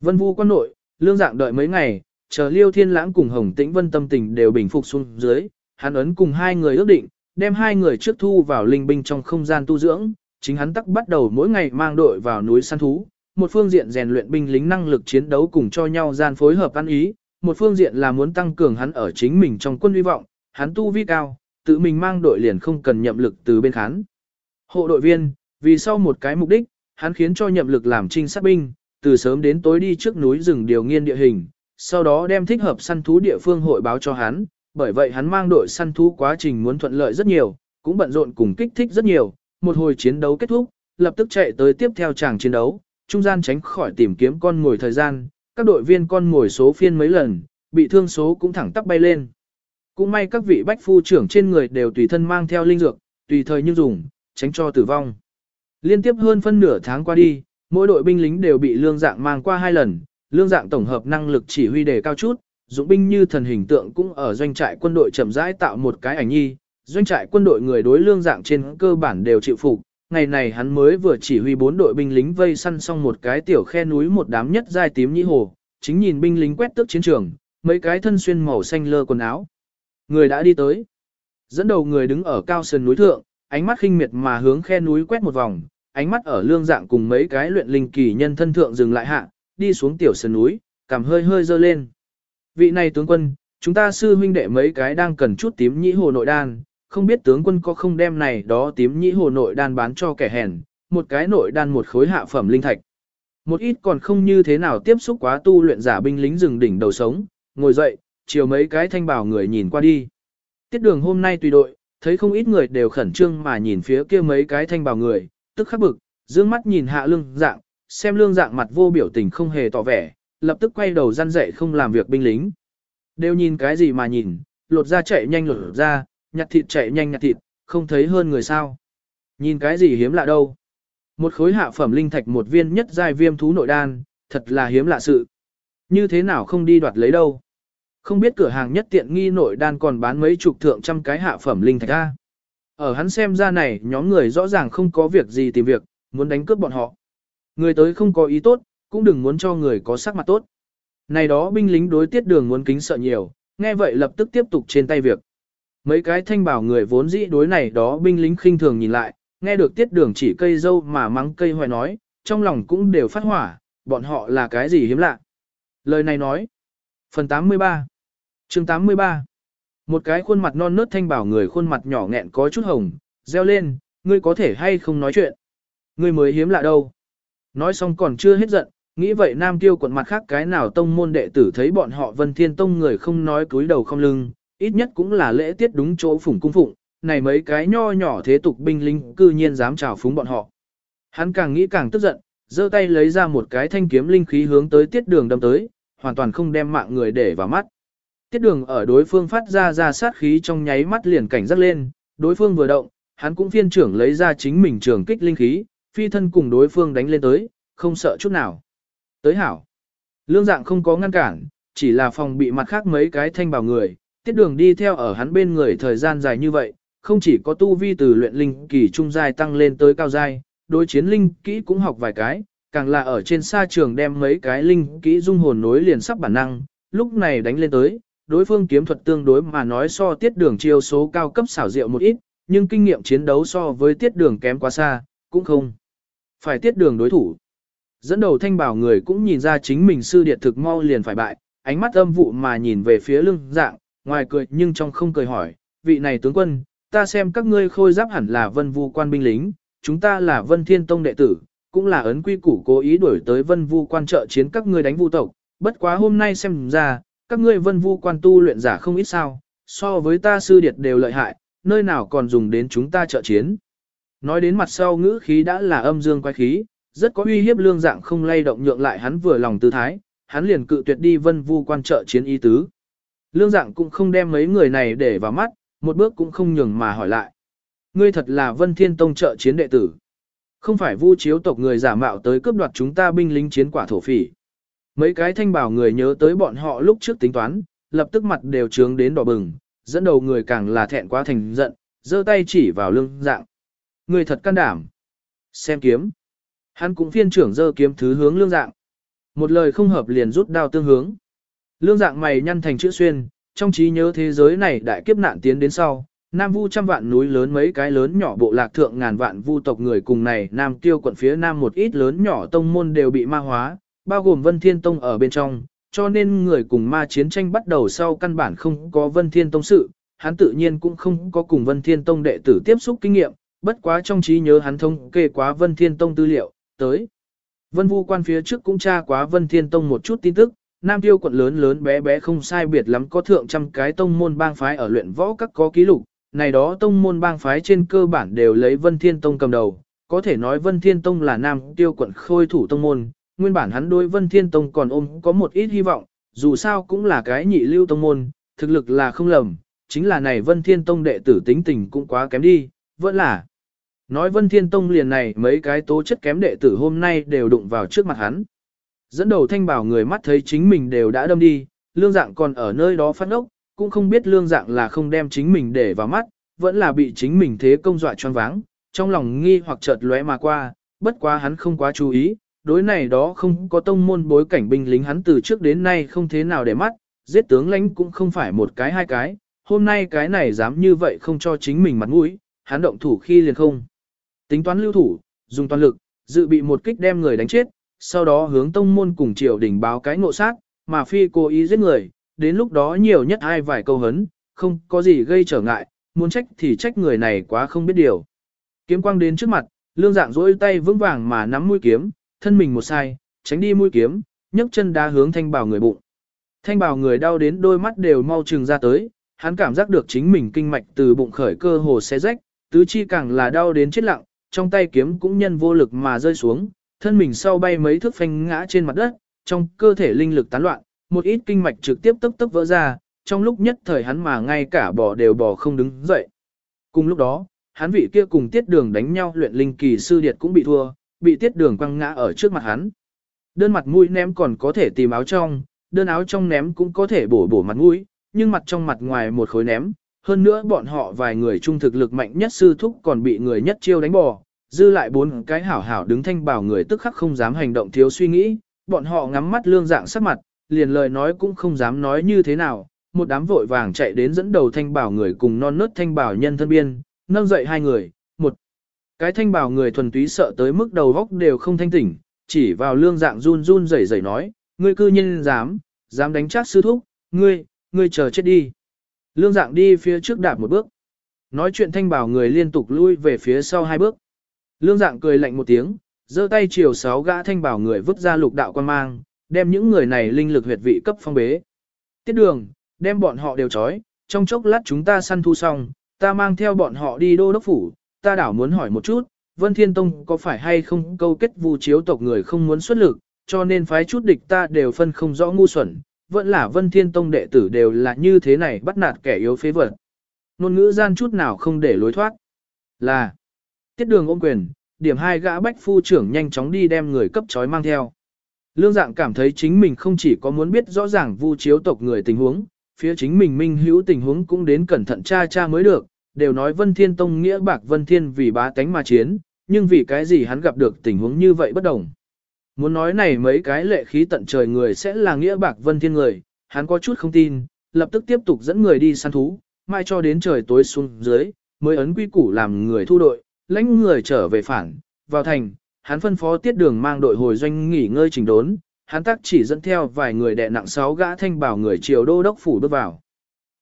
Vân Vu quan nội, lương dạng đợi mấy ngày, chờ Liêu Thiên Lãng cùng Hồng Tĩnh Vân tâm tình đều bình phục xuống dưới, hắn ấn cùng hai người ước định, đem hai người trước thu vào linh binh trong không gian tu dưỡng, chính hắn tắc bắt đầu mỗi ngày mang đội vào núi săn thú, một phương diện rèn luyện binh lính năng lực chiến đấu cùng cho nhau gian phối hợp ăn ý, một phương diện là muốn tăng cường hắn ở chính mình trong quân hy vọng, hắn tu vi cao, tự mình mang đội liền không cần nhậm lực từ bên khán. Hộ đội viên, vì sau một cái mục đích, hắn khiến cho nhậm lực làm trinh sát binh, từ sớm đến tối đi trước núi rừng điều nghiên địa hình, sau đó đem thích hợp săn thú địa phương hội báo cho hắn, bởi vậy hắn mang đội săn thú quá trình muốn thuận lợi rất nhiều, cũng bận rộn cùng kích thích rất nhiều, một hồi chiến đấu kết thúc, lập tức chạy tới tiếp theo tràng chiến đấu, trung gian tránh khỏi tìm kiếm con ngồi thời gian, các đội viên con ngồi số phiên mấy lần, bị thương số cũng thẳng tắp bay lên. Cũng may các vị bách phu trưởng trên người đều tùy thân mang theo linh dược, tùy thời như dùng, tránh cho tử vong. Liên tiếp hơn phân nửa tháng qua đi, mỗi đội binh lính đều bị lương dạng mang qua hai lần, lương dạng tổng hợp năng lực chỉ huy đề cao chút, dụng binh như thần hình tượng cũng ở doanh trại quân đội chậm rãi tạo một cái ảnh nhi, doanh trại quân đội người đối lương dạng trên cơ bản đều chịu phục. Ngày này hắn mới vừa chỉ huy bốn đội binh lính vây săn xong một cái tiểu khe núi một đám nhất giai tím nhĩ hồ, chính nhìn binh lính quét tước chiến trường, mấy cái thân xuyên màu xanh lơ quần áo. Người đã đi tới. Dẫn đầu người đứng ở cao sườn núi thượng, ánh mắt khinh miệt mà hướng khe núi quét một vòng, ánh mắt ở lương dạng cùng mấy cái luyện linh kỳ nhân thân thượng dừng lại hạ, đi xuống tiểu sườn núi, cảm hơi hơi dơ lên. Vị này tướng quân, chúng ta sư huynh đệ mấy cái đang cần chút tím nhĩ hồ nội đan, không biết tướng quân có không đem này đó tím nhĩ hồ nội đan bán cho kẻ hèn, một cái nội đan một khối hạ phẩm linh thạch. Một ít còn không như thế nào tiếp xúc quá tu luyện giả binh lính rừng đỉnh đầu sống, ngồi dậy, chiều mấy cái thanh bảo người nhìn qua đi. Tiết đường hôm nay tùy đội, thấy không ít người đều khẩn trương mà nhìn phía kia mấy cái thanh bảo người, tức khắc bực, dương mắt nhìn hạ lương dạng, xem lương dạng mặt vô biểu tình không hề tỏ vẻ, lập tức quay đầu răn dậy không làm việc binh lính. Đều nhìn cái gì mà nhìn, lột ra chạy nhanh lột ra, nhặt thịt chạy nhanh nhặt thịt, không thấy hơn người sao. Nhìn cái gì hiếm lạ đâu. Một khối hạ phẩm linh thạch một viên nhất giai viêm thú nội đan, thật là hiếm lạ sự. Như thế nào không đi đoạt lấy đâu. Không biết cửa hàng nhất tiện nghi nội đan còn bán mấy chục thượng trăm cái hạ phẩm linh thạch ra. Ở hắn xem ra này nhóm người rõ ràng không có việc gì tìm việc, muốn đánh cướp bọn họ. Người tới không có ý tốt, cũng đừng muốn cho người có sắc mặt tốt. Này đó binh lính đối tiết đường muốn kính sợ nhiều, nghe vậy lập tức tiếp tục trên tay việc. Mấy cái thanh bảo người vốn dĩ đối này đó binh lính khinh thường nhìn lại, nghe được tiết đường chỉ cây dâu mà mắng cây hoài nói, trong lòng cũng đều phát hỏa, bọn họ là cái gì hiếm lạ. Lời này nói. Phần 83 chương 83 Một cái khuôn mặt non nớt thanh bảo người khuôn mặt nhỏ nghẹn có chút hồng, reo lên, ngươi có thể hay không nói chuyện. Ngươi mới hiếm lạ đâu. Nói xong còn chưa hết giận, nghĩ vậy nam tiêu quận mặt khác cái nào tông môn đệ tử thấy bọn họ vân thiên tông người không nói cúi đầu không lưng, ít nhất cũng là lễ tiết đúng chỗ phủng cung phụng, này mấy cái nho nhỏ thế tục binh linh cư nhiên dám chào phúng bọn họ. Hắn càng nghĩ càng tức giận, giơ tay lấy ra một cái thanh kiếm linh khí hướng tới tiết đường đâm tới, hoàn toàn không đem mạng người để vào mắt. Tiết đường ở đối phương phát ra ra sát khí trong nháy mắt liền cảnh giác lên, đối phương vừa động, hắn cũng phiên trưởng lấy ra chính mình trường kích linh khí, phi thân cùng đối phương đánh lên tới, không sợ chút nào. Tới hảo. Lương dạng không có ngăn cản, chỉ là phòng bị mặt khác mấy cái thanh bảo người, tiết đường đi theo ở hắn bên người thời gian dài như vậy, không chỉ có tu vi từ luyện linh kỳ trung giai tăng lên tới cao giai, đối chiến linh kỹ cũng học vài cái, càng là ở trên xa trường đem mấy cái linh kỹ dung hồn nối liền sắp bản năng, lúc này đánh lên tới, đối phương kiếm thuật tương đối mà nói so tiết đường chiêu số cao cấp xảo diệu một ít, nhưng kinh nghiệm chiến đấu so với tiết đường kém quá xa, cũng không. Phải tiết đường đối thủ. Dẫn đầu thanh bảo người cũng nhìn ra chính mình sư điệt thực mau liền phải bại, ánh mắt âm vụ mà nhìn về phía lưng dạng, ngoài cười nhưng trong không cười hỏi, vị này tướng quân, ta xem các ngươi khôi giáp hẳn là vân vu quan binh lính, chúng ta là vân thiên tông đệ tử, cũng là ấn quy củ cố ý đuổi tới vân vu quan trợ chiến các ngươi đánh vu tộc, bất quá hôm nay xem ra, các ngươi vân vu quan tu luyện giả không ít sao, so với ta sư điệt đều lợi hại, nơi nào còn dùng đến chúng ta trợ chiến. Nói đến mặt sau ngữ khí đã là âm dương quái khí, rất có uy hiếp lương dạng không lay động nhượng lại hắn vừa lòng tư thái, hắn liền cự tuyệt đi vân vu quan trợ chiến ý tứ. Lương dạng cũng không đem mấy người này để vào mắt, một bước cũng không nhường mà hỏi lại. Ngươi thật là Vân Thiên Tông trợ chiến đệ tử. Không phải vu chiếu tộc người giả mạo tới cướp đoạt chúng ta binh lính chiến quả thổ phỉ. Mấy cái thanh bảo người nhớ tới bọn họ lúc trước tính toán, lập tức mặt đều trướng đến đỏ bừng, dẫn đầu người càng là thẹn quá thành giận, giơ tay chỉ vào lương dạng. Người thật can đảm. Xem kiếm. Hắn cũng phiên trưởng giơ kiếm thứ hướng lương dạng. Một lời không hợp liền rút đao tương hướng. Lương dạng mày nhăn thành chữ xuyên, trong trí nhớ thế giới này đại kiếp nạn tiến đến sau, Nam Vu trăm vạn núi lớn mấy cái lớn nhỏ bộ lạc thượng ngàn vạn vu tộc người cùng này Nam Tiêu quận phía Nam một ít lớn nhỏ tông môn đều bị ma hóa, bao gồm Vân Thiên Tông ở bên trong, cho nên người cùng ma chiến tranh bắt đầu sau căn bản không có Vân Thiên Tông sự, hắn tự nhiên cũng không có cùng Vân Thiên Tông đệ tử tiếp xúc kinh nghiệm, bất quá trong trí nhớ hắn thông kê quá Vân Thiên Tông tư liệu, tới. Vân Vu quan phía trước cũng tra quá Vân Thiên Tông một chút tin tức, Nam Tiêu quận lớn lớn bé bé không sai biệt lắm có thượng trăm cái tông môn bang phái ở luyện võ các có ký lục, này đó tông môn bang phái trên cơ bản đều lấy Vân Thiên Tông cầm đầu, có thể nói Vân Thiên Tông là Nam Tiêu quận khôi thủ tông môn, nguyên bản hắn đối Vân Thiên Tông còn ôm có một ít hy vọng, dù sao cũng là cái nhị lưu tông môn, thực lực là không lầm, chính là này Vân Thiên Tông đệ tử tính tình cũng quá kém đi, vẫn là. Nói Vân Thiên Tông liền này mấy cái tố chất kém đệ tử hôm nay đều đụng vào trước mặt hắn. Dẫn đầu thanh bảo người mắt thấy chính mình đều đã đâm đi, lương dạng còn ở nơi đó phát ốc, cũng không biết lương dạng là không đem chính mình để vào mắt, vẫn là bị chính mình thế công dọa choáng váng, trong lòng nghi hoặc chợt lóe mà qua, bất quá hắn không quá chú ý, đối này đó không có tông môn bối cảnh binh lính hắn từ trước đến nay không thế nào để mắt, giết tướng lãnh cũng không phải một cái hai cái, hôm nay cái này dám như vậy không cho chính mình mặt mũi, hắn động thủ khi liền không. Tính toán lưu thủ, dùng toàn lực, dự bị một kích đem người đánh chết, sau đó hướng tông môn cùng triều đình báo cái ngộ sát, mà phi cố ý giết người, đến lúc đó nhiều nhất hai vài câu hấn, không có gì gây trở ngại, muốn trách thì trách người này quá không biết điều. Kiếm quang đến trước mặt, lương dạng dỗi tay vững vàng mà nắm mũi kiếm, thân mình một sai, tránh đi mũi kiếm, nhấc chân đá hướng thanh bào người bụng. Thanh bào người đau đến đôi mắt đều mau trừng ra tới, hắn cảm giác được chính mình kinh mạch từ bụng khởi cơ hồ xé rách, tứ chi càng là đau đến chết lặng, trong tay kiếm cũng nhân vô lực mà rơi xuống, thân mình sau bay mấy thước phanh ngã trên mặt đất, trong cơ thể linh lực tán loạn, một ít kinh mạch trực tiếp tức tức vỡ ra, trong lúc nhất thời hắn mà ngay cả bò đều bò không đứng dậy. Cùng lúc đó, hắn vị kia cùng tiết đường đánh nhau luyện linh kỳ sư điệt cũng bị thua, bị tiết đường quăng ngã ở trước mặt hắn. Đơn mặt mũi ném còn có thể tìm áo trong, đơn áo trong ném cũng có thể bổ bổ mặt mũi, nhưng mặt trong mặt ngoài một khối ném. Hơn nữa bọn họ vài người trung thực lực mạnh nhất sư thúc còn bị người nhất chiêu đánh bò, dư lại bốn cái hảo hảo đứng thanh bảo người tức khắc không dám hành động thiếu suy nghĩ, bọn họ ngắm mắt lương dạng sắc mặt, liền lời nói cũng không dám nói như thế nào, một đám vội vàng chạy đến dẫn đầu thanh bảo người cùng non nớt thanh bảo nhân thân biên, nâng dậy hai người, một cái thanh bảo người thuần túy sợ tới mức đầu góc đều không thanh tỉnh, chỉ vào lương dạng run run rẩy rẩy nói, ngươi cư nhiên dám, dám đánh chát sư thúc, ngươi, ngươi chờ chết đi. Lương dạng đi phía trước đạp một bước. Nói chuyện thanh bảo người liên tục lui về phía sau hai bước. Lương dạng cười lạnh một tiếng, giơ tay chiều sáu gã thanh bảo người vứt ra lục đạo quan mang, đem những người này linh lực huyệt vị cấp phong bế. Tiết đường, đem bọn họ đều trói, trong chốc lát chúng ta săn thu xong, ta mang theo bọn họ đi đô đốc phủ, ta đảo muốn hỏi một chút, Vân Thiên Tông có phải hay không câu kết vu chiếu tộc người không muốn xuất lực, cho nên phái chút địch ta đều phân không rõ ngu xuẩn, vẫn là Vân Thiên Tông đệ tử đều là như thế này bắt nạt kẻ yếu phế vật. Nôn ngữ gian chút nào không để lối thoát. Là, tiết đường ôm quyền, điểm hai gã bách phu trưởng nhanh chóng đi đem người cấp trói mang theo. Lương dạng cảm thấy chính mình không chỉ có muốn biết rõ ràng vu chiếu tộc người tình huống, phía chính mình minh hữu tình huống cũng đến cẩn thận cha cha mới được, đều nói Vân Thiên Tông nghĩa bạc Vân Thiên vì bá tánh mà chiến, nhưng vì cái gì hắn gặp được tình huống như vậy bất đồng. Muốn nói này mấy cái lệ khí tận trời người sẽ là nghĩa bạc Vân Thiên người, hắn có chút không tin, lập tức tiếp tục dẫn người đi săn thú, mai cho đến trời tối xuống dưới, mới ấn quy củ làm người thu đội, lãnh người trở về phản, vào thành, hắn phân phó tiết đường mang đội hồi doanh nghỉ ngơi trình đốn, hắn tác chỉ dẫn theo vài người đệ nặng sáu gã thanh bảo người triều đô đốc phủ bước vào.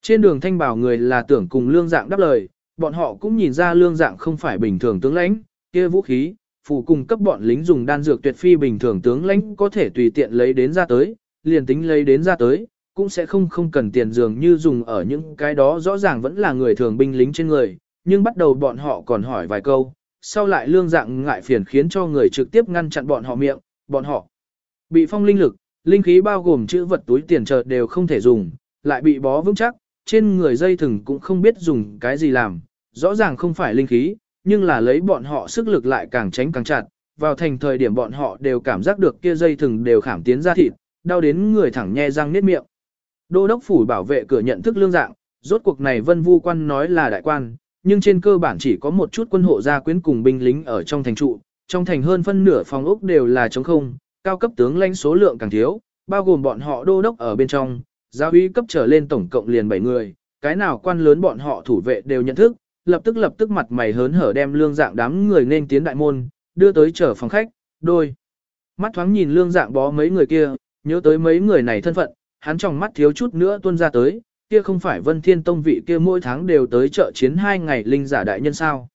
Trên đường thanh bảo người là tưởng cùng lương dạng đáp lời, bọn họ cũng nhìn ra lương dạng không phải bình thường tướng lãnh, kia vũ khí, phủ cùng cấp bọn lính dùng đan dược tuyệt phi bình thường tướng lãnh có thể tùy tiện lấy đến ra tới, liền tính lấy đến ra tới, cũng sẽ không không cần tiền dường như dùng ở những cái đó rõ ràng vẫn là người thường binh lính trên người, nhưng bắt đầu bọn họ còn hỏi vài câu, sau lại lương dạng ngại phiền khiến cho người trực tiếp ngăn chặn bọn họ miệng, bọn họ bị phong linh lực, linh khí bao gồm chữ vật túi tiền chợ đều không thể dùng, lại bị bó vững chắc, trên người dây thừng cũng không biết dùng cái gì làm, rõ ràng không phải linh khí, nhưng là lấy bọn họ sức lực lại càng tránh càng chặt, vào thành thời điểm bọn họ đều cảm giác được kia dây thừng đều khảm tiến ra thịt, đau đến người thẳng nhe răng niết miệng. Đô đốc phủ bảo vệ cửa nhận thức lương dạng, rốt cuộc này vân vu quan nói là đại quan, nhưng trên cơ bản chỉ có một chút quân hộ gia quyến cùng binh lính ở trong thành trụ, trong thành hơn phân nửa phòng ốc đều là trống không, cao cấp tướng lãnh số lượng càng thiếu, bao gồm bọn họ đô đốc ở bên trong, giáo uy cấp trở lên tổng cộng liền 7 người, cái nào quan lớn bọn họ thủ vệ đều nhận thức, lập tức lập tức mặt mày hớn hở đem lương dạng đám người nên tiến đại môn, đưa tới chở phòng khách, đôi. Mắt thoáng nhìn lương dạng bó mấy người kia, nhớ tới mấy người này thân phận, hắn trong mắt thiếu chút nữa tuôn ra tới, kia không phải vân thiên tông vị kia mỗi tháng đều tới chợ chiến hai ngày linh giả đại nhân sao.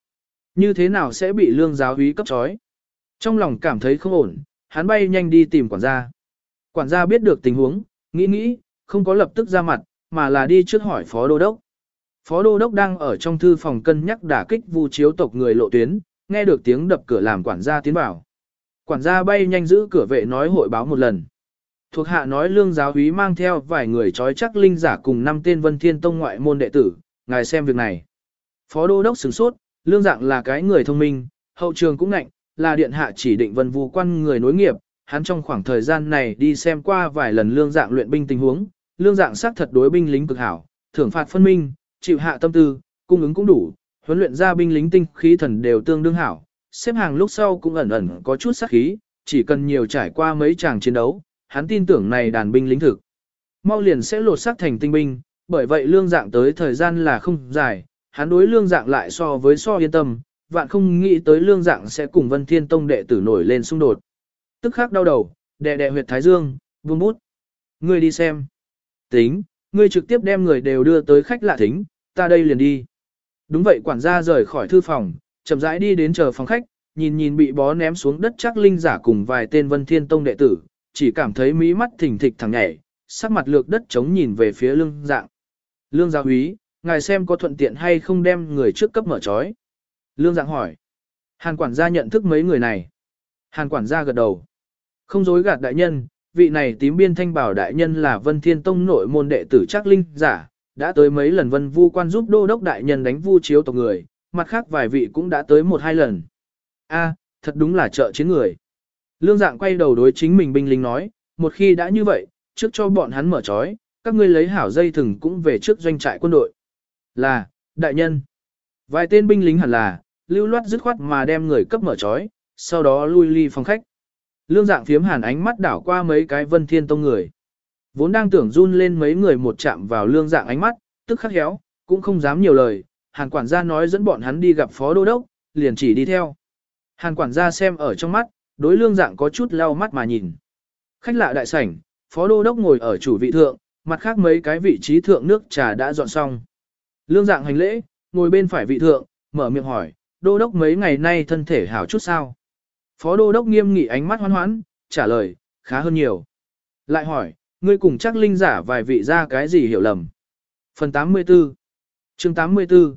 Như thế nào sẽ bị lương giáo úy cấp trói? Trong lòng cảm thấy không ổn, hắn bay nhanh đi tìm quản gia. Quản gia biết được tình huống, nghĩ nghĩ, không có lập tức ra mặt, mà là đi trước hỏi phó đô đốc. Phó đô đốc đang ở trong thư phòng cân nhắc đả kích vu chiếu tộc người lộ tuyến, nghe được tiếng đập cửa làm quản gia tiến vào. Quản gia bay nhanh giữ cửa vệ nói hội báo một lần. Thuộc hạ nói lương giáo úy mang theo vài người trói chắc linh giả cùng năm tên vân thiên tông ngoại môn đệ tử, ngài xem việc này. Phó đô đốc sửng sốt, lương dạng là cái người thông minh, hậu trường cũng ngạnh, là điện hạ chỉ định vân vu quan người nối nghiệp, hắn trong khoảng thời gian này đi xem qua vài lần lương dạng luyện binh tình huống, lương dạng xác thật đối binh lính cực hảo, thưởng phạt phân minh, chịu hạ tâm tư, cung ứng cũng đủ, huấn luyện ra binh lính tinh khí thần đều tương đương hảo, xếp hàng lúc sau cũng ẩn ẩn có chút sát khí, chỉ cần nhiều trải qua mấy tràng chiến đấu, hắn tin tưởng này đàn binh lính thực. Mau liền sẽ lột xác thành tinh binh, bởi vậy lương dạng tới thời gian là không dài, hắn đối lương dạng lại so với so yên tâm, vạn không nghĩ tới lương dạng sẽ cùng vân thiên tông đệ tử nổi lên xung đột. Tức khắc đau đầu, đè đè huyệt thái dương, vương bút. Ngươi đi xem. Tính, ngươi trực tiếp đem người đều đưa tới khách lạ thính, ta đây liền đi. Đúng vậy quản gia rời khỏi thư phòng, chậm rãi đi đến chờ phòng khách, nhìn nhìn bị bó ném xuống đất chắc linh giả cùng vài tên vân thiên tông đệ tử, chỉ cảm thấy mí mắt thỉnh thịch thẳng nhảy, sắc mặt lược đất chống nhìn về phía lương dạng. Lương gia úy, ngài xem có thuận tiện hay không đem người trước cấp mở trói. Lương dạng hỏi. Hàn quản gia nhận thức mấy người này. Hàn quản gia gật đầu. Không dối gạt đại nhân, vị này tím biên thanh bảo đại nhân là vân thiên tông nội môn đệ tử Trác linh giả, đã tới mấy lần vân vu quan giúp đô đốc đại nhân đánh vu chiếu tộc người, mặt khác vài vị cũng đã tới một hai lần. A, thật đúng là trợ chiến người. Lương dạng quay đầu đối chính mình binh lính nói, một khi đã như vậy, trước cho bọn hắn mở trói, các ngươi lấy hảo dây thừng cũng về trước doanh trại quân đội. Là, đại nhân. Vài tên binh lính hẳn là, lưu loát dứt khoát mà đem người cấp mở trói, sau đó lui ly phòng khách. Lương dạng phiếm hàn ánh mắt đảo qua mấy cái vân thiên tông người. Vốn đang tưởng run lên mấy người một chạm vào lương dạng ánh mắt, tức khắc héo, cũng không dám nhiều lời. Hàn quản gia nói dẫn bọn hắn đi gặp phó đô đốc, liền chỉ đi theo. Hàn quản gia xem ở trong mắt, đối lương dạng có chút lau mắt mà nhìn. Khách lạ đại sảnh, phó đô đốc ngồi ở chủ vị thượng, mặt khác mấy cái vị trí thượng nước trà đã dọn xong. Lương dạng hành lễ, ngồi bên phải vị thượng, mở miệng hỏi, đô đốc mấy ngày nay thân thể hảo chút sao? Phó đô đốc nghiêm nghị ánh mắt hoan hoãn, trả lời, khá hơn nhiều. Lại hỏi, ngươi cùng chắc linh giả vài vị ra cái gì hiểu lầm? Phần 84 chương 84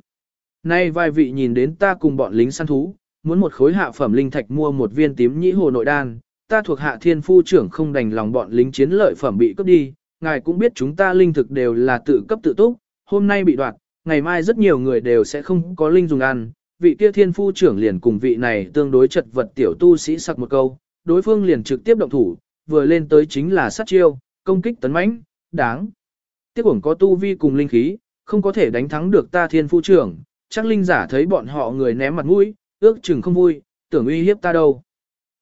Nay vài vị nhìn đến ta cùng bọn lính săn thú, muốn một khối hạ phẩm linh thạch mua một viên tím nhĩ hồ nội đan, ta thuộc hạ thiên phu trưởng không đành lòng bọn lính chiến lợi phẩm bị cướp đi, ngài cũng biết chúng ta linh thực đều là tự cấp tự túc, hôm nay bị đoạt, ngày mai rất nhiều người đều sẽ không có linh dùng ăn, vị kia thiên phu trưởng liền cùng vị này tương đối chật vật tiểu tu sĩ sặc một câu, đối phương liền trực tiếp động thủ, vừa lên tới chính là sát chiêu, công kích tấn mãnh, đáng. Tiếc ủng có tu vi cùng linh khí, không có thể đánh thắng được ta thiên phu trưởng, chắc linh giả thấy bọn họ người ném mặt mũi, ước chừng không vui, tưởng uy hiếp ta đâu.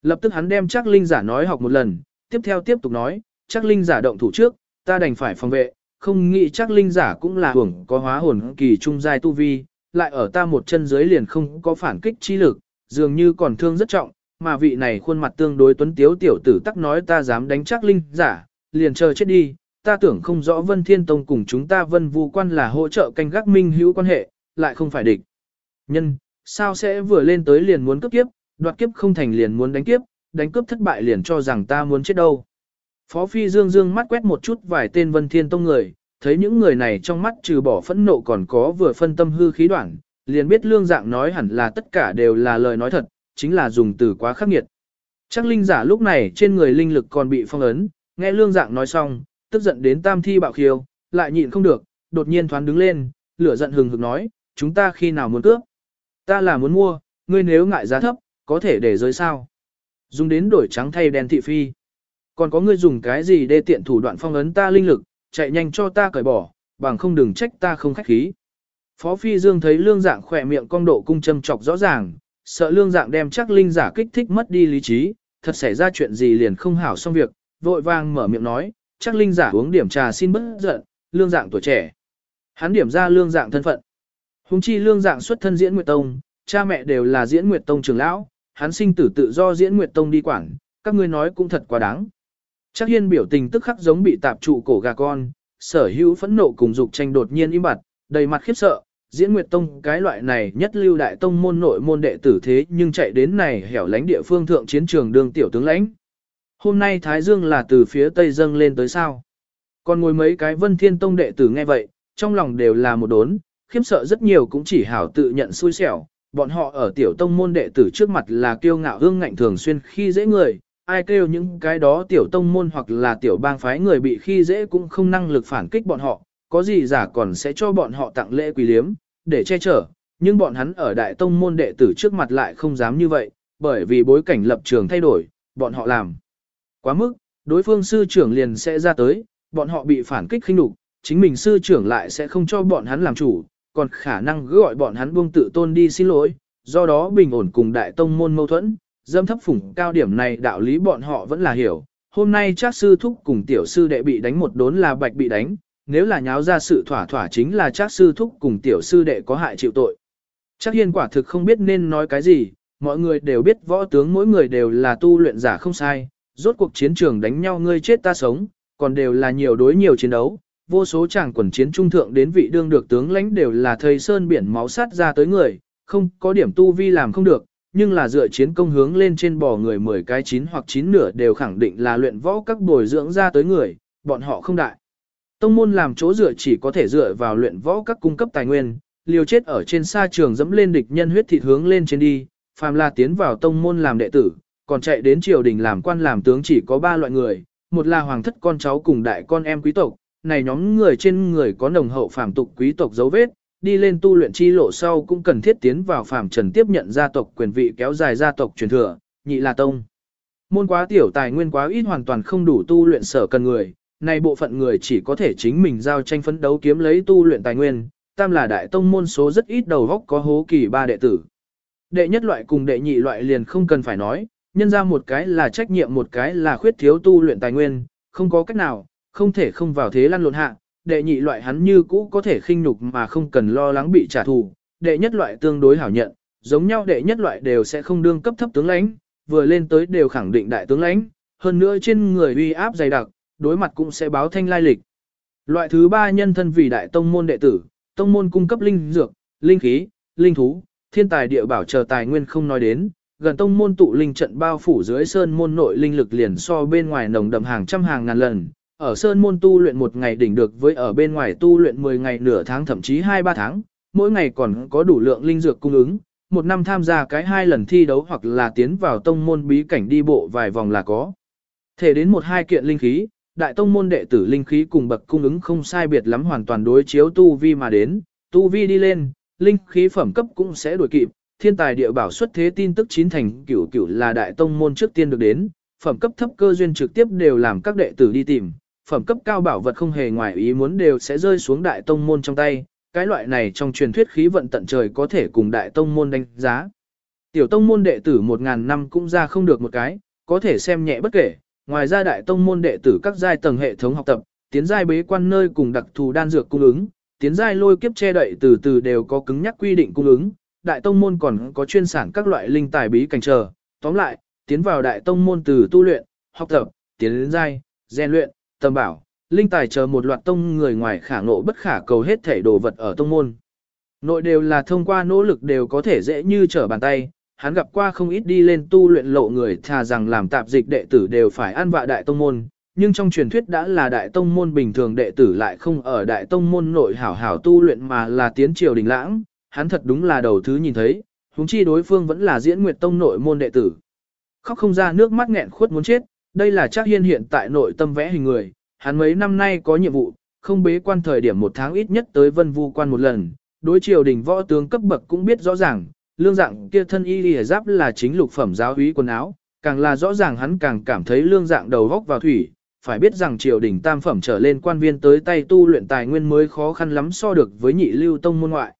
Lập tức hắn đem chắc linh giả nói học một lần, tiếp theo tiếp tục nói, chắc linh giả động thủ trước, ta đành phải phòng vệ, không nghĩ chắc linh giả cũng là hưởng có hóa hồn kỳ trung giai tu vi, lại ở ta một chân dưới liền không có phản kích chi lực, dường như còn thương rất trọng, mà vị này khuôn mặt tương đối tuấn tiếu tiểu tử tắc nói ta dám đánh chắc linh giả, liền chờ chết đi, ta tưởng không rõ Vân Thiên Tông cùng chúng ta Vân Vu Quan là hỗ trợ canh gác minh hữu quan hệ, lại không phải địch. Nhân, sao sẽ vừa lên tới liền muốn cướp kiếp, đoạt kiếp không thành liền muốn đánh kiếp, đánh cướp thất bại liền cho rằng ta muốn chết đâu. Phó Phi Dương Dương mắt quét một chút vài tên Vân Thiên Tông người, thấy những người này trong mắt trừ bỏ phẫn nộ còn có vừa phân tâm hư khí đoạn, liền biết lương dạng nói hẳn là tất cả đều là lời nói thật, chính là dùng từ quá khắc nghiệt. Chắc linh giả lúc này trên người linh lực còn bị phong ấn, nghe lương dạng nói xong, tức giận đến tam thi bạo khiêu, lại nhịn không được, đột nhiên thoáng đứng lên, lửa giận hừng hực nói, chúng ta khi nào muốn cướp? Ta là muốn mua, ngươi nếu ngại giá thấp, có thể để giới sao? Dùng đến đổi trắng thay đen thị phi. Còn có ngươi dùng cái gì để tiện thủ đoạn phong ấn ta linh lực, chạy nhanh cho ta cởi bỏ, bằng không đừng trách ta không khách khí. Phó Phi Dương thấy lương dạng khỏe miệng cong độ cung châm chọc rõ ràng, sợ lương dạng đem chắc linh giả kích thích mất đi lý trí, thật xảy ra chuyện gì liền không hảo xong việc, vội vàng mở miệng nói, chắc linh giả uống điểm trà xin bớt giận, lương dạng tuổi trẻ. Hắn điểm ra lương dạng thân phận. Hùng chi lương dạng xuất thân diễn nguyệt tông, cha mẹ đều là diễn nguyệt tông trưởng lão, hắn sinh tử tự do diễn nguyệt tông đi quảng, các ngươi nói cũng thật quá đáng. Chắc hiên biểu tình tức khắc giống bị tạp trụ cổ gà con, sở hữu phẫn nộ cùng dục tranh đột nhiên im bặt, đầy mặt khiếp sợ, diễn nguyệt tông cái loại này nhất lưu đại tông môn nội môn đệ tử thế nhưng chạy đến này hẻo lánh địa phương thượng chiến trường đường tiểu tướng lãnh. Hôm nay Thái Dương là từ phía tây dâng lên tới sao. Còn ngồi mấy cái vân thiên tông đệ tử nghe vậy, trong lòng đều là một đốn, khiếp sợ rất nhiều cũng chỉ hảo tự nhận xui xẻo, bọn họ ở tiểu tông môn đệ tử trước mặt là kiêu ngạo hương ngạnh thường xuyên khi dễ người, ai kêu những cái đó tiểu tông môn hoặc là tiểu bang phái người bị khi dễ cũng không năng lực phản kích bọn họ, có gì giả còn sẽ cho bọn họ tặng lễ quý liếm, để che chở, nhưng bọn hắn ở đại tông môn đệ tử trước mặt lại không dám như vậy, bởi vì bối cảnh lập trường thay đổi, bọn họ làm quá mức, đối phương sư trưởng liền sẽ ra tới, bọn họ bị phản kích khinh đục, chính mình sư trưởng lại sẽ không cho bọn hắn làm chủ, còn khả năng gọi bọn hắn buông tự tôn đi xin lỗi, do đó bình ổn cùng đại tông môn mâu thuẫn, dâm thấp phủng cao điểm này đạo lý bọn họ vẫn là hiểu. Hôm nay chắc sư thúc cùng tiểu sư đệ bị đánh một đốn là bạch bị đánh, nếu là nháo ra sự thỏa thỏa chính là chắc sư thúc cùng tiểu sư đệ có hại chịu tội. Chắc hiên quả thực không biết nên nói cái gì, mọi người đều biết võ tướng mỗi người đều là tu luyện giả không sai, rốt cuộc chiến trường đánh nhau ngươi chết ta sống, còn đều là nhiều đối nhiều chiến đấu, vô số chàng quần chiến trung thượng đến vị đương được tướng lãnh đều là thầy sơn biển máu sát ra tới người, không có điểm tu vi làm không được, nhưng là dựa chiến công hướng lên trên bò người 10 cái chín hoặc chín nửa đều khẳng định là luyện võ các bồi dưỡng ra tới người, bọn họ không đại. Tông môn làm chỗ dựa chỉ có thể dựa vào luyện võ các cung cấp tài nguyên, liều chết ở trên sa trường dẫm lên địch nhân huyết thịt hướng lên trên đi, phàm là tiến vào tông môn làm đệ tử, còn chạy đến triều đình làm quan làm tướng chỉ có ba loại người, một là hoàng thất con cháu cùng đại con em quý tộc, này nhóm người trên người có nồng hậu phàm tục quý tộc dấu vết, đi lên tu luyện chi lộ sau cũng cần thiết tiến vào phàm trần tiếp nhận gia tộc quyền vị kéo dài gia tộc truyền thừa, nhị là tông. Môn quá tiểu tài nguyên quá ít hoàn toàn không đủ tu luyện sở cần người, này bộ phận người chỉ có thể chính mình giao tranh phấn đấu kiếm lấy tu luyện tài nguyên, tam là đại tông môn số rất ít đầu góc có hố kỳ ba đệ tử. Đệ nhất loại cùng đệ nhị loại liền không cần phải nói, nhân ra một cái là trách nhiệm một cái là khuyết thiếu tu luyện tài nguyên, không có cách nào, không thể không vào thế lăn lộn hạ, đệ nhị loại hắn như cũ có thể khinh nhục mà không cần lo lắng bị trả thù, đệ nhất loại tương đối hảo nhận, giống nhau đệ nhất loại đều sẽ không đương cấp thấp tướng lãnh, vừa lên tới đều khẳng định đại tướng lãnh, hơn nữa trên người uy áp dày đặc, đối mặt cũng sẽ báo thanh lai lịch. Loại thứ ba nhân thân vì đại tông môn đệ tử, tông môn cung cấp linh dược, linh khí, linh thú, thiên tài địa bảo chờ tài nguyên không nói đến, gần tông môn tụ linh trận bao phủ dưới sơn môn nội linh lực liền so bên ngoài nồng đậm hàng trăm hàng ngàn lần, ở sơn môn tu luyện một ngày đỉnh được với ở bên ngoài tu luyện 10 ngày nửa tháng thậm chí 2-3 tháng, mỗi ngày còn có đủ lượng linh dược cung ứng, một năm tham gia cái hai lần thi đấu hoặc là tiến vào tông môn bí cảnh đi bộ vài vòng là có. Thể đến một hai kiện linh khí, đại tông môn đệ tử linh khí cùng bậc cung ứng không sai biệt lắm hoàn toàn đối chiếu tu vi mà đến, tu vi đi lên, linh khí phẩm cấp cũng sẽ đuổi kịp, thiên tài địa bảo xuất thế tin tức chín thành cửu cửu là đại tông môn trước tiên được đến, phẩm cấp thấp cơ duyên trực tiếp đều làm các đệ tử đi tìm, phẩm cấp cao bảo vật không hề ngoài ý muốn đều sẽ rơi xuống đại tông môn trong tay, cái loại này trong truyền thuyết khí vận tận trời có thể cùng đại tông môn đánh giá. Tiểu tông môn đệ tử một ngàn năm cũng ra không được một cái, có thể xem nhẹ bất kể, ngoài ra đại tông môn đệ tử các giai tầng hệ thống học tập, tiến giai bế quan nơi cùng đặc thù đan dược cung ứng, tiến giai lôi kiếp che đậy từ từ đều có cứng nhắc quy định cung ứng, đại tông môn còn có chuyên sản các loại linh tài bí cảnh chờ, tóm lại, tiến vào đại tông môn từ tu luyện, học tập, tiến giai, rèn luyện, tầm bảo, linh tài chờ một loạt tông người ngoài khả ngộ bất khả cầu hết thể đồ vật ở tông môn. Nội đều là thông qua nỗ lực đều có thể dễ như trở bàn tay, hắn gặp qua không ít đi lên tu luyện lộ người thà rằng làm tạp dịch đệ tử đều phải ăn vạ đại tông môn, nhưng trong truyền thuyết đã là đại tông môn bình thường đệ tử lại không ở đại tông môn nội hảo hảo tu luyện mà là tiến triều đình lãng, hắn thật đúng là đầu thứ nhìn thấy, huống chi đối phương vẫn là diễn nguyệt tông nội môn đệ tử. Khóc không ra nước mắt nghẹn khuất muốn chết, đây là chắc hiên hiện tại nội tâm vẽ hình người, hắn mấy năm nay có nhiệm vụ, không bế quan thời điểm một tháng ít nhất tới vân vu quan một lần, đối triều đình võ tướng cấp bậc cũng biết rõ ràng, lương dạng kia thân y lìa giáp là chính lục phẩm giáo úy quần áo, càng là rõ ràng hắn càng cảm thấy lương dạng đầu góc vào thủy, phải biết rằng triều đình tam phẩm trở lên quan viên tới tay tu luyện tài nguyên mới khó khăn lắm so được với nhị lưu tông môn ngoại.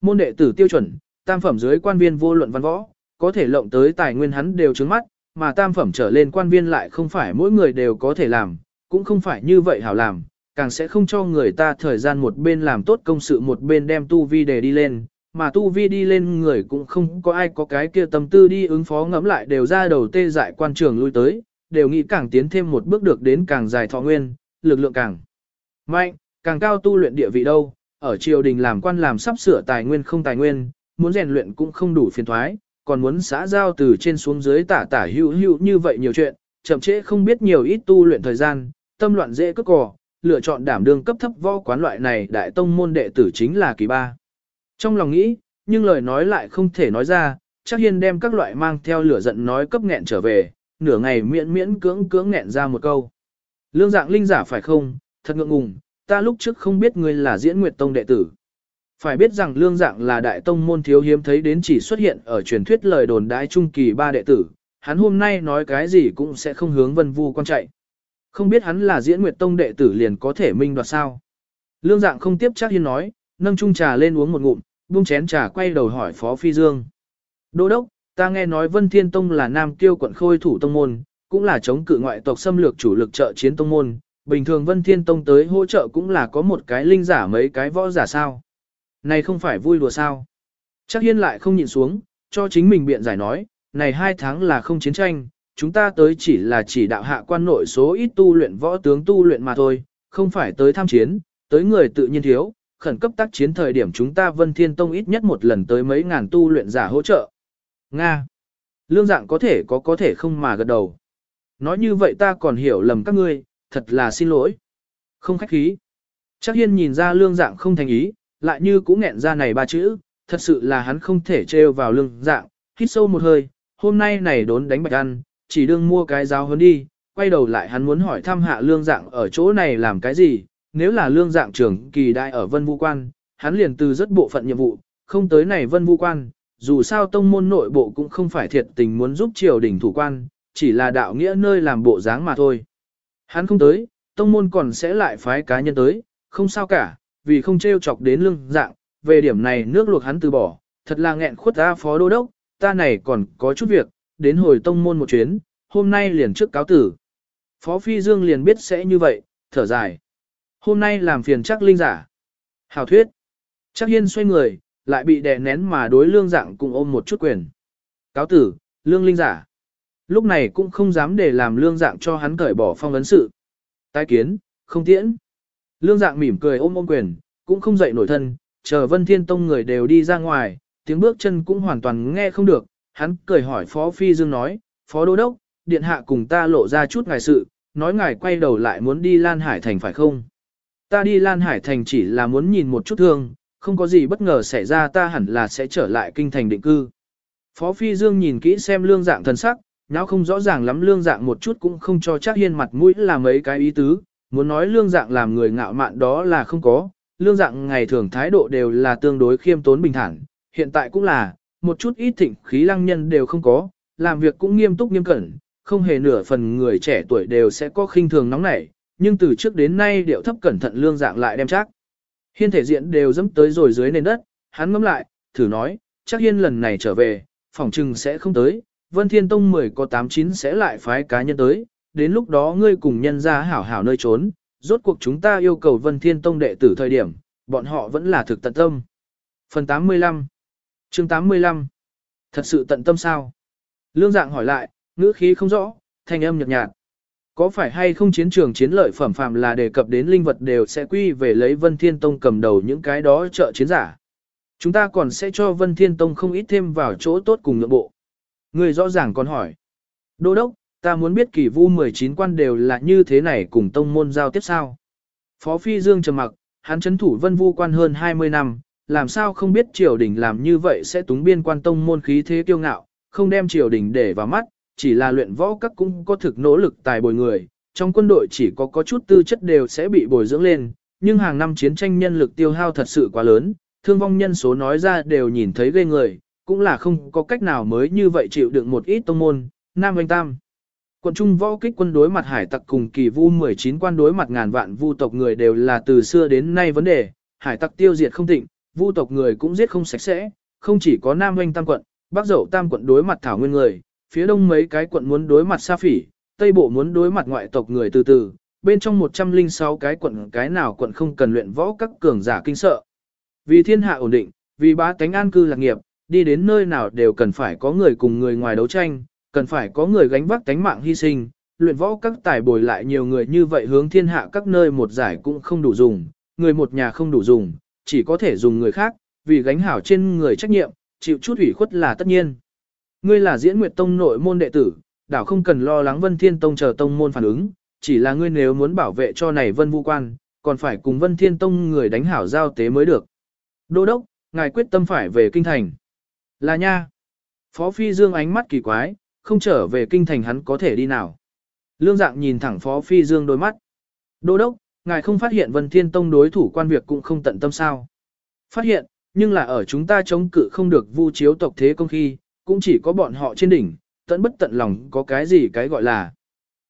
Môn đệ tử tiêu chuẩn, tam phẩm dưới quan viên vô luận văn võ, có thể lộng tới tài nguyên hắn đều trướng mắt, mà tam phẩm trở lên quan viên lại không phải mỗi người đều có thể làm, cũng không phải như vậy hảo làm, càng sẽ không cho người ta thời gian một bên làm tốt công sự một bên đem tu vi để đi lên, mà tu vi đi lên người cũng không có ai có cái kia tâm tư đi ứng phó ngẫm lại đều ra đầu tê dại quan trường lui tới, đều nghĩ càng tiến thêm một bước được đến càng dài thọ nguyên, lực lượng càng mạnh, càng cao tu luyện địa vị đâu, ở triều đình làm quan làm sắp sửa tài nguyên không tài nguyên, muốn rèn luyện cũng không đủ phiền thoái, còn muốn xã giao từ trên xuống dưới tả tả hữu hữu như vậy nhiều chuyện, chậm trễ không biết nhiều ít tu luyện thời gian, tâm loạn dễ cất cỏ, lựa chọn đảm đương cấp thấp võ quán loại này đại tông môn đệ tử chính là kỳ ba. Trong lòng nghĩ, nhưng lời nói lại không thể nói ra, chắc hiên đem các loại mang theo lửa giận nói cấp nghẹn trở về, nửa ngày miễn miễn cưỡng cưỡng nghẹn ra một câu. Lương dạng linh giả phải không, thật ngượng ngùng, ta lúc trước không biết ngươi là diễn nguyệt tông đệ tử. Phải biết rằng lương dạng là đại tông môn thiếu hiếm thấy đến chỉ xuất hiện ở truyền thuyết lời đồn đái trung kỳ ba đệ tử, hắn hôm nay nói cái gì cũng sẽ không hướng vân vu quan chạy. Không biết hắn là diễn nguyệt tông đệ tử liền có thể minh đoạt sao. Lương dạng không tiếp chắc hiên nói, nâng chung trà lên uống một ngụm, buông chén trà quay đầu hỏi Phó Phi Dương. Đô đốc, ta nghe nói Vân Thiên Tông là nam kiêu quận khôi thủ tông môn, cũng là chống cự ngoại tộc xâm lược chủ lực trợ chiến tông môn. Bình thường Vân Thiên Tông tới hỗ trợ cũng là có một cái linh giả mấy cái võ giả sao. Này không phải vui đùa sao. Chắc hiên lại không nhìn xuống, cho chính mình biện giải nói, này hai tháng là không chiến tranh, chúng ta tới chỉ là chỉ đạo hạ quan nội số ít tu luyện võ tướng tu luyện mà thôi, không phải tới tham chiến, tới người tự nhiên thiếu, khẩn cấp tác chiến thời điểm chúng ta Vân Thiên Tông ít nhất một lần tới mấy ngàn tu luyện giả hỗ trợ. Nga. Lương dạng có thể có có thể không mà gật đầu. Nói như vậy ta còn hiểu lầm các ngươi, thật là xin lỗi. Không khách khí. Chắc hiên nhìn ra lương dạng không thành ý, lại như cũng nghẹn ra này ba chữ, thật sự là hắn không thể trêu vào lương dạng, hít sâu một hơi, hôm nay này đốn đánh bạch ăn, chỉ đương mua cái giáo hơn đi, quay đầu lại hắn muốn hỏi thăm hạ lương dạng ở chỗ này làm cái gì, nếu là lương dạng trưởng kỳ đại ở vân vũ quan, hắn liền từ rất bộ phận nhiệm vụ, không tới này vân vũ quan, dù sao tông môn nội bộ cũng không phải thiệt tình muốn giúp triều đình thủ quan, chỉ là đạo nghĩa nơi làm bộ dáng mà thôi. Hắn không tới, tông môn còn sẽ lại phái cá nhân tới, không sao cả, vì không trêu chọc đến lương dạng, về điểm này nước luộc hắn từ bỏ, thật là nghẹn khuất ta phó đô đốc, ta này còn có chút việc, đến hồi tông môn một chuyến, hôm nay liền trước cáo tử. Phó Phi Dương liền biết sẽ như vậy, thở dài. Hôm nay làm phiền chắc linh giả. Hảo thuyết. Chắc hiên xoay người, lại bị đè nén mà đối lương dạng cùng ôm một chút quyền. Cáo tử, lương linh giả. Lúc này cũng không dám để làm lương dạng cho hắn cởi bỏ phong ấn sự. Tai kiến, không tiễn. Lương dạng mỉm cười ôm ôm quyền, cũng không dậy nổi thân, chờ vân thiên tông người đều đi ra ngoài, tiếng bước chân cũng hoàn toàn nghe không được. Hắn cười hỏi Phó Phi Dương nói, Phó Đô Đốc, Điện Hạ cùng ta lộ ra chút ngài sự, nói ngài quay đầu lại muốn đi Lan Hải Thành phải không? Ta đi Lan Hải Thành chỉ là muốn nhìn một chút thương, không có gì bất ngờ xảy ra ta hẳn là sẽ trở lại kinh thành định cư. Phó Phi Dương nhìn kỹ xem lương dạng thần sắc, nháo không rõ ràng lắm lương dạng một chút cũng không cho chắc hiên mặt mũi là mấy cái ý tứ, muốn nói lương dạng làm người ngạo mạn đó là không có, lương dạng ngày thường thái độ đều là tương đối khiêm tốn bình thản, hiện tại cũng là, một chút ít thịnh khí lăng nhân đều không có, làm việc cũng nghiêm túc nghiêm cẩn, không hề nửa phần người trẻ tuổi đều sẽ có khinh thường nóng nảy, nhưng từ trước đến nay điệu thấp cẩn thận lương dạng lại đem chắc. Hiên thể diện đều dẫm tới rồi dưới nền đất, hắn ngắm lại, thử nói, chắc hiên lần này trở về, phòng trừng sẽ không tới, Vân Thiên Tông 10 có 89 sẽ lại phái cá nhân tới, đến lúc đó ngươi cùng nhân ra hảo hảo nơi trốn, rốt cuộc chúng ta yêu cầu Vân Thiên Tông đệ tử thời điểm, bọn họ vẫn là thực tận tâm. Phần 85 chương 85 Thật sự tận tâm sao? Lương dạng hỏi lại, ngữ khí không rõ, thanh âm nhợt nhạt. Có phải hay không chiến trường chiến lợi phẩm phạm là đề cập đến linh vật đều sẽ quy về lấy Vân Thiên Tông cầm đầu những cái đó trợ chiến giả. Chúng ta còn sẽ cho Vân Thiên Tông không ít thêm vào chỗ tốt cùng nhượng bộ. Người rõ ràng còn hỏi. Đô đốc, ta muốn biết kỳ vu 19 quan đều là như thế này cùng tông môn giao tiếp sao. Phó Phi Dương trầm mặc, hắn chấn thủ vân vu quan hơn 20 năm, làm sao không biết triều đình làm như vậy sẽ túng biên quan tông môn khí thế kiêu ngạo, không đem triều đình để vào mắt, chỉ là luyện võ các cũng có thực nỗ lực tài bồi người, trong quân đội chỉ có có chút tư chất đều sẽ bị bồi dưỡng lên, nhưng hàng năm chiến tranh nhân lực tiêu hao thật sự quá lớn, thương vong nhân số nói ra đều nhìn thấy ghê người, cũng là không có cách nào mới như vậy chịu đựng một ít tông môn, Nam Anh Tam. Quận Trung võ kích quân đối mặt hải tặc cùng kỳ vu 19 quan đối mặt ngàn vạn vu tộc người đều là từ xưa đến nay vấn đề, hải tặc tiêu diệt không tịnh, vu tộc người cũng giết không sạch sẽ, không chỉ có Nam anh Tam quận, Bắc Dậu Tam quận đối mặt thảo nguyên người, phía đông mấy cái quận muốn đối mặt sa phỉ, Tây Bộ muốn đối mặt ngoại tộc người từ từ, bên trong 106 cái quận cái nào quận không cần luyện võ các cường giả kinh sợ. Vì thiên hạ ổn định, vì bá tánh an cư lạc nghiệp, đi đến nơi nào đều cần phải có người cùng người ngoài đấu tranh, cần phải có người gánh vác tánh mạng hy sinh, luyện võ các tài bồi lại nhiều người như vậy hướng thiên hạ các nơi một giải cũng không đủ dùng, người một nhà không đủ dùng, chỉ có thể dùng người khác, vì gánh hảo trên người trách nhiệm, chịu chút ủy khuất là tất nhiên. Ngươi là diễn nguyệt tông nội môn đệ tử, đảo không cần lo lắng vân thiên tông chờ tông môn phản ứng, chỉ là ngươi nếu muốn bảo vệ cho này vân vũ quan, còn phải cùng vân thiên tông người đánh hảo giao tế mới được. Đô đốc, ngài quyết tâm phải về kinh thành. Là nha. Phó Phi Dương ánh mắt kỳ quái, không trở về kinh thành hắn có thể đi nào. Lương dạng nhìn thẳng Phó Phi Dương đôi mắt. Đô đốc, ngài không phát hiện Vân Thiên Tông đối thủ quan việc cũng không tận tâm sao. Phát hiện, nhưng là ở chúng ta chống cự không được vu chiếu tộc thế công khi, cũng chỉ có bọn họ trên đỉnh, tận bất tận lòng có cái gì cái gọi là.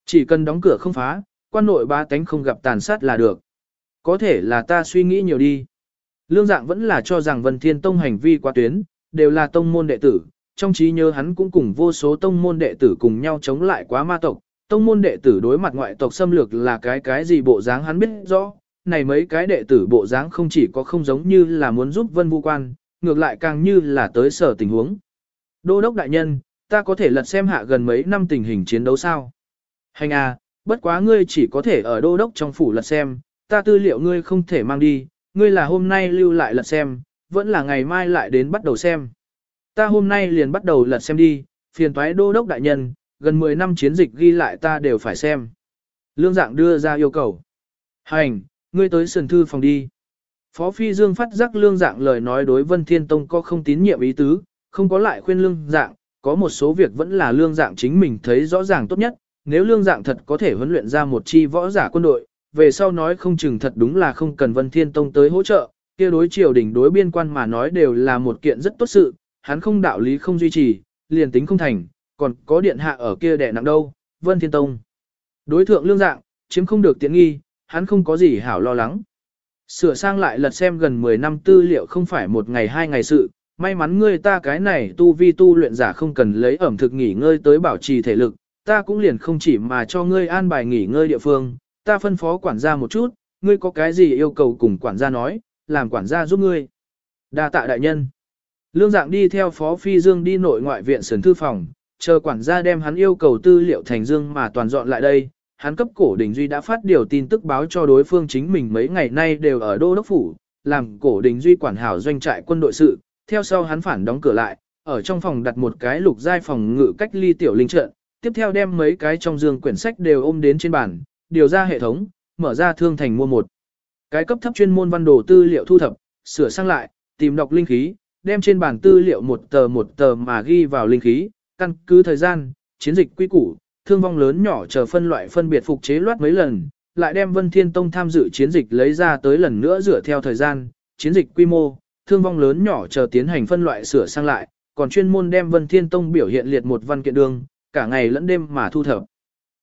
Chỉ cần đóng cửa không phá, quan nội ba tánh không gặp tàn sát là được. Có thể là ta suy nghĩ nhiều đi. Lương dạng vẫn là cho rằng Vân Thiên Tông hành vi quá tuyến, đều là tông môn đệ tử, trong trí nhớ hắn cũng cùng vô số tông môn đệ tử cùng nhau chống lại quá ma tộc, tông môn đệ tử đối mặt ngoại tộc xâm lược là cái cái gì bộ dáng hắn biết rõ, này mấy cái đệ tử bộ dáng không chỉ có không giống như là muốn giúp vân vu quan, ngược lại càng như là tới sở tình huống. Đô đốc đại nhân, ta có thể lật xem hạ gần mấy năm tình hình chiến đấu sao? Hành à, bất quá ngươi chỉ có thể ở đô đốc trong phủ lật xem, ta tư liệu ngươi không thể mang đi, ngươi là hôm nay lưu lại lật xem, vẫn là ngày mai lại đến bắt đầu xem. Ta hôm nay liền bắt đầu lật xem đi, phiền toái đô đốc đại nhân, gần 10 năm chiến dịch ghi lại ta đều phải xem. Lương dạng đưa ra yêu cầu. Hành, ngươi tới sườn thư phòng đi. Phó Phi Dương phát giác lương dạng lời nói đối Vân Thiên Tông có không tín nhiệm ý tứ, không có lại khuyên lương dạng, có một số việc vẫn là lương dạng chính mình thấy rõ ràng tốt nhất, nếu lương dạng thật có thể huấn luyện ra một chi võ giả quân đội, về sau nói không chừng thật đúng là không cần Vân Thiên Tông tới hỗ trợ, kia đối triều đình đối biên quan mà nói đều là một kiện rất tốt sự, hắn không đạo lý không duy trì, liền tính không thành, còn có điện hạ ở kia đẻ nặng đâu, Vân Thiên Tông. Đối thượng lương dạng, chiếm không được tiện nghi, hắn không có gì hảo lo lắng. Sửa sang lại lật xem gần 10 năm tư liệu không phải một ngày hai ngày sự, may mắn ngươi ta cái này tu vi tu luyện giả không cần lấy ẩm thực nghỉ ngơi tới bảo trì thể lực, ta cũng liền không chỉ mà cho ngươi an bài nghỉ ngơi địa phương, ta phân phó quản gia một chút, ngươi có cái gì yêu cầu cùng quản gia nói, làm quản gia giúp ngươi. Đa tạ đại nhân. Lương dạng đi theo Phó Phi Dương đi nội ngoại viện sườn thư phòng, chờ quản gia đem hắn yêu cầu tư liệu thành dương mà toàn dọn lại đây. Hắn cấp cổ đình duy đã phát điều tin tức báo cho đối phương chính mình mấy ngày nay đều ở đô đốc phủ, làm cổ đình duy quản hảo doanh trại quân đội sự, theo sau hắn phản đóng cửa lại, ở trong phòng đặt một cái lục giai phòng ngự cách ly tiểu linh trận, tiếp theo đem mấy cái trong dương quyển sách đều ôm đến trên bàn, điều ra hệ thống, mở ra thương thành mua một. Cái cấp thấp chuyên môn văn đồ tư liệu thu thập, sửa sang lại, tìm đọc linh khí, đem trên bản tư liệu một tờ một tờ mà ghi vào linh khí, căn cứ thời gian, chiến dịch quy củ, thương vong lớn nhỏ chờ phân loại phân biệt phục chế loát mấy lần, lại đem Vân Thiên Tông tham dự chiến dịch lấy ra tới lần nữa dựa theo thời gian, chiến dịch quy mô, thương vong lớn nhỏ chờ tiến hành phân loại sửa sang lại, còn chuyên môn đem Vân Thiên Tông biểu hiện liệt một văn kiện đường, cả ngày lẫn đêm mà thu thập.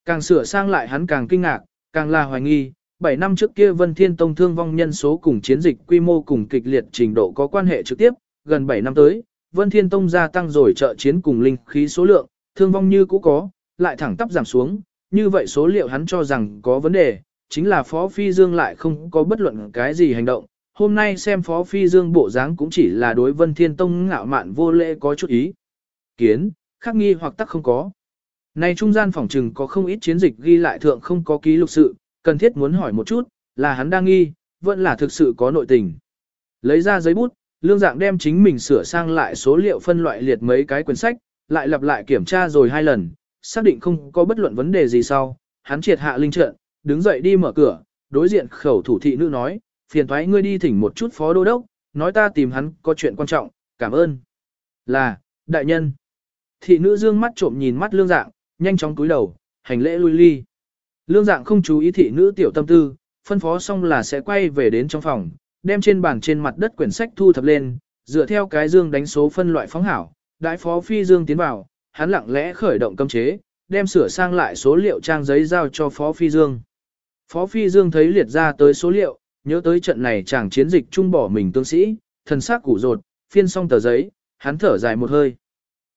Càng sửa sang lại hắn càng kinh ngạc, càng là hoài nghi, 7 năm trước kia Vân Thiên Tông thương vong nhân số cùng chiến dịch quy mô cùng kịch liệt trình độ có quan hệ trực tiếp, gần 7 năm tới, Vân Thiên Tông gia tăng rồi trợ chiến cùng linh khí số lượng, thương vong như cũ có, lại thẳng tắp giảm xuống, như vậy số liệu hắn cho rằng có vấn đề, chính là Phó Phi Dương lại không có bất luận cái gì hành động. Hôm nay xem Phó Phi Dương bộ dáng cũng chỉ là đối Vân Thiên Tông ngạo mạn vô lễ có chút ý. Kiến, khắc nghi hoặc tắc không có. Này trung gian phòng trừng có không ít chiến dịch ghi lại thượng không có ký lục sự, cần thiết muốn hỏi một chút, là hắn đang nghi, vẫn là thực sự có nội tình. Lấy ra giấy bút, lương dạng đem chính mình sửa sang lại số liệu phân loại liệt mấy cái quyển sách, lại lặp lại kiểm tra rồi hai lần, xác định không có bất luận vấn đề gì sau, hắn triệt hạ linh trận, đứng dậy đi mở cửa, đối diện khẩu thủ thị nữ nói, phiền thoái ngươi đi thỉnh một chút phó đô đốc, nói ta tìm hắn có chuyện quan trọng, cảm ơn. Là, đại nhân. Thị nữ dương mắt trộm nhìn mắt lương dạng, nhanh chóng cúi đầu, hành lễ lui ly. Lương dạng không chú ý thị nữ tiểu tâm tư, phân phó xong là sẽ quay về đến trong phòng, đem trên bàn trên mặt đất quyển sách thu thập lên, dựa theo cái dương đánh số phân loại phóng hảo, đại phó phi dương tiến vào, hắn lặng lẽ khởi động cấm chế, đem sửa sang lại số liệu trang giấy giao cho phó phi dương. Phó phi dương thấy liệt ra tới số liệu, nhớ tới trận này chàng chiến dịch trung bỏ mình tướng sĩ, thần sắc củ rột, phiên xong tờ giấy, hắn thở dài một hơi.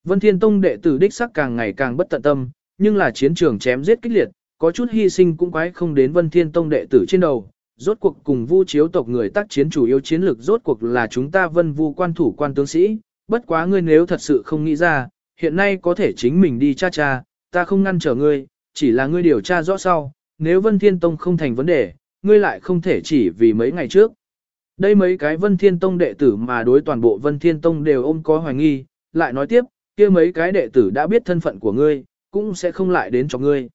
Vân Thiên Tông đệ tử đích sắc càng ngày càng bất tận tâm, nhưng là chiến trường chém giết kích liệt, có chút hy sinh cũng quái không đến Vân Thiên Tông đệ tử trên đầu. Rốt cuộc cùng vu chiếu tộc người tác chiến chủ yếu chiến lược rốt cuộc là chúng ta vân vu quan thủ quan tướng sĩ, bất quá ngươi nếu thật sự không nghĩ ra, hiện nay có thể chính mình đi cha cha, ta không ngăn trở ngươi, chỉ là ngươi điều tra rõ sau, nếu Vân Thiên Tông không thành vấn đề, ngươi lại không thể chỉ vì mấy ngày trước. Đây mấy cái Vân Thiên Tông đệ tử mà đối toàn bộ Vân Thiên Tông đều ôm có hoài nghi, lại nói tiếp, kia mấy cái đệ tử đã biết thân phận của ngươi, cũng sẽ không lại đến cho ngươi.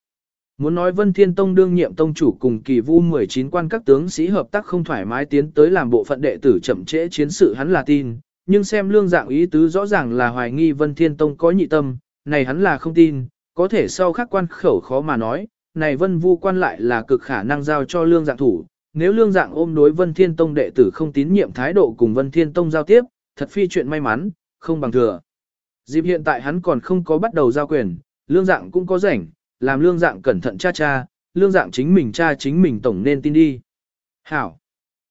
Muốn nói Vân Thiên Tông đương nhiệm tông chủ cùng kỳ vu 19 quan các tướng sĩ hợp tác không thoải mái tiến tới làm bộ phận đệ tử chậm trễ chiến sự hắn là tin, nhưng xem lương dạng ý tứ rõ ràng là hoài nghi Vân Thiên Tông có nhị tâm, này hắn là không tin, có thể sau khắc quan khẩu khó mà nói, này Vân Vu quan lại là cực khả năng giao cho lương dạng thủ, nếu lương dạng ôm đối Vân Thiên Tông đệ tử không tín nhiệm thái độ cùng Vân Thiên Tông giao tiếp, thật phi chuyện may mắn, không bằng thừa. Dịp hiện tại hắn còn không có bắt đầu giao quyền, lương dạng cũng có rảnh, làm lương dạng cẩn thận cha cha, lương dạng chính mình cha chính mình tổng nên tin đi. Hảo.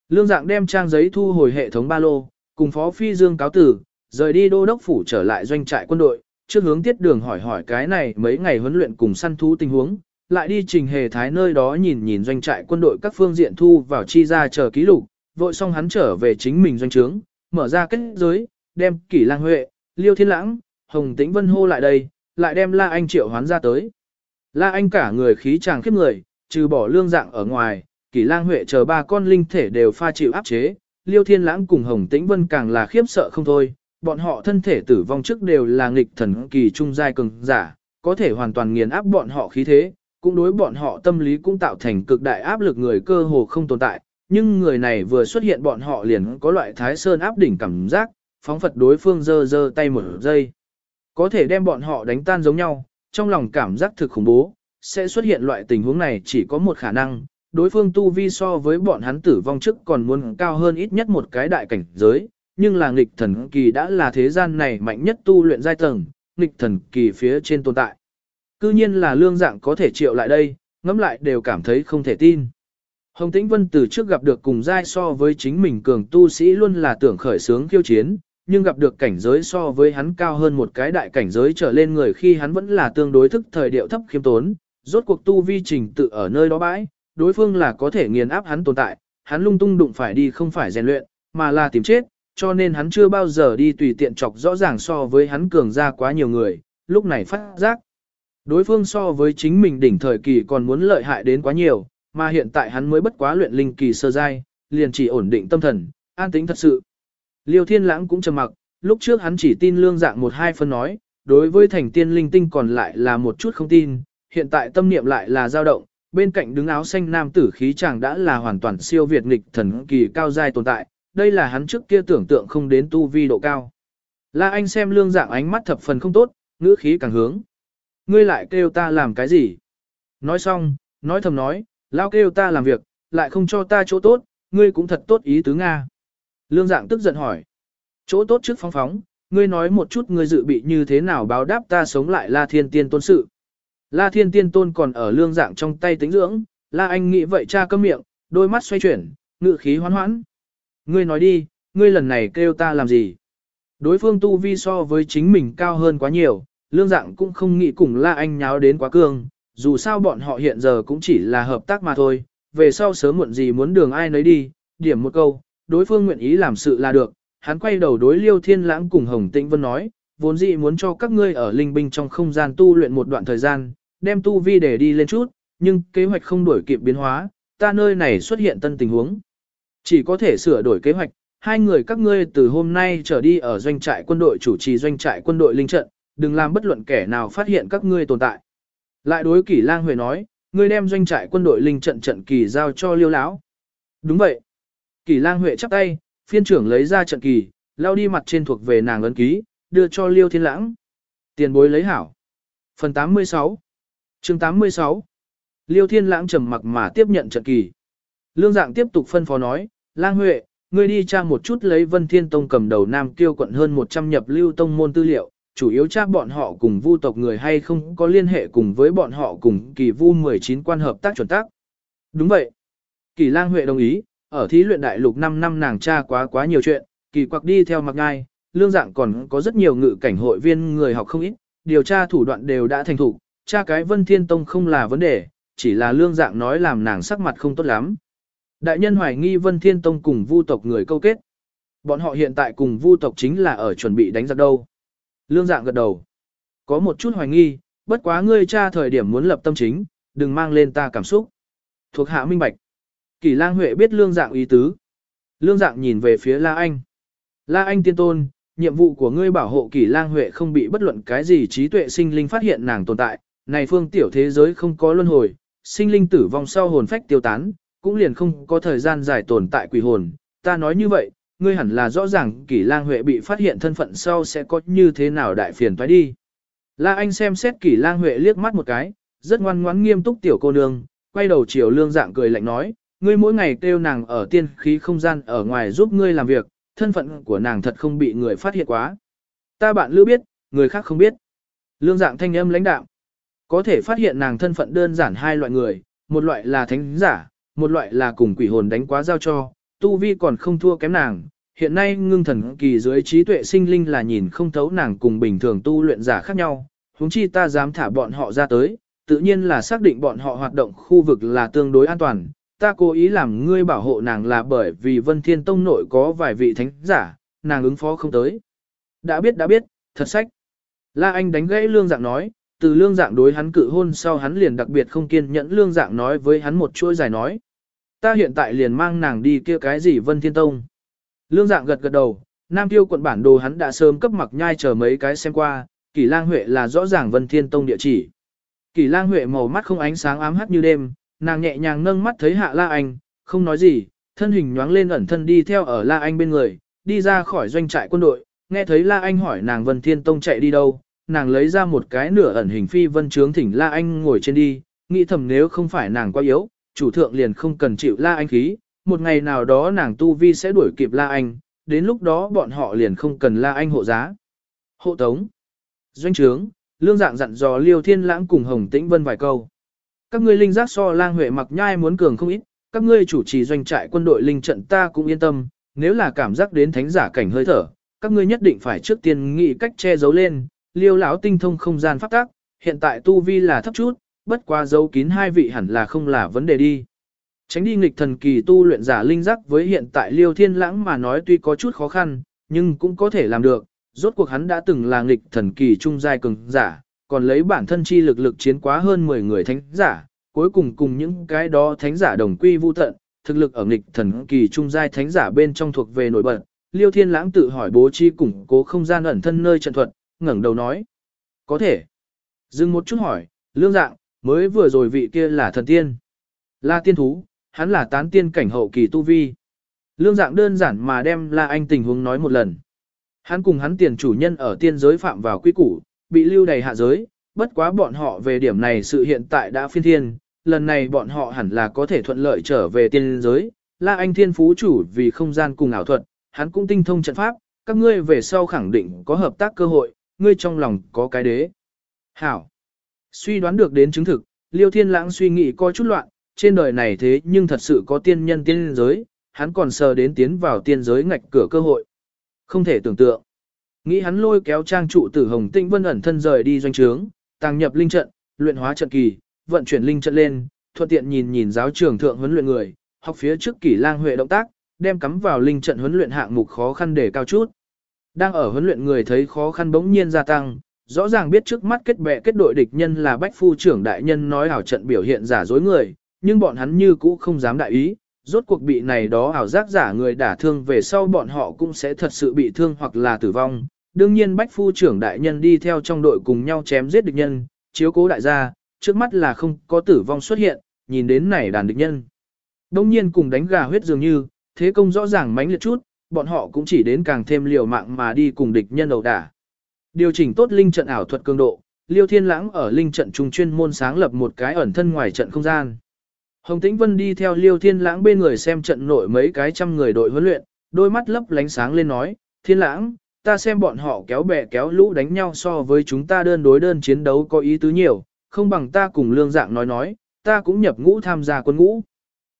Lương dạng đem trang giấy thu hồi hệ thống ba lô, cùng Phó Phi Dương cáo tử, rời đi đô đốc phủ trở lại doanh trại quân đội, trước hướng tiết đường hỏi hỏi cái này mấy ngày huấn luyện cùng săn thú tình huống, lại đi trình hề thái nơi đó nhìn nhìn doanh trại quân đội các phương diện thu vào chi ra chờ ký lục, vội xong hắn trở về chính mình doanh trướng, mở ra kết giới, đem kỷ lang huệ, liêu thiên lãng, hồng tĩnh vân hô lại đây, lại đem la anh triệu hoán ra tới. La anh cả người khí chàng khiếp người, trừ bỏ lương dạng ở ngoài, kỷ lang huệ chờ ba con linh thể đều pha chịu áp chế, liêu thiên lãng cùng hồng tĩnh vân càng là khiếp sợ không thôi, bọn họ thân thể tử vong trước đều là nghịch thần kỳ trung giai cường giả, có thể hoàn toàn nghiền áp bọn họ khí thế, cũng đối bọn họ tâm lý cũng tạo thành cực đại áp lực người cơ hồ không tồn tại, nhưng người này vừa xuất hiện bọn họ liền có loại thái sơn áp đỉnh cảm giác, phóng phật đối phương giơ giơ tay một giây. Có thể đem bọn họ đánh tan giống nhau, trong lòng cảm giác thực khủng bố, sẽ xuất hiện loại tình huống này chỉ có một khả năng, đối phương tu vi so với bọn hắn tử vong trước còn muốn cao hơn ít nhất một cái đại cảnh giới, nhưng là nghịch thần kỳ đã là thế gian này mạnh nhất tu luyện giai tầng, nghịch thần kỳ phía trên tồn tại. Cư nhiên là lương dạng có thể triệu lại đây, ngẫm lại đều cảm thấy không thể tin. Hồng Tĩnh Vân từ trước gặp được cùng giai so với chính mình cường tu sĩ luôn là tưởng khởi sướng khiêu chiến, nhưng gặp được cảnh giới so với hắn cao hơn một cái đại cảnh giới trở lên người khi hắn vẫn là tương đối thức thời điệu thấp khiêm tốn, rốt cuộc tu vi trình tự ở nơi đó bãi, đối phương là có thể nghiền áp hắn tồn tại, hắn lung tung đụng phải đi không phải rèn luyện, mà là tìm chết, cho nên hắn chưa bao giờ đi tùy tiện chọc rõ ràng so với hắn cường ra quá nhiều người, lúc này phát giác. Đối phương so với chính mình đỉnh thời kỳ còn muốn lợi hại đến quá nhiều, mà hiện tại hắn mới bất quá luyện linh kỳ sơ giai, liền chỉ ổn định tâm thần, an tĩnh thật sự. Liêu Thiên Lãng cũng trầm mặc, lúc trước hắn chỉ tin lương dạng một hai phân nói, đối với thành tiên linh tinh còn lại là một chút không tin, hiện tại tâm niệm lại là dao động, bên cạnh đứng áo xanh nam tử khí chàng đã là hoàn toàn siêu việt nghịch thần kỳ cao giai tồn tại, đây là hắn trước kia tưởng tượng không đến tu vi độ cao. La Anh xem lương dạng ánh mắt thập phần không tốt, ngữ khí càng hướng. Ngươi lại kêu ta làm cái gì? Nói xong, nói thầm nói, lao kêu ta làm việc, lại không cho ta chỗ tốt, ngươi cũng thật tốt ý tứ Nga. Lương dạng tức giận hỏi. Chỗ tốt trước phóng phóng, ngươi nói một chút ngươi dự bị như thế nào báo đáp ta sống lại La Thiên Tiên Tôn sự. La Thiên Tiên Tôn còn ở lương dạng trong tay tính dưỡng, La Anh nghĩ vậy cha câm miệng, đôi mắt xoay chuyển, ngự khí hoán hoãn. Ngươi nói đi, ngươi lần này kêu ta làm gì? Đối phương tu vi so với chính mình cao hơn quá nhiều, lương dạng cũng không nghĩ cùng La Anh nháo đến quá cương, dù sao bọn họ hiện giờ cũng chỉ là hợp tác mà thôi, về sau sớm muộn gì muốn đường ai nấy đi, điểm một câu, đối phương nguyện ý làm sự là được, hắn quay đầu đối Liêu Thiên Lãng cùng Hồng Tĩnh Vân nói, vốn dĩ muốn cho các ngươi ở linh binh trong không gian tu luyện một đoạn thời gian, đem tu vi để đi lên chút, nhưng kế hoạch không đổi kịp biến hóa, ta nơi này xuất hiện tân tình huống. Chỉ có thể sửa đổi kế hoạch, hai người các ngươi từ hôm nay trở đi ở doanh trại quân đội chủ trì doanh trại quân đội linh trận, đừng làm bất luận kẻ nào phát hiện các ngươi tồn tại. Lại đối kỷ lang huệ nói, ngươi đem doanh trại quân đội linh trận trận kỳ giao cho liêu lão. Đúng vậy. Kỳ lang huệ chắp tay, phiên trưởng lấy ra trận kỳ, lao đi mặt trên thuộc về nàng ấn ký, đưa cho liêu thiên lãng. Tiền bối lấy hảo. Phần 86 chương 86 Liêu thiên lãng trầm mặc mà tiếp nhận trận kỳ. Lương dạng tiếp tục phân phó nói, Lang Huệ, ngươi đi tra một chút lấy Vân Thiên Tông cầm đầu Nam Kiêu quận hơn 100 nhập lưu tông môn tư liệu, chủ yếu tra bọn họ cùng vu tộc người hay không có liên hệ cùng với bọn họ cùng kỳ vu 19 quan hợp tác chuẩn tác. Đúng vậy. Kỳ Lang Huệ đồng ý, ở thí luyện đại lục 5 năm nàng tra quá quá nhiều chuyện, kỳ quặc đi theo mặc ngai, lương dạng còn có rất nhiều ngự cảnh hội viên người học không ít, điều tra thủ đoạn đều đã thành thủ, tra cái Vân Thiên Tông không là vấn đề, chỉ là lương dạng nói làm nàng sắc mặt không tốt lắm. Đại nhân hoài nghi Vân Thiên Tông cùng vu tộc người câu kết. Bọn họ hiện tại cùng vu tộc chính là ở chuẩn bị đánh giặc đâu. Lương dạng gật đầu. Có một chút hoài nghi, bất quá ngươi cha thời điểm muốn lập tâm chính, đừng mang lên ta cảm xúc. Thuộc hạ minh bạch. Kỳ lang huệ biết lương dạng ý tứ. Lương dạng nhìn về phía La Anh. La Anh tiên tôn, nhiệm vụ của ngươi bảo hộ kỳ lang huệ không bị bất luận cái gì trí tuệ sinh linh phát hiện nàng tồn tại. Này phương tiểu thế giới không có luân hồi, sinh linh tử vong sau hồn phách tiêu tán, cũng liền không có thời gian dài tồn tại quỷ hồn. Ta nói như vậy, ngươi hẳn là rõ ràng kỷ lang huệ bị phát hiện thân phận sau sẽ có như thế nào đại phiền toái đi. La Anh xem xét kỷ lang huệ liếc mắt một cái, rất ngoan ngoãn nghiêm túc tiểu cô nương, quay đầu chiều lương dạng cười lạnh nói, ngươi mỗi ngày kêu nàng ở tiên khí không gian ở ngoài giúp ngươi làm việc, thân phận của nàng thật không bị người phát hiện quá. Ta bạn lưu biết, người khác không biết. Lương dạng thanh âm lãnh đạo. Có thể phát hiện nàng thân phận đơn giản hai loại người, một loại là thánh giả, một loại là cùng quỷ hồn đánh quá giao cho, tu vi còn không thua kém nàng. Hiện nay ngưng thần kỳ dưới trí tuệ sinh linh là nhìn không thấu nàng cùng bình thường tu luyện giả khác nhau, huống chi ta dám thả bọn họ ra tới, tự nhiên là xác định bọn họ hoạt động khu vực là tương đối an toàn. Ta cố ý làm ngươi bảo hộ nàng là bởi vì Vân Thiên Tông nội có vài vị thánh giả, nàng ứng phó không tới. Đã biết đã biết, thật sách. La Anh đánh gãy lương dạng nói, từ lương dạng đối hắn cự hôn sau hắn liền đặc biệt không kiên nhẫn lương dạng nói với hắn một chuỗi dài nói. Ta hiện tại liền mang nàng đi kia cái gì Vân Thiên Tông. Lương dạng gật gật đầu, Nam Tiêu quận bản đồ hắn đã sớm cấp mặc nhai chờ mấy cái xem qua, Kỳ Lang Huệ là rõ ràng Vân Thiên Tông địa chỉ. Kỳ Lang Huệ màu mắt không ánh sáng ám hắt như đêm, nàng nhẹ nhàng nâng mắt thấy Hạ La Anh, không nói gì, thân hình nhoáng lên ẩn thân đi theo ở La Anh bên người, đi ra khỏi doanh trại quân đội, nghe thấy La Anh hỏi nàng Vân Thiên Tông chạy đi đâu, nàng lấy ra một cái nửa ẩn hình phi vân trướng thỉnh La Anh ngồi trên đi, nghĩ thầm nếu không phải nàng quá yếu, chủ thượng liền không cần chịu La Anh khí, một ngày nào đó nàng tu vi sẽ đuổi kịp La Anh, đến lúc đó bọn họ liền không cần La Anh hộ giá. Hộ tống. Doanh trướng, lương dạng dặn dò Liêu Thiên Lãng cùng Hồng Tĩnh Vân vài câu. Các ngươi linh giác so lang huệ mặc nhai muốn cường không ít, các ngươi chủ trì doanh trại quân đội linh trận ta cũng yên tâm, nếu là cảm giác đến thánh giả cảnh hơi thở, các ngươi nhất định phải trước tiên nghĩ cách che giấu lên, liêu lão tinh thông không gian pháp tác, hiện tại tu vi là thấp chút, bất qua giấu kín hai vị hẳn là không là vấn đề đi. Tránh đi nghịch thần kỳ tu luyện giả linh giác với hiện tại liêu thiên lãng mà nói tuy có chút khó khăn, nhưng cũng có thể làm được, rốt cuộc hắn đã từng là nghịch thần kỳ trung giai cường giả, còn lấy bản thân chi lực lực chiến quá hơn 10 người thánh giả, cuối cùng cùng những cái đó thánh giả đồng quy vu tận, thực lực ở nghịch thần kỳ trung giai thánh giả bên trong thuộc về nổi bật. Liêu Thiên Lãng tự hỏi bố trí củng cố không gian ẩn thân nơi trận thuật, ngẩng đầu nói. Có thể. Dừng một chút hỏi, lương dạng, mới vừa rồi vị kia là thần tiên. là tiên thú, hắn là tán tiên cảnh hậu kỳ tu vi. Lương dạng đơn giản mà đem La Anh tình huống nói một lần. Hắn cùng hắn tiền chủ nhân ở tiên giới phạm vào quy củ, bị lưu đầy hạ giới, bất quá bọn họ về điểm này sự hiện tại đã phiên thiên, lần này bọn họ hẳn là có thể thuận lợi trở về tiên giới. La Anh thiên phú chủ vì không gian cùng ảo thuật, hắn cũng tinh thông trận pháp, các ngươi về sau khẳng định có hợp tác cơ hội, ngươi trong lòng có cái đế. Hảo. Suy đoán được đến chứng thực, Liêu Thiên Lãng suy nghĩ coi chút loạn, trên đời này thế nhưng thật sự có tiên nhân tiên giới, hắn còn sờ đến tiến vào tiên giới ngạch cửa cơ hội. Không thể tưởng tượng. Nghĩ hắn lôi kéo trang trụ tử hồng tinh vân ẩn thân rời đi doanh trướng, tàng nhập linh trận, luyện hóa trận kỳ, vận chuyển linh trận lên, thuận tiện nhìn nhìn giáo trường thượng huấn luyện người, học phía trước kỷ lang huệ động tác, đem cắm vào linh trận huấn luyện hạng mục khó khăn để cao chút. Đang ở huấn luyện người thấy khó khăn bỗng nhiên gia tăng, rõ ràng biết trước mắt kết bè kết đội địch nhân là bách phu trưởng đại nhân nói ảo trận biểu hiện giả dối người, nhưng bọn hắn như cũ không dám đại ý, rốt cuộc bị này đó ảo giác giả người đả thương về sau bọn họ cũng sẽ thật sự bị thương hoặc là tử vong. Đương nhiên bách phu trưởng đại nhân đi theo trong đội cùng nhau chém giết địch nhân, chiếu cố đại gia, trước mắt là không có tử vong xuất hiện, nhìn đến này đàn địch nhân. Đông nhiên cùng đánh gà huyết dường như, thế công rõ ràng mãnh liệt chút, bọn họ cũng chỉ đến càng thêm liều mạng mà đi cùng địch nhân đầu đả. Điều chỉnh tốt linh trận ảo thuật cường độ, Liêu Thiên Lãng ở linh trận trung chuyên môn sáng lập một cái ẩn thân ngoài trận không gian. Hồng Tĩnh Vân đi theo Liêu Thiên Lãng bên người xem trận nội mấy cái trăm người đội huấn luyện, đôi mắt lấp lánh sáng lên nói, Thiên Lãng, ta xem bọn họ kéo bè kéo lũ đánh nhau so với chúng ta đơn đối đơn chiến đấu có ý tứ nhiều, không bằng ta cùng lương dạng nói nói, ta cũng nhập ngũ tham gia quân ngũ.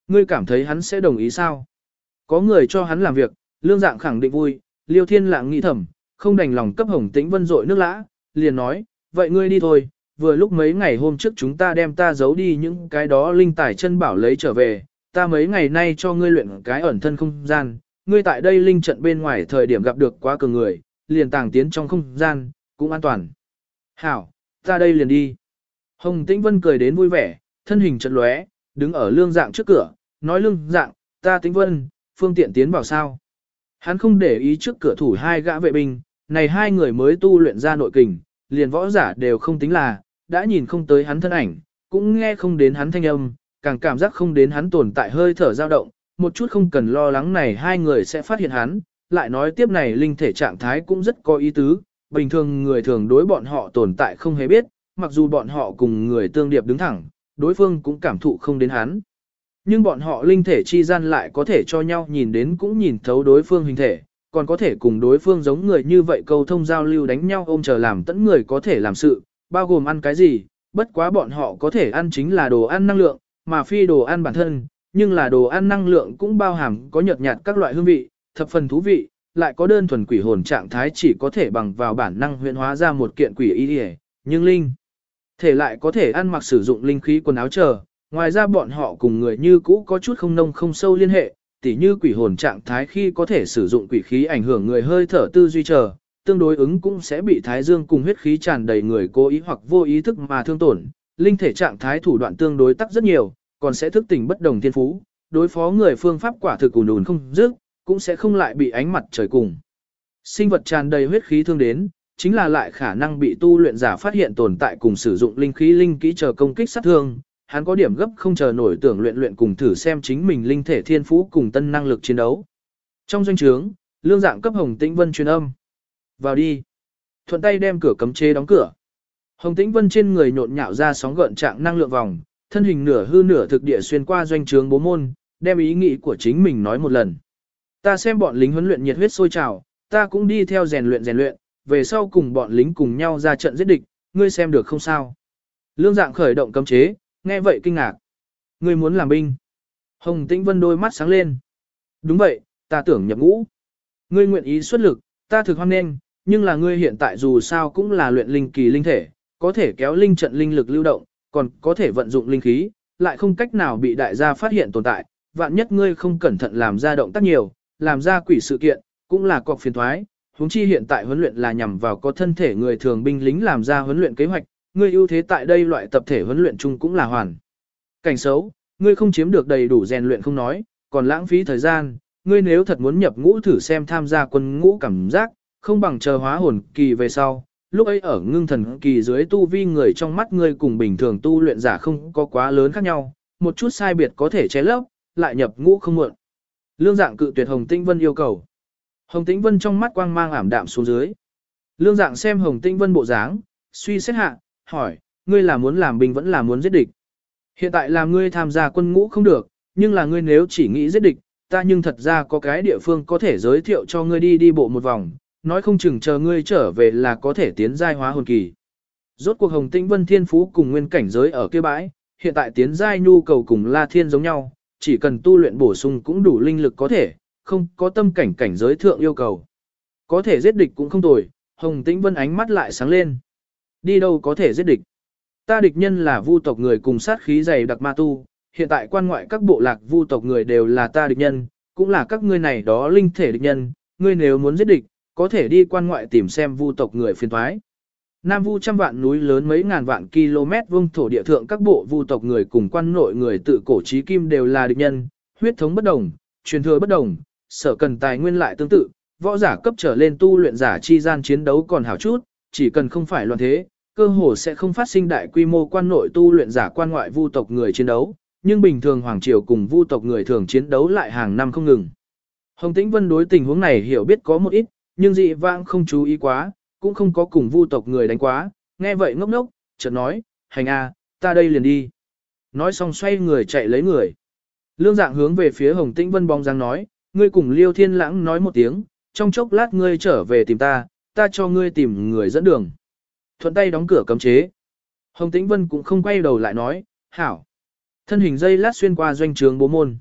Ngươi cảm thấy hắn sẽ đồng ý sao? Có người cho hắn làm việc, lương dạng khẳng định vui, Liêu Thiên lạng nghĩ thầm, không đành lòng cấp Hồng Tĩnh Vân rội nước lã, liền nói, vậy ngươi đi thôi, vừa lúc mấy ngày hôm trước chúng ta đem ta giấu đi những cái đó linh tài chân bảo lấy trở về, ta mấy ngày nay cho ngươi luyện cái ẩn thân không gian, ngươi tại đây linh trận bên ngoài thời điểm gặp được quá cường người, liền tàng tiến trong không gian, cũng an toàn. Hảo, ra đây liền đi. Hồng Tĩnh Vân cười đến vui vẻ, thân hình trận lóe, đứng ở lương dạng trước cửa, nói lương dạng, ta Tĩnh Vân, phương tiện tiến vào sao. Hắn không để ý trước cửa thủ hai gã vệ binh, này hai người mới tu luyện ra nội kình, liền võ giả đều không tính là, đã nhìn không tới hắn thân ảnh, cũng nghe không đến hắn thanh âm, càng cảm giác không đến hắn tồn tại hơi thở dao động, một chút không cần lo lắng này hai người sẽ phát hiện hắn, lại nói tiếp này linh thể trạng thái cũng rất có ý tứ, bình thường người thường đối bọn họ tồn tại không hề biết, mặc dù bọn họ cùng người tương điệp đứng thẳng, đối phương cũng cảm thụ không đến hắn. Nhưng bọn họ linh thể chi gian lại có thể cho nhau nhìn đến cũng nhìn thấu đối phương hình thể, còn có thể cùng đối phương giống người như vậy câu thông giao lưu đánh nhau ôm chờ làm tẫn người có thể làm sự, bao gồm ăn cái gì, bất quá bọn họ có thể ăn chính là đồ ăn năng lượng, mà phi đồ ăn bản thân, nhưng là đồ ăn năng lượng cũng bao hàm có nhợt nhạt các loại hương vị, thập phần thú vị, lại có đơn thuần quỷ hồn trạng thái chỉ có thể bằng vào bản năng huyễn hóa ra một kiện quỷ y đi nhưng linh thể lại có thể ăn mặc sử dụng linh khí quần áo chờ. Ngoài ra bọn họ cùng người như cũ có chút không nông không sâu liên hệ, tỉ như quỷ hồn trạng thái khi có thể sử dụng quỷ khí ảnh hưởng người hơi thở tư duy chờ, tương đối ứng cũng sẽ bị thái dương cùng huyết khí tràn đầy người cố ý hoặc vô ý thức mà thương tổn. Linh thể trạng thái thủ đoạn tương đối tắc rất nhiều, còn sẽ thức tỉnh bất đồng thiên phú, đối phó người phương pháp quả thực ùn ùn không dứt, cũng sẽ không lại bị ánh mặt trời cùng. Sinh vật tràn đầy huyết khí thương đến, chính là lại khả năng bị tu luyện giả phát hiện tồn tại cùng sử dụng linh khí linh kỹ chờ công kích sát thương. Hắn có điểm gấp không chờ nổi tưởng luyện luyện cùng thử xem chính mình linh thể thiên phú cùng tân năng lực chiến đấu. Trong doanh trướng, lương dạng cấp Hồng Tĩnh Vân truyền âm. Vào đi. Thuận tay đem cửa cấm chế đóng cửa. Hồng Tĩnh Vân trên người nhộn nhạo ra sóng gợn trạng năng lượng vòng, thân hình nửa hư nửa thực địa xuyên qua doanh trướng bố môn, đem ý nghĩ của chính mình nói một lần. Ta xem bọn lính huấn luyện nhiệt huyết sôi trào, ta cũng đi theo rèn luyện rèn luyện, về sau cùng bọn lính cùng nhau ra trận giết địch, ngươi xem được không sao? Lương dạng khởi động cấm chế, nghe vậy kinh ngạc. Ngươi muốn làm binh. Hồng Tĩnh Vân đôi mắt sáng lên. Đúng vậy, ta tưởng nhập ngũ. Ngươi nguyện ý xuất lực, ta thực hoan nghênh, nhưng là ngươi hiện tại dù sao cũng là luyện linh kỳ linh thể, có thể kéo linh trận linh lực lưu động, còn có thể vận dụng linh khí, lại không cách nào bị đại gia phát hiện tồn tại, vạn nhất ngươi không cẩn thận làm ra động tác nhiều, làm ra quỷ sự kiện, cũng là cọc phiền thoái. Huống chi hiện tại huấn luyện là nhằm vào có thân thể người thường binh lính làm ra huấn luyện kế hoạch, ngươi ưu thế tại đây loại tập thể huấn luyện chung cũng là hoàn. Cảnh xấu, ngươi không chiếm được đầy đủ rèn luyện không nói, còn lãng phí thời gian, ngươi nếu thật muốn nhập ngũ thử xem tham gia quân ngũ cảm giác, không bằng chờ hóa hồn kỳ về sau, lúc ấy ở ngưng thần kỳ dưới tu vi người trong mắt ngươi cùng bình thường tu luyện giả không có quá lớn khác nhau, một chút sai biệt có thể che lấp, lại nhập ngũ không muộn. Lương dạng cự tuyệt Hồng Tĩnh Vân yêu cầu. Hồng Tĩnh Vân trong mắt quang mang ảm đạm xuống dưới. Lương dạng xem Hồng Tĩnh Vân bộ dáng, suy xét hạ, hỏi, ngươi là muốn làm binh vẫn là muốn giết địch. Hiện tại là ngươi tham gia quân ngũ không được, nhưng là ngươi nếu chỉ nghĩ giết địch, ta nhưng thật ra có cái địa phương có thể giới thiệu cho ngươi đi đi bộ một vòng, nói không chừng chờ ngươi trở về là có thể tiến giai hóa hồn kỳ. Rốt cuộc Hồng Tĩnh Vân Thiên Phú cùng nguyên cảnh giới ở kia bãi, hiện tại tiến giai nhu cầu cùng La Thiên giống nhau, chỉ cần tu luyện bổ sung cũng đủ linh lực có thể, không có tâm cảnh cảnh giới thượng yêu cầu. Có thể giết địch cũng không tồi, Hồng Tĩnh Vân ánh mắt lại sáng lên. Đi đâu có thể giết địch? Ta địch nhân là vu tộc người cùng sát khí dày đặc ma tu, hiện tại quan ngoại các bộ lạc vu tộc người đều là ta địch nhân, cũng là các ngươi này đó linh thể địch nhân, ngươi nếu muốn giết địch, có thể đi quan ngoại tìm xem vu tộc người phiền thoái. Nam vu trăm vạn núi lớn mấy ngàn vạn km vuông thổ địa thượng các bộ vu tộc người cùng quan nội người tự cổ trí kim đều là địch nhân, huyết thống bất đồng, truyền thừa bất đồng, sở cần tài nguyên lại tương tự, võ giả cấp trở lên tu luyện giả chi gian chiến đấu còn hảo chút, chỉ cần không phải loạn thế, cơ hồ sẽ không phát sinh đại quy mô quan nội tu luyện giả quan ngoại vu tộc người chiến đấu, nhưng bình thường hoàng triều cùng vu tộc người thường chiến đấu lại hàng năm không ngừng. Hồng Tĩnh Vân đối tình huống này hiểu biết có một ít, nhưng dị vãng không chú ý quá, cũng không có cùng vu tộc người đánh quá, nghe vậy ngốc ngốc, chợt nói, hành a, ta đây liền đi. nói xong xoay người chạy lấy người. Lương dạng hướng về phía Hồng Tĩnh Vân bóng dáng nói, ngươi cùng Liêu Thiên Lãng nói một tiếng, trong chốc lát ngươi trở về tìm ta, ta cho ngươi tìm người dẫn đường. Thuận tay đóng cửa cấm chế. Hồng Tĩnh Vân cũng không quay đầu lại nói, hảo. Thân hình dây lát xuyên qua doanh trường bố môn.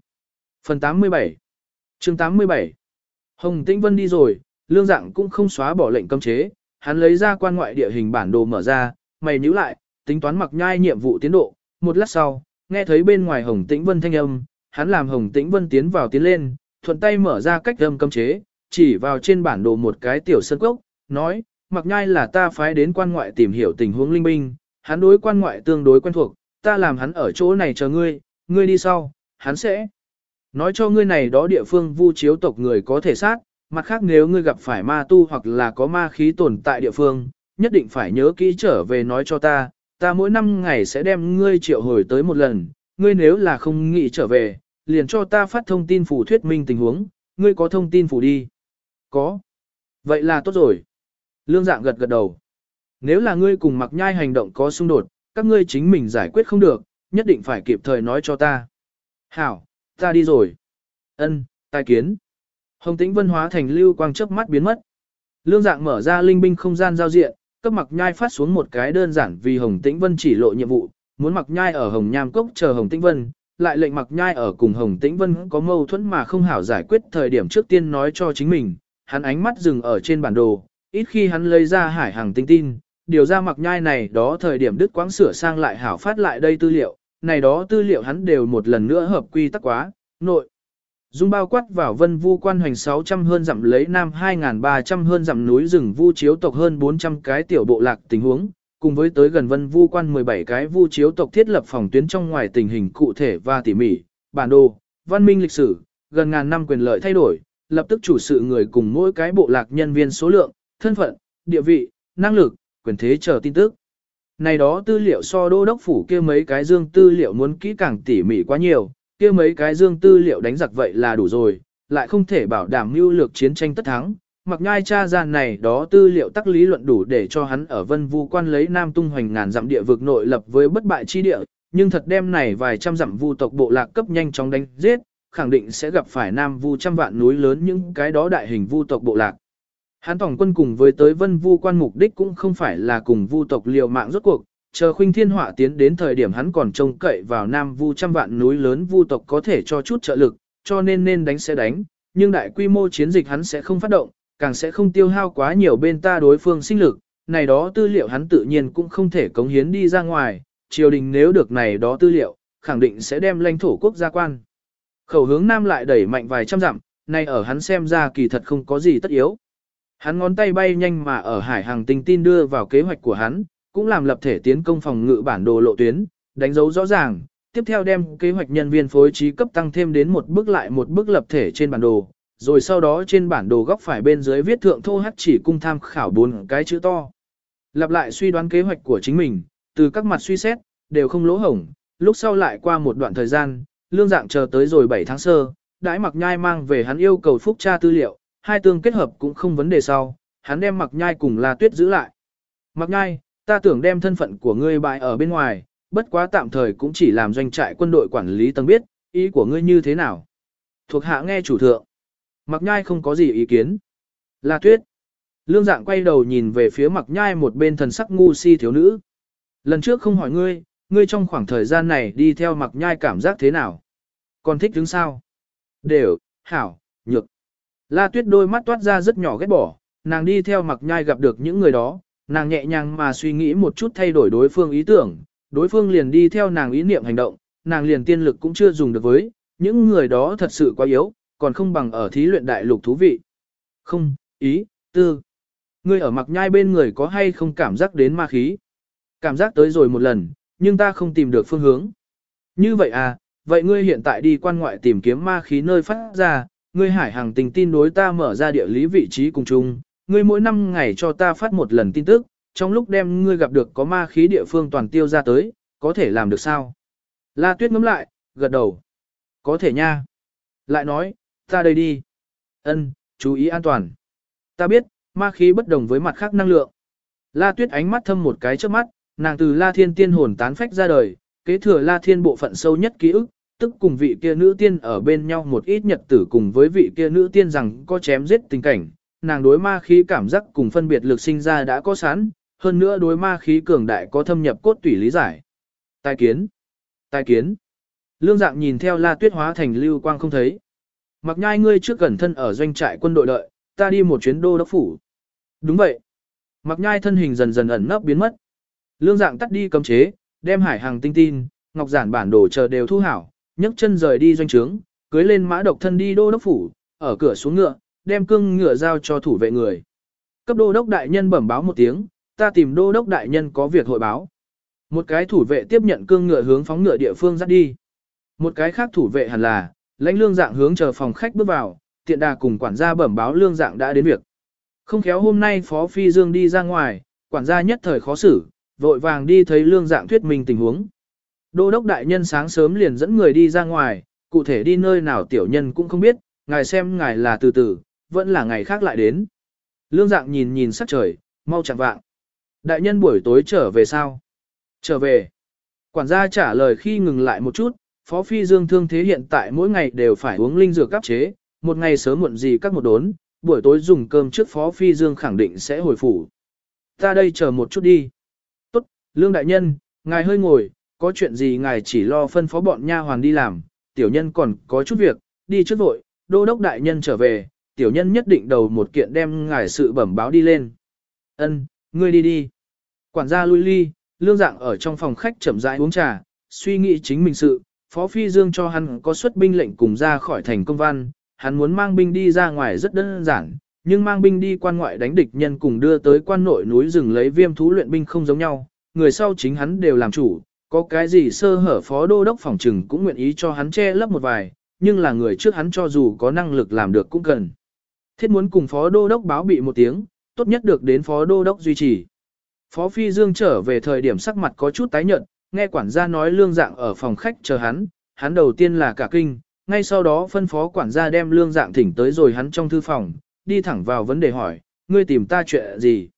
Phần 87 chương 87 Hồng Tĩnh Vân đi rồi, lương dạng cũng không xóa bỏ lệnh cấm chế, hắn lấy ra quan ngoại địa hình bản đồ mở ra, mày nhíu lại, tính toán mặc nhai nhiệm vụ tiến độ, một lát sau, nghe thấy bên ngoài Hồng Tĩnh Vân thanh âm, hắn làm Hồng Tĩnh Vân tiến vào tiến lên, thuận tay mở ra cách âm cấm chế, chỉ vào trên bản đồ một cái tiểu sân cốc, nói, mặc nhai là ta phái đến quan ngoại tìm hiểu tình huống linh binh, hắn đối quan ngoại tương đối quen thuộc, ta làm hắn ở chỗ này chờ ngươi, ngươi đi sau, hắn sẽ nói cho ngươi này đó địa phương vu chiếu tộc người có thể sát, mặt khác nếu ngươi gặp phải ma tu hoặc là có ma khí tồn tại địa phương, nhất định phải nhớ kỹ trở về nói cho ta, ta mỗi năm ngày sẽ đem ngươi triệu hồi tới một lần, ngươi nếu là không nghĩ trở về, liền cho ta phát thông tin phủ thuyết minh tình huống, ngươi có thông tin phủ đi. Có. Vậy là tốt rồi. Lương dạng gật gật đầu. Nếu là ngươi cùng mặc nhai hành động có xung đột, các ngươi chính mình giải quyết không được, nhất định phải kịp thời nói cho ta. Hảo, ta đi rồi. Ân, tai kiến. Hồng tĩnh vân hóa thành lưu quang chớp mắt biến mất. Lương dạng mở ra linh binh không gian giao diện, cấp mặc nhai phát xuống một cái đơn giản vì Hồng tĩnh vân chỉ lộ nhiệm vụ, muốn mặc nhai ở Hồng Nham Cốc chờ Hồng tĩnh vân, lại lệnh mặc nhai ở cùng Hồng tĩnh vân có mâu thuẫn mà không hảo giải quyết thời điểm trước tiên nói cho chính mình, hắn ánh mắt dừng ở trên bản đồ, ít khi hắn lấy ra hải hàng tinh tin, điều ra mặc nhai này đó thời điểm đứt quãng sửa sang lại hảo phát lại đây tư liệu, này đó tư liệu hắn đều một lần nữa hợp quy tắc quá, nội. Dung bao quát vào vân vu quan hoành 600 hơn dặm lấy nam 2.300 hơn dặm núi rừng vu chiếu tộc hơn 400 cái tiểu bộ lạc tình huống, cùng với tới gần vân vu quan 17 cái vu chiếu tộc thiết lập phòng tuyến trong ngoài tình hình cụ thể và tỉ mỉ, bản đồ, văn minh lịch sử, gần ngàn năm quyền lợi thay đổi, lập tức chủ sự người cùng mỗi cái bộ lạc nhân viên số lượng, thân phận, địa vị, năng lực, quyền thế chờ tin tức. Này đó tư liệu so đô đốc phủ kia mấy cái dương tư liệu muốn kỹ càng tỉ mỉ quá nhiều, kia mấy cái dương tư liệu đánh giặc vậy là đủ rồi, lại không thể bảo đảm mưu lược chiến tranh tất thắng. Mặc nhai cha gian này đó tư liệu tắc lý luận đủ để cho hắn ở vân vu quan lấy nam tung hoành ngàn dặm địa vực nội lập với bất bại chi địa, nhưng thật đem này vài trăm dặm vu tộc bộ lạc cấp nhanh chóng đánh giết, khẳng định sẽ gặp phải nam vu trăm vạn núi lớn những cái đó đại hình vu tộc bộ lạc. Hắn tổng quân cùng với tới vân vu quan mục đích cũng không phải là cùng vu tộc liều mạng rốt cuộc, chờ khuynh thiên họa tiến đến thời điểm hắn còn trông cậy vào nam vu trăm vạn núi lớn vu tộc có thể cho chút trợ lực, cho nên nên đánh sẽ đánh, nhưng đại quy mô chiến dịch hắn sẽ không phát động, càng sẽ không tiêu hao quá nhiều bên ta đối phương sinh lực, này đó tư liệu hắn tự nhiên cũng không thể cống hiến đi ra ngoài, triều đình nếu được này đó tư liệu, khẳng định sẽ đem lãnh thổ quốc gia quan. Khẩu hướng nam lại đẩy mạnh vài trăm dặm, nay ở hắn xem ra kỳ thật không có gì tất yếu. Hắn ngón tay bay nhanh mà ở hải hàng tinh tin đưa vào kế hoạch của hắn, cũng làm lập thể tiến công phòng ngự bản đồ lộ tuyến, đánh dấu rõ ràng, tiếp theo đem kế hoạch nhân viên phối trí cấp tăng thêm đến một bước lại một bước lập thể trên bản đồ, rồi sau đó trên bản đồ góc phải bên dưới viết thượng thô hắc chỉ cung tham khảo bốn cái chữ to. Lặp lại suy đoán kế hoạch của chính mình, từ các mặt suy xét, đều không lỗ hổng, lúc sau lại qua một đoạn thời gian, lương dạng chờ tới rồi 7 tháng sơ, đãi mặc nhai mang về hắn yêu cầu phúc tra tư liệu, hai tương kết hợp cũng không vấn đề sau, hắn đem mặc nhai cùng La Tuyết giữ lại. Mặc nhai, ta tưởng đem thân phận của ngươi bại ở bên ngoài, bất quá tạm thời cũng chỉ làm doanh trại quân đội quản lý tầng biết, ý của ngươi như thế nào. Thuộc hạ nghe chủ thượng. Mặc nhai không có gì ý kiến. La Tuyết. Lương dạng quay đầu nhìn về phía mặc nhai một bên thần sắc ngu si thiếu nữ. Lần trước không hỏi ngươi, ngươi trong khoảng thời gian này đi theo mặc nhai cảm giác thế nào? Còn thích đứng sao? Đều, hảo, nhược. La tuyết đôi mắt toát ra rất nhỏ ghét bỏ, nàng đi theo mặc nhai gặp được những người đó, nàng nhẹ nhàng mà suy nghĩ một chút thay đổi đối phương ý tưởng, đối phương liền đi theo nàng ý niệm hành động, nàng liền tiên lực cũng chưa dùng được với, những người đó thật sự quá yếu, còn không bằng ở thí luyện đại lục thú vị. Không, ý, tư. Ngươi ở mặc nhai bên người có hay không cảm giác đến ma khí? Cảm giác tới rồi một lần, nhưng ta không tìm được phương hướng. Như vậy à, vậy ngươi hiện tại đi quan ngoại tìm kiếm ma khí nơi phát ra, ngươi hải hàng tình tin đối ta mở ra địa lý vị trí cùng chung, ngươi mỗi năm ngày cho ta phát một lần tin tức, trong lúc đem ngươi gặp được có ma khí địa phương toàn tiêu ra tới, có thể làm được sao? La Tuyết ngắm lại, gật đầu. Có thể nha. Lại nói, ta đây đi. Ân, chú ý an toàn. Ta biết, ma khí bất đồng với mặt khác năng lượng. La Tuyết ánh mắt thâm một cái trước mắt, nàng từ La Thiên Tiên hồn tán phách ra đời, kế thừa La Thiên bộ phận sâu nhất ký ức, tức cùng vị kia nữ tiên ở bên nhau một ít nhật tử cùng với vị kia nữ tiên rằng có chém giết tình cảnh, nàng đối ma khí cảm giác cùng phân biệt lực sinh ra đã có sẵn, hơn nữa đối ma khí cường đại có thâm nhập cốt tủy lý giải. Tài kiến, tài kiến. Lương dạng nhìn theo La Tuyết hóa thành lưu quang không thấy. Mặc nhai ngươi trước gần thân ở doanh trại quân đội đợi, ta đi một chuyến đô đốc phủ. Đúng vậy. Mặc nhai thân hình dần dần ẩn nấp biến mất. Lương dạng tắt đi cấm chế, đem hải hàng tinh tin, ngọc giản bản đồ chờ đều thu hảo, nhấc chân rời đi doanh trướng, cưới lên mã độc thân đi đô đốc phủ, ở cửa xuống ngựa, đem cương ngựa giao cho thủ vệ người. Cấp đô đốc đại nhân bẩm báo một tiếng, ta tìm đô đốc đại nhân có việc hội báo. Một cái thủ vệ tiếp nhận cương ngựa hướng phóng ngựa địa phương dắt đi. Một cái khác thủ vệ hẳn là, lãnh lương dạng hướng chờ phòng khách bước vào, tiện đà cùng quản gia bẩm báo lương dạng đã đến việc. Không khéo hôm nay Phó Phi Dương đi ra ngoài, quản gia nhất thời khó xử, vội vàng đi thấy lương dạng thuyết minh tình huống. Đô đốc đại nhân sáng sớm liền dẫn người đi ra ngoài, cụ thể đi nơi nào tiểu nhân cũng không biết, ngài xem ngài là từ từ, vẫn là ngày khác lại đến. Lương dạng nhìn nhìn sắc trời, mau chẳng vạng. Đại nhân buổi tối trở về sao? Trở về. Quản gia trả lời khi ngừng lại một chút, Phó Phi Dương thương thế hiện tại mỗi ngày đều phải uống linh dược cấp chế, một ngày sớm muộn gì các một đốn, buổi tối dùng cơm trước Phó Phi Dương khẳng định sẽ hồi phủ. Ta đây chờ một chút đi. Tốt, Lương Đại Nhân, ngài hơi ngồi, có chuyện gì ngài chỉ lo phân phó bọn nha hoàn đi làm, tiểu nhân còn có chút việc, đi trước vội, đô đốc đại nhân trở về, tiểu nhân nhất định đầu một kiện đem ngài sự bẩm báo đi lên. Ân, ngươi đi đi. Quản gia lui ly, lương dạng ở trong phòng khách chậm rãi uống trà, suy nghĩ chính mình sự, Phó Phi Dương cho hắn có xuất binh lệnh cùng ra khỏi thành công văn, hắn muốn mang binh đi ra ngoài rất đơn giản, nhưng mang binh đi quan ngoại đánh địch nhân cùng đưa tới quan nội núi rừng lấy viêm thú luyện binh không giống nhau, người sau chính hắn đều làm chủ, có cái gì sơ hở phó đô đốc phòng trừng cũng nguyện ý cho hắn che lấp một vài, nhưng là người trước hắn cho dù có năng lực làm được cũng cần. Thiết muốn cùng phó đô đốc báo bị một tiếng, tốt nhất được đến phó đô đốc duy trì. Phó Phi Dương trở về thời điểm sắc mặt có chút tái nhợt, nghe quản gia nói lương dạng ở phòng khách chờ hắn, hắn đầu tiên là cả kinh, ngay sau đó phân phó quản gia đem lương dạng thỉnh tới rồi hắn trong thư phòng, đi thẳng vào vấn đề hỏi, ngươi tìm ta chuyện gì?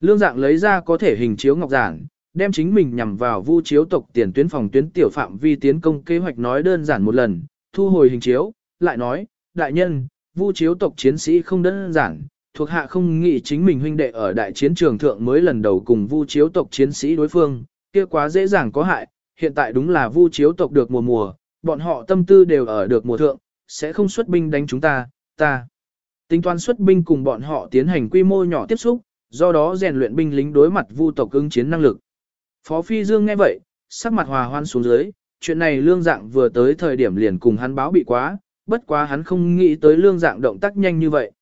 Lương dạng lấy ra có thể hình chiếu ngọc giản, đem chính mình nhằm vào vu chiếu tộc tiền tuyến phòng tuyến tiểu phạm vi tiến công kế hoạch nói đơn giản một lần, thu hồi hình chiếu, lại nói, đại nhân, vu chiếu tộc chiến sĩ không đơn giản, thuộc hạ không nghĩ chính mình huynh đệ ở đại chiến trường thượng mới lần đầu cùng vu chiếu tộc chiến sĩ đối phương, kia quá dễ dàng có hại, hiện tại đúng là vu chiếu tộc được mùa mùa, bọn họ tâm tư đều ở được mùa thượng, sẽ không xuất binh đánh chúng ta, ta. Tính toán xuất binh cùng bọn họ tiến hành quy mô nhỏ tiếp xúc, do đó rèn luyện binh lính đối mặt vu tộc ứng chiến năng lực. Phó Phi Dương nghe vậy, sắc mặt hòa hoan xuống dưới, chuyện này lương dạng vừa tới thời điểm liền cùng hắn báo bị quá, bất quá hắn không nghĩ tới lương dạng động tác nhanh như vậy.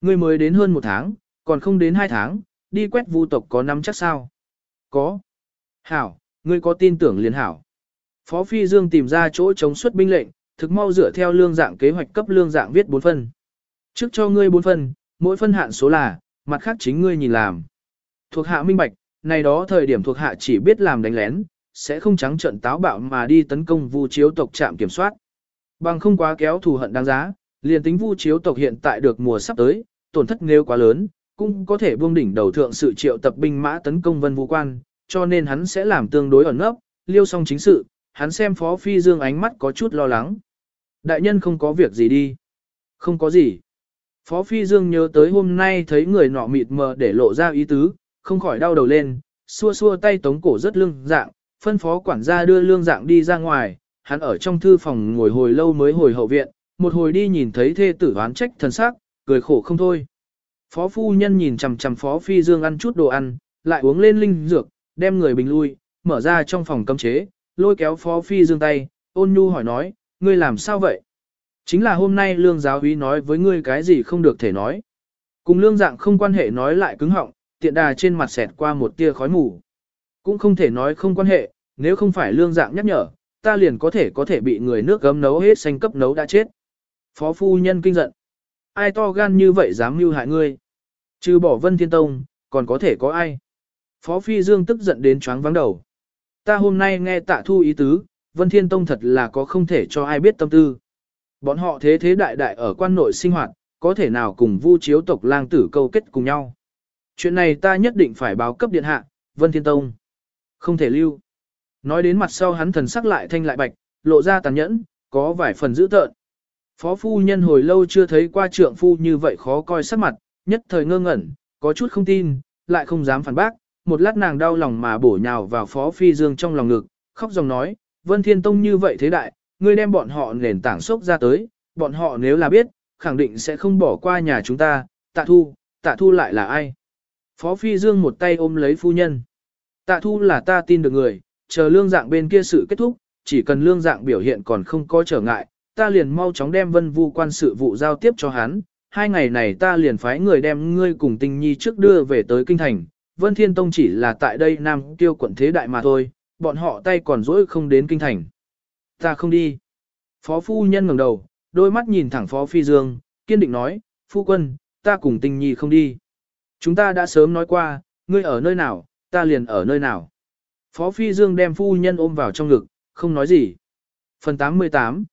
Ngươi mới đến hơn một tháng, còn không đến hai tháng, đi quét vu tộc có năm chắc sao? Có. Hảo, ngươi có tin tưởng liền hảo. Phó Phi Dương tìm ra chỗ chống xuất binh lệnh, thực mau dựa theo lương dạng kế hoạch cấp lương dạng viết 4 phân. Trước cho ngươi 4 phân, mỗi phân hạn số là, mặt khác chính ngươi nhìn làm. Thuộc hạ minh bạch, này đó thời điểm thuộc hạ chỉ biết làm đánh lén, sẽ không trắng trận táo bạo mà đi tấn công vu chiếu tộc trạm kiểm soát. Bằng không quá kéo thù hận đáng giá, liền tính vu chiếu tộc hiện tại được mùa sắp tới, tổn thất nếu quá lớn, cũng có thể buông đỉnh đầu thượng sự triệu tập binh mã tấn công vân vũ quan, cho nên hắn sẽ làm tương đối ẩn nấp, liêu xong chính sự, hắn xem Phó Phi Dương ánh mắt có chút lo lắng. Đại nhân không có việc gì đi. Không có gì. Phó Phi Dương nhớ tới hôm nay thấy người nọ mịt mờ để lộ ra ý tứ, không khỏi đau đầu lên, xua xua tay tống cổ rất lương dạng, phân phó quản gia đưa lương dạng đi ra ngoài, hắn ở trong thư phòng ngồi hồi lâu mới hồi hậu viện, một hồi đi nhìn thấy thê tử oán trách thần sắc, cười khổ không thôi. Phó phu nhân nhìn chằm chằm phó phi dương ăn chút đồ ăn, lại uống lên linh dược, đem người bình lui, mở ra trong phòng cấm chế, lôi kéo phó phi dương tay, ôn nhu hỏi nói, ngươi làm sao vậy? Chính là hôm nay lương giáo úy nói với ngươi cái gì không được thể nói. Cùng lương dạng không quan hệ nói lại cứng họng, tiện đà trên mặt xẹt qua một tia khói mù. Cũng không thể nói không quan hệ, nếu không phải lương dạng nhắc nhở, ta liền có thể có thể bị người nước gấm nấu hết xanh cấp nấu đã chết. Phó phu nhân kinh giận. Ai to gan như vậy dám mưu hại ngươi? Trừ bỏ vân thiên tông, còn có thể có ai? Phó phi dương tức giận đến choáng vắng đầu. Ta hôm nay nghe tạ thu ý tứ, vân thiên tông thật là có không thể cho ai biết tâm tư. Bọn họ thế thế đại đại ở quan nội sinh hoạt, có thể nào cùng vu chiếu tộc lang tử câu kết cùng nhau. Chuyện này ta nhất định phải báo cấp điện hạ, Vân Thiên Tông. Không thể lưu. Nói đến mặt sau hắn thần sắc lại thanh lại bạch, lộ ra tàn nhẫn, có vài phần dữ tợn. Phó phu nhân hồi lâu chưa thấy qua trượng phu như vậy khó coi sắc mặt, nhất thời ngơ ngẩn, có chút không tin, lại không dám phản bác, một lát nàng đau lòng mà bổ nhào vào phó phi dương trong lòng ngực, khóc dòng nói, Vân Thiên Tông như vậy thế đại, ngươi đem bọn họ nền tảng sốc ra tới, bọn họ nếu là biết, khẳng định sẽ không bỏ qua nhà chúng ta, tạ thu, tạ thu lại là ai? Phó Phi Dương một tay ôm lấy phu nhân. Tạ thu là ta tin được người, chờ lương dạng bên kia sự kết thúc, chỉ cần lương dạng biểu hiện còn không có trở ngại, ta liền mau chóng đem vân vu quan sự vụ giao tiếp cho hắn. Hai ngày này ta liền phái người đem ngươi cùng tình nhi trước đưa về tới kinh thành, Vân Thiên Tông chỉ là tại đây Nam Tiêu quận thế đại mà thôi, bọn họ tay còn dỗi không đến kinh thành. Ta không đi. Phó phu nhân ngẩng đầu, đôi mắt nhìn thẳng Phó Phi Dương, kiên định nói, phu quân, ta cùng tình nhi không đi. Chúng ta đã sớm nói qua, ngươi ở nơi nào, ta liền ở nơi nào. Phó Phi Dương đem phu nhân ôm vào trong ngực, không nói gì. Phần 88